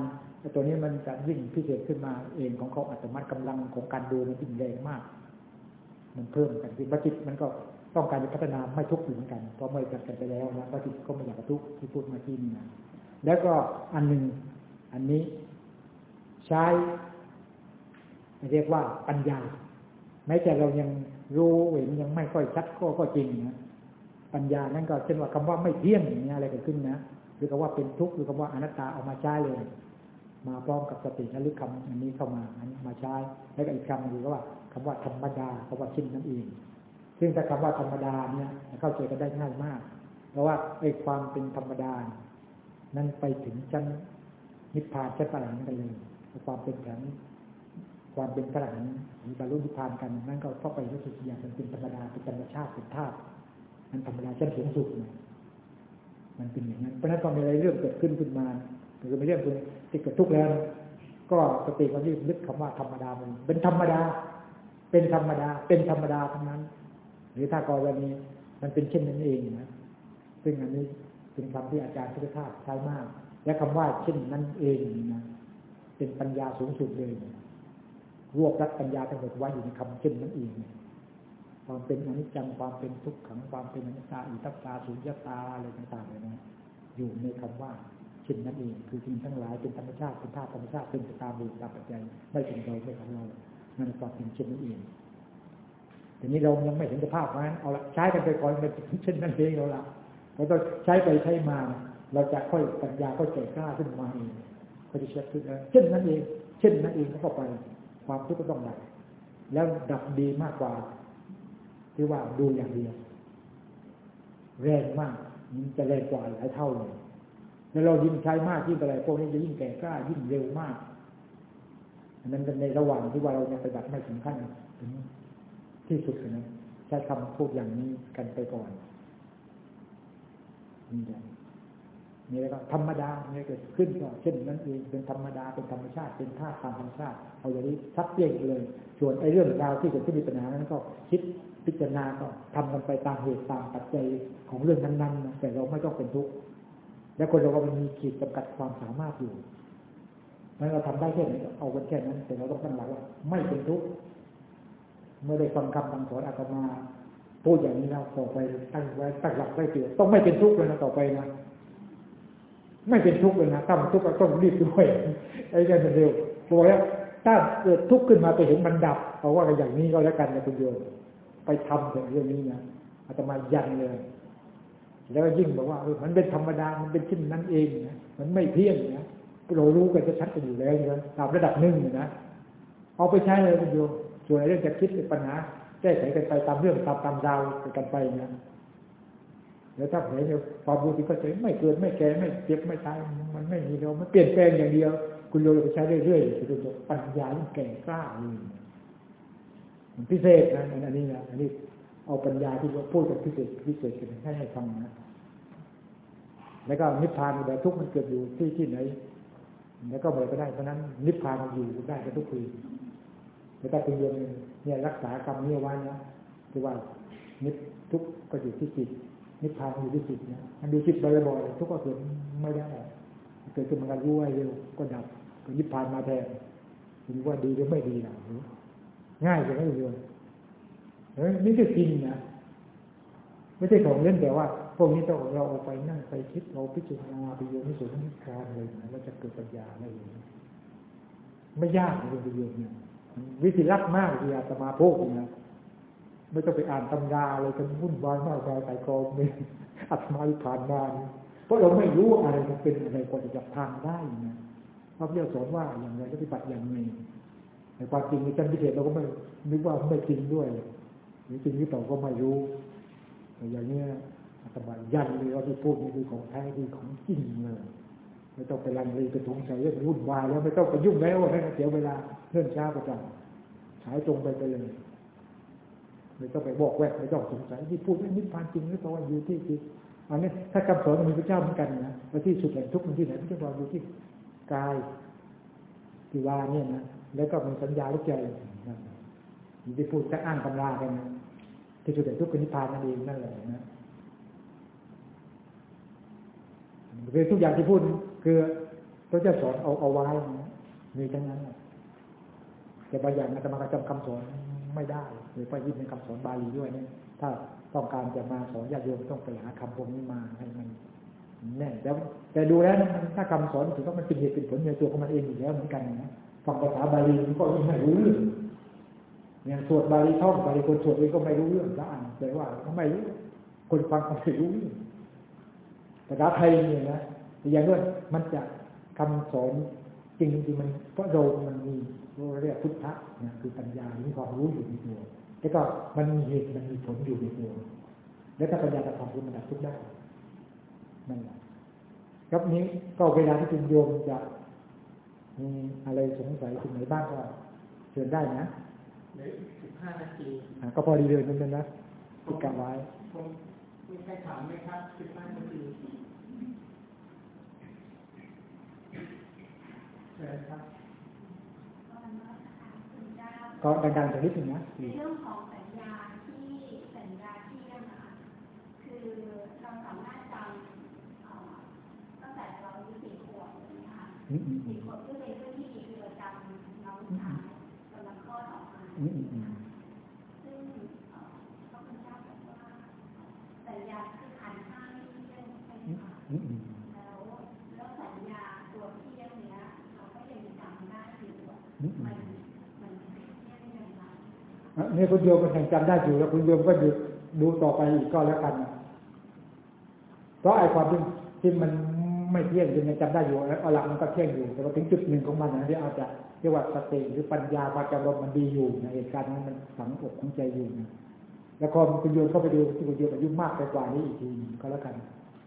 ตัวนี้มันจะยิ่งพิเศษขึ้นมาเองของเขาอัตมัติกำลังของการดูมันยิ่งแรงมาก มันเพิ่มกันคือจิตมันก็ต้องการจะพัฒนาไม่ทุกข์เหมือนกันเพราะไม่กันกันไปแล้วนะจิตก็ไม่อยากทุกข์ที่พูดมาที่นี่นะแล้วก็อันหนึ่งอันนี้ใช้เรียกว่าปัญญาแม้แต่เรายังรู้เห็นยังไม่ค่อยชัดก็ก็จริงนะ ปัญญานั้นก็เช่นว่าคำว่าไม่เที่ยงอย่างนี้อะไรเกิดขึ้นนะหรือคำว่าเป็นทุกข์หรือคำว่าอนัตตาเอามาใช้เลย มาพร้อมกับสติและลึกคำอันนี้เข้ามาอันนี้มาใช้แล้วก็อีกคำหนึ่งก็ว่าคำว่าธรรมดาคำว่าชิ้นนั่นเอง ซึ่งถ้าคำว่าธรรมดาเนี่ยเข้าใจกันได้ง่ายมาก เพราะว่าไอ้ความเป็นธรรมดา นั้นไปถึงชั้นนิพพานชั้นพระอรหันกันเลยความเป็นอย่างความเป็นพระอรหันต์มีบรรลุนิพพานกันนั่นก็เข้าไปรู้สึกอย่างเป็นธรรมดาเป็นธรรมชาติเป็นธาตุ มันธรรมดาชั้นสูงสุดนะมันเป็นอย่างนั้น เพราะนั้นตอนมีอะไรเรื่องเกิดขึ้นขึ้นมาหรือมีเรื่องที่เกิดทุกข์แล้ว ก็สติก็รีบนึกคำว่าธรรมดามันเป็นธรรมดา เป็นธรรมดา เป็นธรรมดาทั้งนั้น หรือถ้ากรณีมันเป็นเช่นนั้นเองนะซึ่งอันนี้เป็นคำที่อาจารย์พุทธทาสใช้มาก และคำว่าเช่นนั้นเองนะเป็นปัญญาสูงสุดเลยรวบรัดปัญญาทั้งหมดไว้อยู่ในคำเช่นนั้นเอง ความเป็นอนิจจังความเป็นทุกขังความเป็นอนัตตาอิทัปตาสุญญตาอะไรต่างๆเลยนะอยู่ในคำว่าเช่นนั้นเองคือสิ่งทั้งหลายเป็นธรรมชาติเป็นธาตุธรรมชาติเป็นตามบุญตามปัจจัยไม่เป็นเราไม่ของเรานั่นความเป็นเช่นนั้นเองทีนี้เรายังไม่เห็นสภาพนั้นเอาละใช้กันไปก่อนเป็นเช่นนั้นเองเราละเราต้องใช้ไปใช้มา เราจะค่อยปัญญาค่อยแก่กล้าขึ้นมาเองก็จะเชื่อขึ้นเช่นนั้นเอง เช่นนั้นเองก็ไป ความทุกข์ก็ต้องดับแล้วดับดีมากกว่า ที่ว่าดูอย่างเดียวแรงมากมันจะแรงกว่าหลายเท่าเลยแล้วเรายิ่งใช้มากยิ่งอะไรพวกนี้จะยิ่งแก่กล้ายิ่งเร็วมากอันนั้นเป็นในระหว่างที่ว่าเรายังปฏิบัติไม่ถึงขั้นถึงที่สุดนะใช้คำพูดอย่างนี้กันไปก่อนนี่แหละนี่แล้วก็ธรรมดาเนี่ยเกิดขึ้นก็เช่นนั้นเองเป็นธรรมดาเป็นธรรมชาติเป็นธาตุตามธรรมชาติเอาอย่างนี้ชัดเจนเลย ส่วนไอ้เรื่องราวที่เกิดขึ้นมีปัญหานั้นก็คิด พิจารณาก็ทำกันไปตามเหตุตามปัจจัยของเรื่องนั้นๆแต่เราไม่ต้องเป็นทุกข์และคนเราก็มันมีขีดจำกัดความสามารถอยู่นั้นเราทำได้แค่ไหนเอากันแค่นั้น แต่เราต้องตั้งหลักว่าไม่เป็นทุกข์เมื่อได้ฟังคำตังสอนอาตมาพูดอย่างนี้แล้วต่อไปตั้งไว้ตั้งหลักไว้เตือต้องไม่เป็นทุกข์เลยนะต่อไปนะไม่เป็นทุกข์เลยนะถ้ามันทุกข์ก็ต้องรีบด้วยไอ้เรื่องเร็วบอกแล้วถ้าเกิดทุกข์ขึ้นมาไปเห็นมันดับเอาว่ากันอย่างนี้ก็แล้วกันนะคุณโยม ไปทำแต่เรื่องนี้นะอาตมายันเลย แล้วยิ่งบอกว่าเออมันเป็นธรรมดามันเป็นเช่นนั้นเองนะมันไม่เที่ยงนะเรารู้กันจะชัดกันอยู่แล้วนะตามระดับหนึ่งนะเอาไปใช้เลยคุณโยมส่วนเรื่องจะคิดปัญหาแก้ไขกันไปตามเรื่องตามตามดาวกันไปนะแล้วถ้าเห็นความรู้ที่ก็จะไม่เกิดไม่แก่ไม่เจ็บไม่ตายมันไม่มีเรามันเปลี่ยนแปลงอย่างเดียว คุณโยมไปใช้เรื่อยๆคุณโยมปัญญาแก่กล้าเลยมัน พิเศษนะอันนี้นะอันนี้เอาปัญญาที่พูดกันพิเศษพิเศษกันให้ให้ฟังนะแล้วก็นิพพานแบบทุกมันเกิดอยู่ที่ที่ไหน แล้วก็อะไรก็ได้เพราะนั้น นิพพานมันอยู่ได้กันทุกคืนแล้วถ้าคุณโยมเนี่ยรักษากรรมนี้ไว้นะคือว่านิพทุกก็อยู่ที่จิตนิพพานอยู่ที่จิตนะมันดูจิตบ่อยๆทุกก็เกิดไม่ได้เกิดขึ้นมารู้ไว้เร็วก็ดับก็นิพพานมาแทนคุณว่าดีหรือไม่ดีล่ะ ง่ายจะไม่เร็วเฮ้ยนี่คือจริงนะไม่ใช่ของเล่นแต่ว่า พวกนี้ต้องเราเอาไปนั่งไปคิดเราพิจารณาไปโยนิสุดทธิการเลยนะเราจะเกิดปัญญาอะไรอย่างนี้ไม่ยากเลยคุณโยมเนี่ยวิธีลัดมากที่อาตมาพูดนะไม่ต้องไปอ่านตำราอะไรกันวุ่นวายมากมายไต่กองเนี่ยอาตมาผ่านมาเพราะเราไม่รู้อะไรมันเป็นอะไรกว่าจะจับทางได้นะพระพุทธเจ้าสอนว่าอย่างไรปฏิบัติอย่างไร ในความจริงในชั้นพิเศษเราก็ไม่นึกว่าไม่จริงด้วยหรือจริงหรือเปล่าก็ไม่รู้อย่างเนี้ยอาตมายันเลยว่าที่พูดนี่คือของแท้คือของจริงเลยไม่ต้องไปลังเลไปสงสัยเรื่องวุ่นวายแล้วไม่ต้องไปยุ่งแล้วให้เสียเวลาเรื่องช้าประจันฉายตรงไปไปเลยไม่ต้องไปบอกแวกไม่ต้องสงสัยที่พูดนี่นิพพานจริงหรือเปล่าอยู่ที่จิตอันนี้ถ้าคำสอนมีพระเจ้าเหมือนกันนะว่าที่สุดแห่งทุกข์มันที่ไหนพระเจ้าบอกอยู่ที่กาย ที่ว่าเนี่ยนะแล้วก็มีสัญญาลูกใจมีที่พูดจะอ้างตำรากันนะที่สุดแห่ทุกขนิพพานนั่นเองนั่นแหละนะคือทุกอย่างที่พูดคือพระเจ้าสอนเอาเอาไว้นะมีทั้งนั้นแต่บางอย่างอาตมาจำคำสอนไม่ได้หรือไปยึดในคำสอนบาลีด้วยเนี่ยถ้าต้องการจะมาสอนญาติโยมต้องไปหาคำพวกนี้มาให้มัน แน่แต่แต่ดูแล้วนะมันถ้าคำสอนถือว่ามันเป็นเหตุเป็นผลในตัวของมันเองอยู่แล้วเหมือนกันนะฟังภาษาบาลีมันก็ไม่รู้เรื่องอย่างสวดบาลีท่องบาลีคนสวดเองก็ไม่รู้เรื่องก็อ่านแต่ว่าเขาไม่รู้คนฟังก็ไม่รู้เรื่องภาษาไทยเนี่ยนะอย่างนั้นมันจะคำสอนจริงจริงมันเพราะเรามันมีเราเรียกพุทธะนะคือปัญญามีความรู้อยู่ในตัวแล้วก็มันมีเหตุมันมีผลอยู่ในตัว แล้วถ้าปัญญาจะทำคือมันดับทุกได้ นั่นแหละครับนี้ก็เวลาที่คุณโยมจะมีอะไรสงสัยตรงไหนบ้างก็เชิญได้นะเหลือสิบห้านาทีก็พอดีเลยนั่นนะที่กะไว้ผมมีใครถามไหมครับสิบห้านาทีเชิญครับก็ดังๆสักนิดหนึ่งนะในเรื่องของสัญญาที่สัญญาที่นะคะคือเราสามารถจำเอ่อตั้งแต่เราอายุสี่ขวบเลย นะคะอืมอืมอืสี่มขวบที่เป็นเรื่องที่คือจำน้องชายกำลังคลอดออกมาซึ่งเอ่อพระคุณเจ้าบอกว่าสัญญาคือขันห้าไม่เที่ยงใช่ไหมคะแล้วแล้วสัญญาตัวเที่ยงเนี้ยเราก็ยังจำได้อยู่อะอืมอืมันมมันเที่ยงยังไงอะนี่คุณโยมมันยังจำได้อยู่แล้วคุณโยมก็หยุดดูต่อไปอีกก็แล้วกันเพราะไอ้ความที่มัน ไม่เที่ยงยังจำได้อยู่เอาหลักมันก็เที่ยงอยู่ แต่ว่าถึงจุดหนึ่งของมันนะที่อาจจะเรียกว่าสติหรือปัญญาความจำลมมันดีอยู่ในเหตุการณ์นั้นมันฝังอกของใจอยู่นะแล้วก็คุณโยมเข้าไปดูที่คุณโยมอายุมากไปกว่านี้อีกทีก็แล้วกัน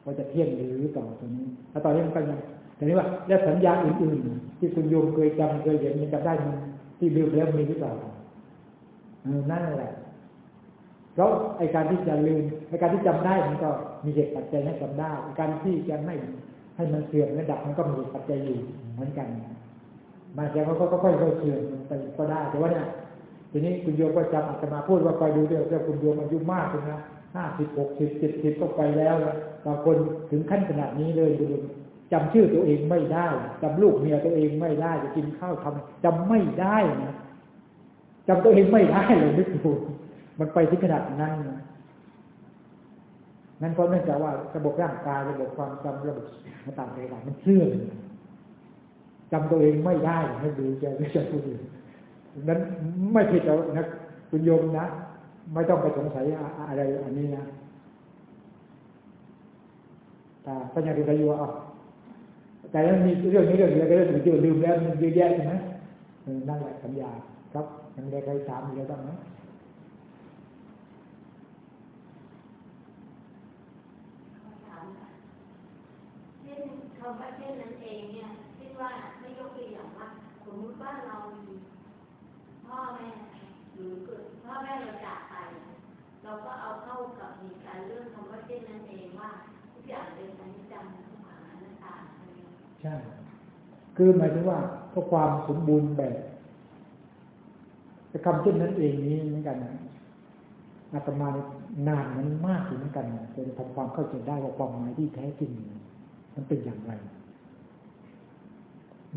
ว่าจะเที่ยงหรือเปล่าตรงนี้แล้วตอนนี้มันก็ยังแต่นี้ว่าแล้วสัญญาอื่นๆ ที่คุณโยมเคยจำเคยเห็นมันจำได้มันที่ลืมแล้วมีหรือเปล่านั่นแหละเพราะไอการที่จะลืมไอการที่จำได้มันก็มีเหตุปัจจัยให้จำได้ไอ้การที่จะไม่ ให้มันเสื่อมและดับมันก็มีปัจจัยอยู่เหมือนกันบางทีเขาก็ค่อยๆเสื่อมไปก็ได้แต่ว่าเนี่ยทีนี้คุณโยมก็จำอาตมาพูดว่าคอยดูเรื่องเรื่คุณโยมอายุมากเลยนะห้าสิบหกสิบเจ็ดสิบก็ไปแล้วนะบางคนถึงขั้นขนาดนี้เลยคุณจำชื่อตัวเองไม่ได้จำลูกเมียตัวเองไม่ได้จะกินข้าวทำจำไม่ได้นะจำตัวเองไม่ได้เลยนึกดูมันไปถึงขนาดนั้นนะ นั่นก็เนื่องจากว่าระบบร่างกายระบบความจำระบบต่างๆต่างๆมันเสื่อมจำตัวเองไม่ได้ให้ดูจไม่ใช่ผู้อื่นนั้นไม่ผิดแล้วนะคุณโยมนะ ไม่ต้องไปสงสัยอะไรอันนี้นะาก็ยังดูได้อยู่อะแต่แล้วมีเรื่องนี้เรื่องเดียวก็เรื่องอื่นลืมแล้วมันเยอะแยะใช่ไหมนั่นแหละสัญญา ครับยังได้ใครถามมีอะไรบ้างไหม ขอถามค่ะเช่นคำว่าเช่นนั้นเองเนี่ยคิดว่าไม่ยกตัวอย่างว่าสมมติว่าเรามีพ่อแม่หรือเกิดพ่อแม่เราจากไป เราก็เอาเข้ากับมีการเรื่องคำว่าเช่นนั้นเองว่าทุกอย่างเป็นอนิจจังทุกขังอนัตตาอะไรอย่างใช่คือหมายถึงว่าเพื่อความสมบูรณ์แบบจะคำเช่นนั้นเองนี้เหมือนกันนะอาตมานานมันมากเหมือนกันนะจนทำความเข้าใจได้ว่าความหมายที่แท้จริง มันเป็นอย่างไร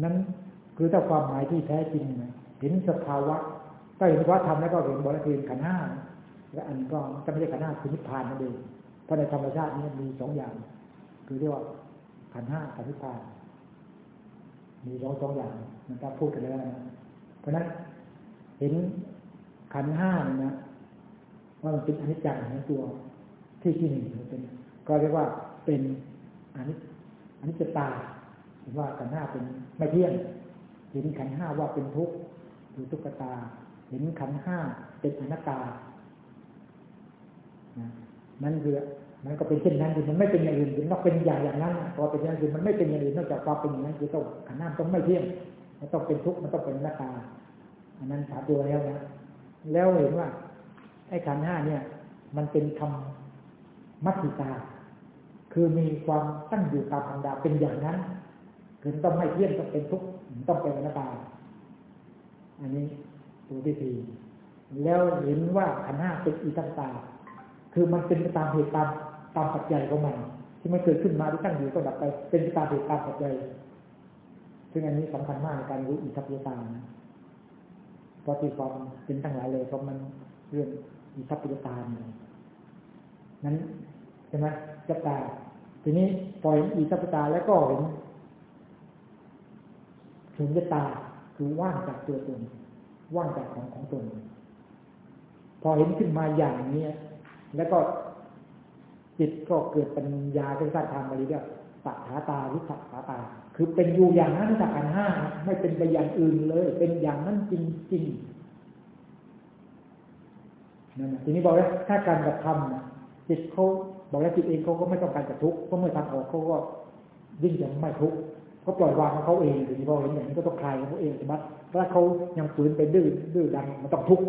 นั้นคือถ้าความหมายที่แท้จริงนะเห็นสภาวะถ้าเห็นว่าทำแล้วก็เห็นบริเวณขันห้าและอันก็จะไม่ใช่ขันห้าคือนิพพานนั่นเองเพราะในธรรมชาตินี้มีสองอย่าง คือเรียกว่าขันห้ากับนิพพาน มีสองสองอย่างมันก็พูดกันแล้วนะเพราะฉะนั้นเห็นขันห้านี่นะว่ามันเป็นอนิจจังในตัวที่ที่หนึ่งมันเป็น ก็เรียกว่าเป็นอนิจ อันิจจตาเห็นว่าขันห้าเป็นไม่เที่ยง เห็นขันห้าว่าเป็นทุกข์หรือทุกขตา เห็นขันห้าเป็นอนัตตานั่นคือมันก็เป็นเช่นนั้นคือมันไม่เป็นอย่างอื่นมันต้องเป็นอย่างอย่างนั้นพอเป็นอย่างอื่นมันไม่เป็นอย่างอื่นนอกจากความเป็นอย่างนั้นคือต้องขันห้าต้องไม่เที่ยงมันต้องเป็นทุกข์มันต้องเป็นอนัตตาอันนั้นถาตัวแล้วนะแล้วเห็นว่าไอ้ขันห้าเนี่ย มันเป็นธรรมมัตติตา คือมีความตั้งอยู่ตามธรรมดาเป็นอย่างนั้นคือต้องไม่เที่ยงต้องเป็นทุกข์ต้องเป็นอนัตตาอันนี้ตัวที่สี่แล้วเห็นว่าขันห้าเป็นอิทัตตา คือมันเป็นไปตามเหตุตามตามปัจจัยของมันที่มันเกิดขึ้นมาที่ตั้งอยู่ก็ดับไป เป็นไปตามเหตุตามปัจจัยซึ่งอันนี้สำคัญมากในการรู้อิทัปปตานะเพราะที่ความเป็นทั้งหลายเลยเพราะมันเรื่องอิทัปปตาเนี่ยนั้น ช่ไหมจัตตาทีนี้ปล่อยอิทัปปตาแล้วก็เห็นสุญญตาคือว่างจากตัวตนว่างจากของของตนพอเห็นขึ้นมาอย่างนี้แล้วก็จิตก็เกิดปัญญาที่สร้างทางมาเรียกปัจฉาตาวิสัขาตา คือเป็นอยู่อย่างนั้นจากขันห้าไม่เป็นไปอย่างอื่นเลย เป็นอย่างนั้นจริงๆนั่นทีนี้บอกแล้วถ้าการกระทำจิตเขา บอกแล้วจิตเองเขาก็ไม่ต้องการจะทุกข์เพราะเมื่อทำออกเขาก็ยิ่งจะไม่ทุกข์เขาปล่อยวางของเขาเองทีนี้พอเห็นอย่างนี้ก็ต้องคลายของเขาเองใช่ไหมถ้าเขายังฝืนไปดื้อดื้อดันมันต้องทุกข์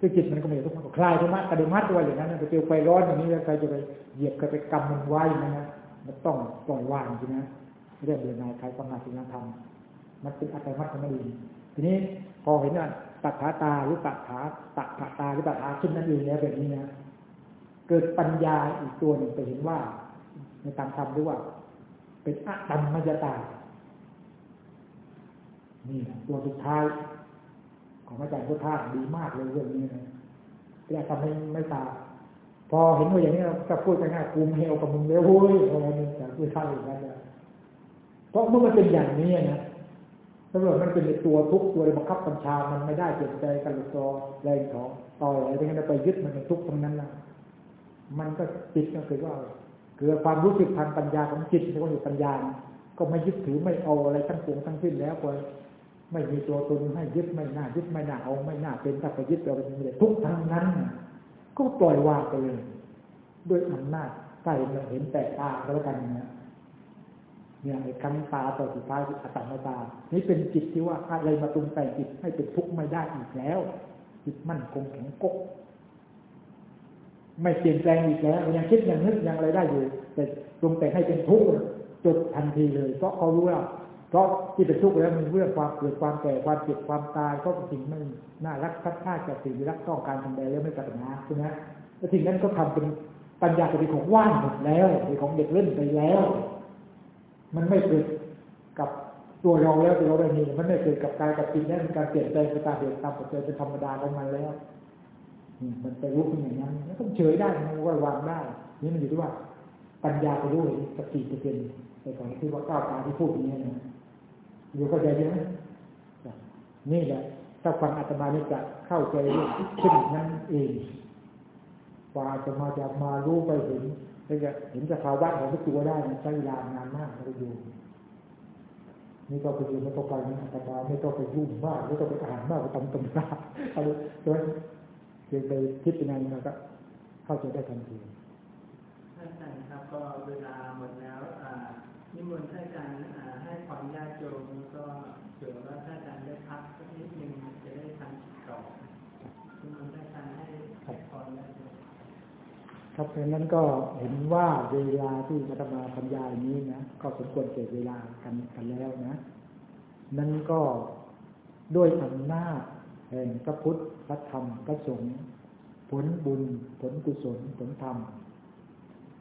คือจิตมันก็ไม่ทุกข์มันก็คลายธรรมะกระเดมัดไว้อย่างนั้นไปเจอไฟร้อนอย่างนี้แล้วใครจะไปเหยียบใครไปกำมันไว้นะฮะมันต้องปล่อยวางใช่ไหมเรื่องเบื่อหน่ายคลายความนักสิ่งธรรมมันเป็นอัตมัติของมันเองทีนี้พอเห็นว่าตัดขาตาหรือตัดขาตัดขาตาหรือตัดขาขึ้นนั่นเองแล้วแบบนี้นะ เกิดปัญญาอีกตัวหนึ่งไปเห็นว่า ในตามธรรมหรือว่า เป็นอะตัมมยตา นี่ตัวสุดท้าย ของอาจารย์พุทธาดีมากเลยเรื่องนี้นะแต่ทำให้ไม่ตา พอเห็นว่าอย่างนี้ก็พูดง่ายๆกูเฮลกับมึงแล้วเว้ยอะไรนี่แต่พุทธาอย่างนั้นนะเพราะเมื่อมันเป็นอย่างนี้นะตำรวจมันเป็นตัวทุกตัวบังคับบัญชา มันไม่ได้เปลี่ยนใจกันหรือต่อแรงของต่ออะไรทั้งนั้นไปยึดมันเป็นทุกข์ทั้งนั้นนะ มันก็จิตก็คือว่าคือความรู้สึกทางปัญญาของจิตที่ว่าอยู่ปัญญา ก็ไม่ยึดถือไม่เอาอะไรทั้งปวงทั้งสิ้นแล้วก็ไม่มีตัวตนให้ยึดไม่น่ายึดไม่น่าเอาไม่น่าเป็นถ้าไปยึดเราเป็นเลยทุกทั้งนั้น ก็ปล่อยวางไปเลยด้วยอำนาจใส่เราเห็นแต่ตาก็แล้วกันนะเนี่ยไอ้คำตาต่อสุดท้ายอัตตาตา นี่เป็นจิตที่ว่าอะไรมาตรุงแต่งจิตให้เป็นทุกข์ไม่ได้อีกแล้ว จิตมั่นคงแข็งกก ไม่เปลี่ยนแปลงอีกแล้วยังคิดยังนึกยังอะไรได้อยู่ แต่ตรงแต่งให้เป็นทุกข์จดทันทีเลย เพราะเขารู้ว่าเพราะที่เป็นทุกข์แล้วมันเรื่องความเกิดความแก่ความเจ็บความตายก็เป็นสิ่งไม่น่ารักทัดท่าจากสิ่งที่รักต้องการทำใดแล้วไม่ปรารถนาใช่ไหมแล้วสิ่งนั้นก็ทำเป็นปัญญาเป็นของว่างหมดแล้วเป็นของเด็กเล่นไปแล้ว มันไม่เกิดกับตัวเราแล้วตัวเราไม่มีมันไม่เกิดกับกายกับจิตแล้วมันการเปลี่ยนแปลงไปตามเหตุตามปัจจัยเป็นธรรมดาของมันแล้ว มันไปรู้เป็นอย่างนั้นมันต้องเฉยได้มันก็วางได้ นี่มันอยู่ที่ว่า ปัญญาไปรู้เห็นสักกี่เปอร์เซ็นต์ในของที่ว่าก้าวตาที่พูดอย่างนี้นะอยู่เข้าใจใช่ไหมนี่แหละถ้าฟังอาตมานี่จะเข้าใจเรื่องขึ้นนั้นเองกว่าจะมาจะมารู้ไปเห็นถ้าจะเห็นสภาวะของตัวได้มันใช้เวลานานมากนะคุณโยมนี่ก็คุณโยมไม่ต้องไปนะอาตมาไม่ต้องไปยุ่งมากไม่ต้องไปอ่านมากไปทำตำราอะไรเพราะฉะนั้นเพียงไปคิดไปนานมันก็เข้าใจได้ทันทีท่านอาจารย์ครับก็เวลาหมดแล้วอ่านิมนต์ท่านอาจารย์อ่าให้ความญาติโยมก็เผื่อว่าท่านอาจารย์ได้พักสักนิดนึงจะได้ทำต่อนิมนต์ท่านอาจารย์ให้ให้พรญาติโยมครับเพราะฉะนั้นก็เห็นว่าเวลาที่อาตมาบรรยายนี้นะก็สมควรเก็บเวลากันกันแล้วนะ นั่นก็ด้วยอำนาจ แห่งพระพุทธพระธรรมพระสงฆ์ผลบุญผลกุศลผลธรรม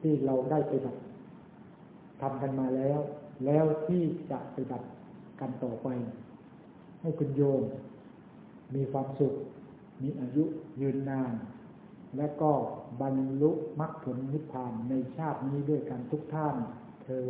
ที่เราได้ไปฏิบัติทำกันมาแล้ว แล้วที่จะไปฏิบัติกันต่อไป ให้คุณโยม มีความสุข มีอายุยืนนาน และก็บรรลุมรรคผลนิพพานในชาตินี้ด้วยกันทุกท่านเทอ